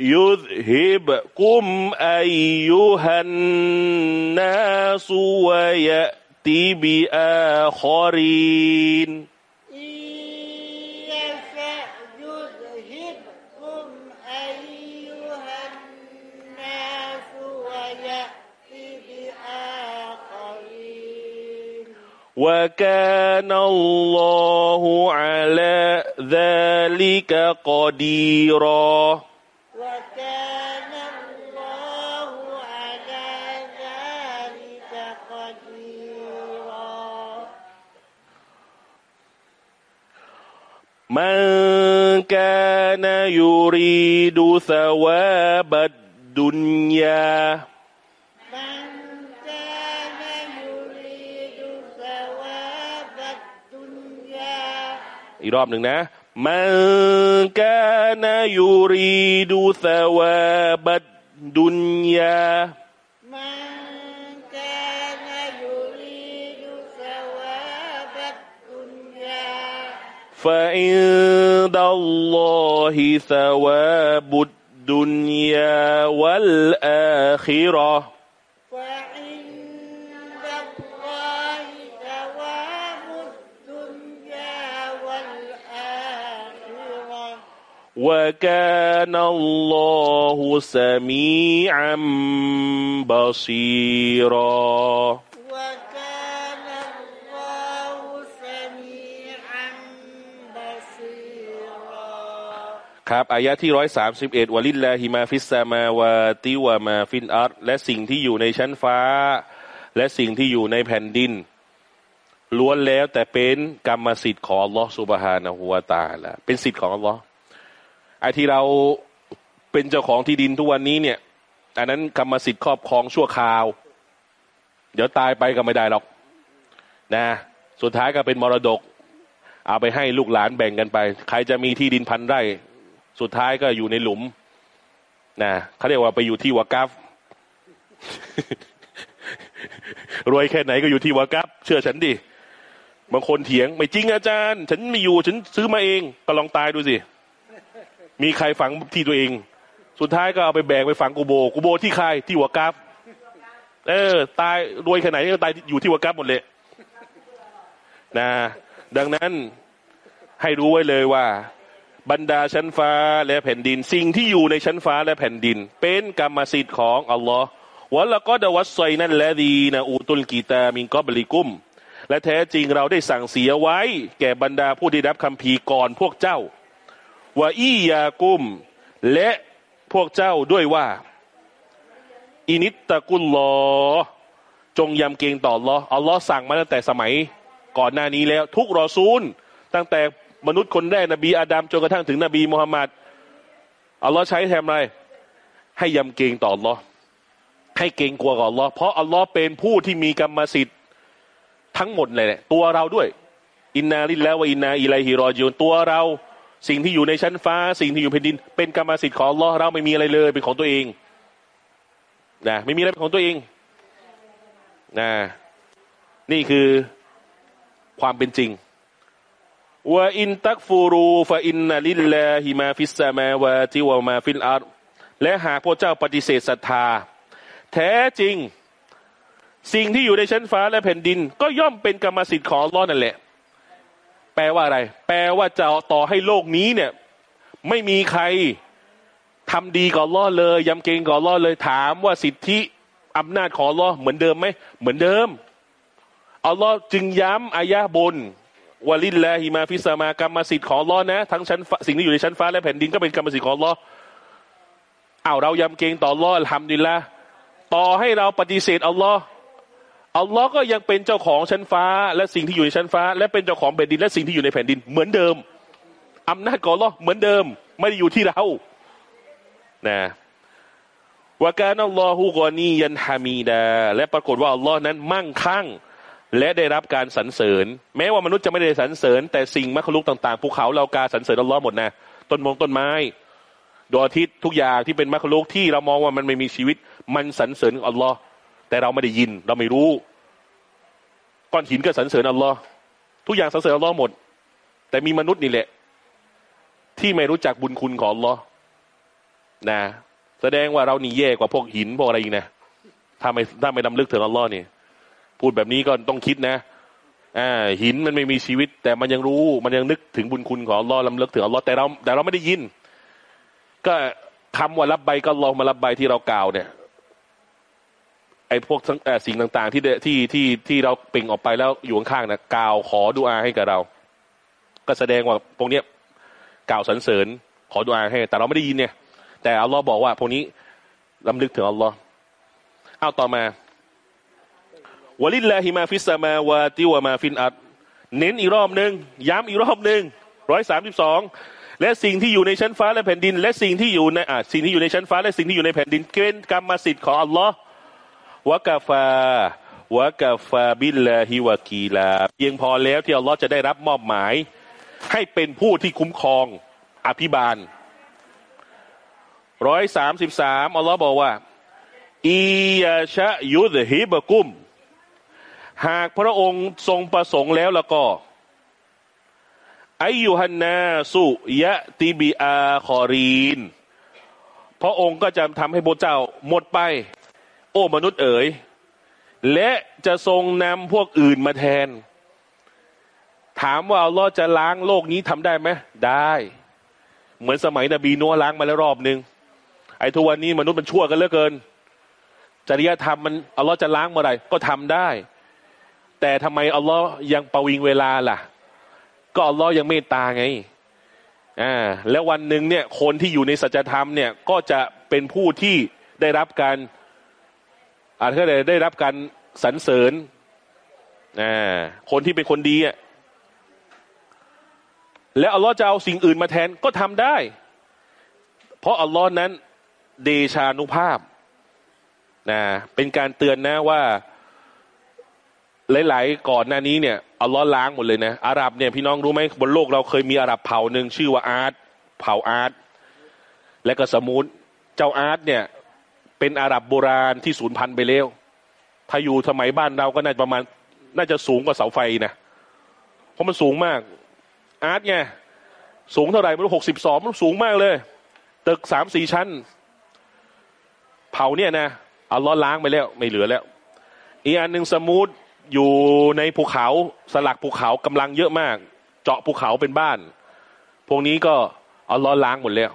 يذهبكم أيها الناس ويأتي بآخرين. وكان الله على ذلك قديرا. من كان يريد ثواب الدنيا من كان يريد ثواب الدنيا อีกรอบหนึ่งนะ من كان يريد ثواب الدنيا من فعند الله ثواب الدنيا والآخرة. فعند الله ثواب الدنيا والآخرة. وكان الله سميعا بصيرا. ครับอายะที่ร้อยสามสิบเอ็ดولله ما في السماوات وما في الأرضและสิ่งที่อยู่ในชั้นฟ้า และสิ่งที่อยู่ในแผ่นดิน ล้วนแล้วแต่เป็นกรรมสิทธิ์ของอัลลอฮ์سبحانه وتعالىเป็นสิทธิ์ของอัลลอฮ์ไอ้ที่เราเป็นเจ้าของที่ดินทุกวันนี้เนี่ย อันนั้นกรรมสิทธิ์ครอบครองชั่วคราว เดี๋ยวตายไปก็ไม่ได้หรอก นะ สุดท้ายก็เป็นมรดก เอาไปให้ลูกหลานแบ่งกันไป ใครจะมีที่ดินพันไร่ สุดท้ายก็อยู่ในหลุมนะเขาเรียกว่าไปอยู่ที่วากัฟรวยแค่ไหนก็อยู่ที่วากัฟเชื่อฉันดิบางคนเถียง ไม่จริงอาจารย์ ฉันไม่อยู่ฉันซื้อมาเอง ก็ลองตายดูสิ มีใครฝังที่ตัวเอง สุดท้ายก็เอาไปแบ่งไปฝังกูโบกูโบที่ใครที่วากัฟเออ ตายรวยแค่ไหนก็ตายอยู่ที่วากัฟหมดเลยนะ ดังนั้นให้รู้ไว้เลยว่า บรรดาชั้นฟ้าและแผ่นดิน สิ่งที่อยู่ในชั้นฟ้าและแผ่นดิน เป็นกรรมสิทธิ์ของอัลลอฮ์วะละก็ดวัสไซนั่นและดีนะอูตุลกีตามิงกอบลิกุม และแท้จริงเราได้สั่งเสียไว้ แก่บรรดาผู้ที่รับคำพีก่อนพวกเจ้าว่าอียากุม และพวกเจ้าด้วยว่า أن اتقوا الله จงยำเกรงต่ออัลลอฮ์อัลลอฮ์สั่งมาตั้งแต่สมัย ก่อนหน้านี้แล้ว ทุกรอซูลตั้งแต่ มนุษย์คนแรกนบีอาดัมจนกระทั่งถึงนบีมุฮัมมัดอัลลอฮ์ใช้ให้ทำอะไร ให้ยำเกรงต่ออัลลอฮ์ให้เกรงกลัวต่ออัลลอฮ์เพราะอัลลอฮ์เป็นผู้ที่มีกรรมสิทธิ์ทั้งหมดเลยแหละตัวเราด้วย إنا لله وإنا إليه راجعونตัวเรา สิ่งที่อยู่ในชั้นฟ้า สิ่งที่อยู่แผ่นดิน เป็นกรรมสิทธิ์ของอัลลอฮ์เราไม่มีอะไรเลยเป็นของตัวเองนะไม่มีอะไรเป็นของตัวเองนะนี่คือความเป็นจริง وإن تكفروا فإن لله ما في السماوات وما في الأرضและหากพวกเจ้าปฏิเสธศรัทธา แท้จริง สิ่งที่อยู่ในชั้นฟ้าและแผ่นดิน ก็ย่อมเป็นกรรมสิทธิ์ของอัลลอฮ์นั่นแหละ แปลว่าอะไร แปลว่าจะต่อให้โลกนี้เนี่ย ไม่มีใครทำดีต่ออัลลอฮ์เลยยำเกรงต่ออัลลอฮ์เลยถามว่าสิทธิอำนาจของอัลลอฮ์เหมือนเดิมไหมเหมือนเดิมอัลลอฮ์จึงย้ำอายะบน ولله ما في السماกรรมสิทธิ์ของอัลลอฮ์นะทั้งชั้นฟ้าสิ่งที่อยู่ในชั้นฟ้าและแผ่นดินก็เป็นกรรมสิทธิ์ของอัลลอฮ์อ้าวเรายำเกรงต่ออัลลอฮ์الحمد للهต่อให้เราปฏิเสธอัลลอฮ์อัลลอฮ์ก็ยังเป็นเจ้าของชั้นฟ้า และสิ่งที่อยู่ในชั้นฟ้า และเป็นเจ้าของแผ่นดินและสิ่งที่อยู่ในแผ่นดินเหมือนเดิมอำนาจของอัลลอฮ์เหมือนเดิม ไม่ได้อยู่ที่เรานะวาการอัลลอฮฺกอนียันฮามีดา และปรากฏว่าอัลลอฮ์นั้นมั่งคั่ง และได้รับการสรรเสริญ แม้ว่ามนุษย์จะไม่ได้สรรเสริญ แต่สิ่งมรรคลุกต่างๆภูเขาเรากาสรรเสริญอัลลอฮ์หมดนะต้นมงต้นไม้ดวงอาทิตย์ทุกอย่างที่เป็นมรรคลุกที่เรามองว่ามันไม่มีชีวิต มันสรรเสริญอัลลอฮ์แต่เราไม่ได้ยินเราไม่รู้ก้อนหินก็สรรเสริญอัลลอฮ์ทุกอย่างสรรเสริญอัลลอฮ์หมด แต่มีมนุษย์นี่แหละ ที่ไม่รู้จักบุญคุณของอัลลอฮ์นะ แสดงว่าเรานี่แย่กว่าพวกหินพวกอะไรอีกนะถ้าไม่ถ้าไม่ดำลึกถึงอัลลอฮ์นี่ พูดแบบนี้ก็ต้องคิดนะอ่าหินมันไม่มีชีวิต แต่มันยังรู้มันยังนึกถึงบุญคุณของอัลลอฮ์ลำลึกถึงอัลลอฮ์แต่เราแต่เราไม่ได้ยิน ก็คำว่าلبيك اللهم لبيكที่เรากล่าวเนี่ยไอ้พวกสิ่งต่างๆ ที่ที่ที่ที่เราเปล่งออกไปแล้วอยู่ข้างๆนะกล่าวขอดุอาให้กับเรา ก็แสดงว่าพวกเนี้ยกล่าวสรรเสริญ ขอดุอาให้ แต่เราไม่ได้ยินเนี่ย แต่อัลลอฮ์บอกว่าพวกนี้รำลึกถึงอัลลอฮ์เอาต่อมา ولله ما في السماوات وما في الأرضเน้นอีกรอบหนึ่งย้ำอีกรอบหนึ่งร้อยสามสิบสองและสิ่งที่อยู่ในชั้นฟ้าและแผ่นดิน และสิ่งที่อยู่ในอ่าสิ่งที่อยู่ในชั้นฟ้า และสิ่งที่อยู่ในแผ่นดินเป็นกรรมสิทธิ์ของอัลลอฮ์วะกาฟาวะกาฟาบิลลาฮิวะกีลาเพียงพอแล้วที่อัลลอฮ์จะได้รับมอบหมาย ให้เป็นผู้ที่คุ้มครองอภิบาลร้อยสามสิบสามอัลลอฮ์บอกว่าอียาชะยุดฮิบกุม หากพระองค์ทรงประสงค์แล้วแล้วก็อายุฮันนาสุยะติบิอาคอรีน พระองค์ก็จะทำให้พระเจ้าหมดไป โอ้มนุษย์เอ๋ย และจะทรงนำพวกอื่นมาแทน ถามว่าอัลลอฮ์จะล้างโลกนี้ทำได้ไหมได้ เหมือนสมัยนบีนัวล้างมาแล้วรอบหนึ่งไอ้ทุกวันนี้มนุษย์มันชั่วกันเหลือเกิน จริยธรรมมันอัลลอฮ์จะล้างเมื่อไรก็ทำได้ แต่ทำไมอัลลอฮ์ยังประวิงเวลาล่ะ ก็อัลลอฮ์ยังเมตตาไงอ่าแล้ววันหนึ่งเนี่ย คนที่อยู่ในสัจธรรมเนี่ย ก็จะเป็นผู้ที่ได้รับการอาจจะได้รับการสรรเสริญอ่าคนที่เป็นคนดีอะแล้วอัลลอฮ์จะเอาสิ่งอื่นมาแทนก็ทำได้ เพราะอัลลอฮ์นั้นเดชานุภาพนะเป็นการเตือนนะว่า หลาย ๆ ก่อนหน้านี้เนี่ยอัลลอฮ์ล้างหมดเลยนะอาหรับเนี่ยพี่น้องรู้ไหมบนโลกเราเคยมีอาหรับเผ่าหนึ่งชื่อว่าอาร์ตเผ่าอาร์ตและก็สมุนเจ้าอาร์ตเนี่ยเป็นอาหรับโบราณที่สูญพันธุ์ไปแล้วถ้าอยู่สมัยบ้านเราก็น่าจะประมาณน่าจะสูงกว่าเสาไฟนะเพราะมันสูงมาก อาร์ตไงสูงเท่าไหร่ไม่รู้หกสิบสองมันสูงมากเลย ตึกสามสี่ชั้น เผาเนี่ยนะอัลลอฮ์ล้างไปแล้ว ไม่เหลือแล้ว อีกอันหนึ่งสมุด อยู่ในภูเขาสลักภูเขากำลังเยอะมาก เจาะภูเขาเป็นบ้าน พวกนี้ก็เอาล้อล้างหมดแล้ว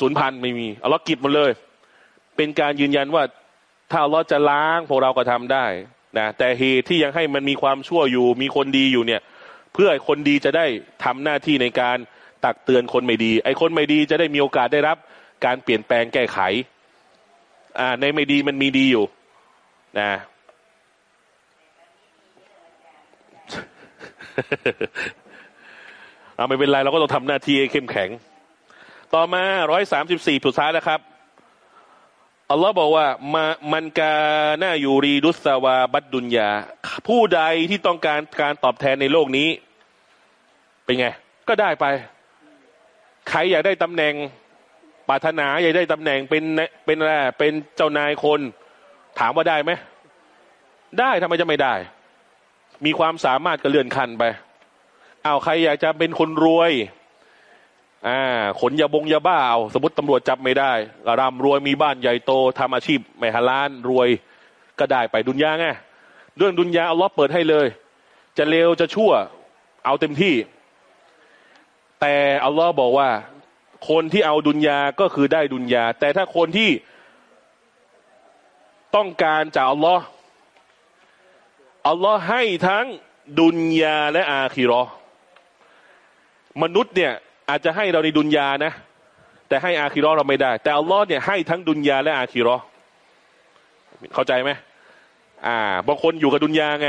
ศูนย์พันไม่มีเอาล้อกิบหมดเลย เป็นการยืนยันว่าถ้าเราจะล้างพวกเราก็ทำได้นะแต่เหตุที่ยังให้มันมีความชั่วอยู่ มีคนดีอยู่เนี่ย เพื่อคนดีจะได้ทำหน้าที่ในการตักเตือนคนไม่ดี ไอ้คนไม่ดีจะได้มีโอกาสได้รับ การเปลี่ยนแปลงแก้ไข อ่า ในไม่ดีมันมีดีอยู่ นะ เอาไม่เป็นไรเราก็ต้องทำหน้าที่เข้มแข็ง ต่อมาร้อยสามสิบสี่สุดท้ายแล้วครับอัลลอฮ์บอกว่ามามันกาหน้ายูรีดุสวาบัดดุนยา ผู้ใดที่ต้องการการตอบแทนในโลกนี้ เป็นไง ก็ได้ไป ใครอยากได้ตำแหน่งปรารถนาอยากได้ตำแหน่งเป็นเป็นอะไรเป็นเจ้านายคน ถามว่าได้ไหมได้ทำไมจะไม่ได้ มีความสามารถก็เลื่อนขั้นไปเอาใครอยากจะเป็นคนรวย อ่า ขนยาบงยาบ้าเอาสมมติตำรวจจับไม่ได้ร่ำรวยมีบ้านใหญ่โตทำอาชีพไม่ฮาล้านรวยก็ได้ไปดุนยาไงเรื่องดุนยาเอาล็อเปิดให้เลย จะเลวจะชั่ว เอาเต็มที่ แต่อัลลอฮ์บอกว่า คนที่เอาดุนยาก็คือได้ดุนยา แต่ถ้าคนที่ต้องการจากอัลลอฮ์ อัลลอฮ์ให้ทั้งดุนยาและอาคิรอ มนุษย์เนี่ยอาจจะให้เราในดุนยานะ แต่ให้อาคิรอเราไม่ได้ แต่อัลลอฮ์เนี่ยให้ทั้งดุนยาและอาคิรอ เข้าใจไหมอ่า บางคนอยู่กับดุนยาไง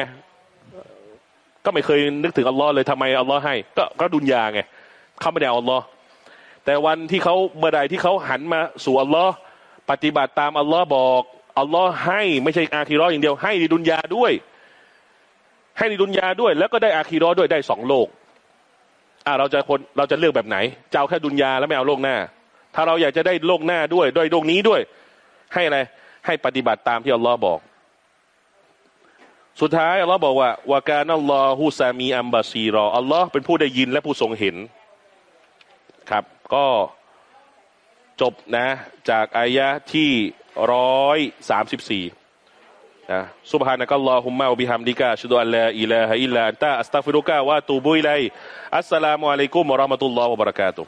ก็ไม่เคยนึกถึงอัลลอฮ์เลยทำไมอัลลอฮ์ให้ ก็ก็ดุนยาไงเขาไม่ได้อัลลอฮ์แต่วันที่เขาเมื่อใดที่เขาหันมาสู่อัลลอฮ์ปฏิบัติตามอัลลอฮ์บอกอัลลอฮ์ให้ไม่ใช่อาคิรออย่างเดียวให้ในดุนยาด้วย ให้ในดุนยาด้วย แล้วก็ได้อาคีรอด้วยได้สองโลกอ่าเราจะคนเราจะเลือกแบบไหนจะเอาแค่ดุนยาแล้วไม่เอาโลกหน้า ถ้าเราอยากจะได้โลกหน้าด้วยด้วยโลกนี้ด้วย ให้อะไรให้ปฏิบัติตามที่อัลลอฮ์บอก สุดท้ายอัลลอฮ์บอกว่าวาการอัลลอฮุซามีอัมบาซีรออัลลอฮ์เป็นผู้ได้ยินและผู้ทรงเห็นครับ ก็จบนะ จากอายะที่ร้อยสามสิบสี่ นะ سبحانك اللهم وبحمدك أشهد أن لا إله إلا أنت أستغفرك وأتوب إليك السلام عليكم ورحمة الله وبركاته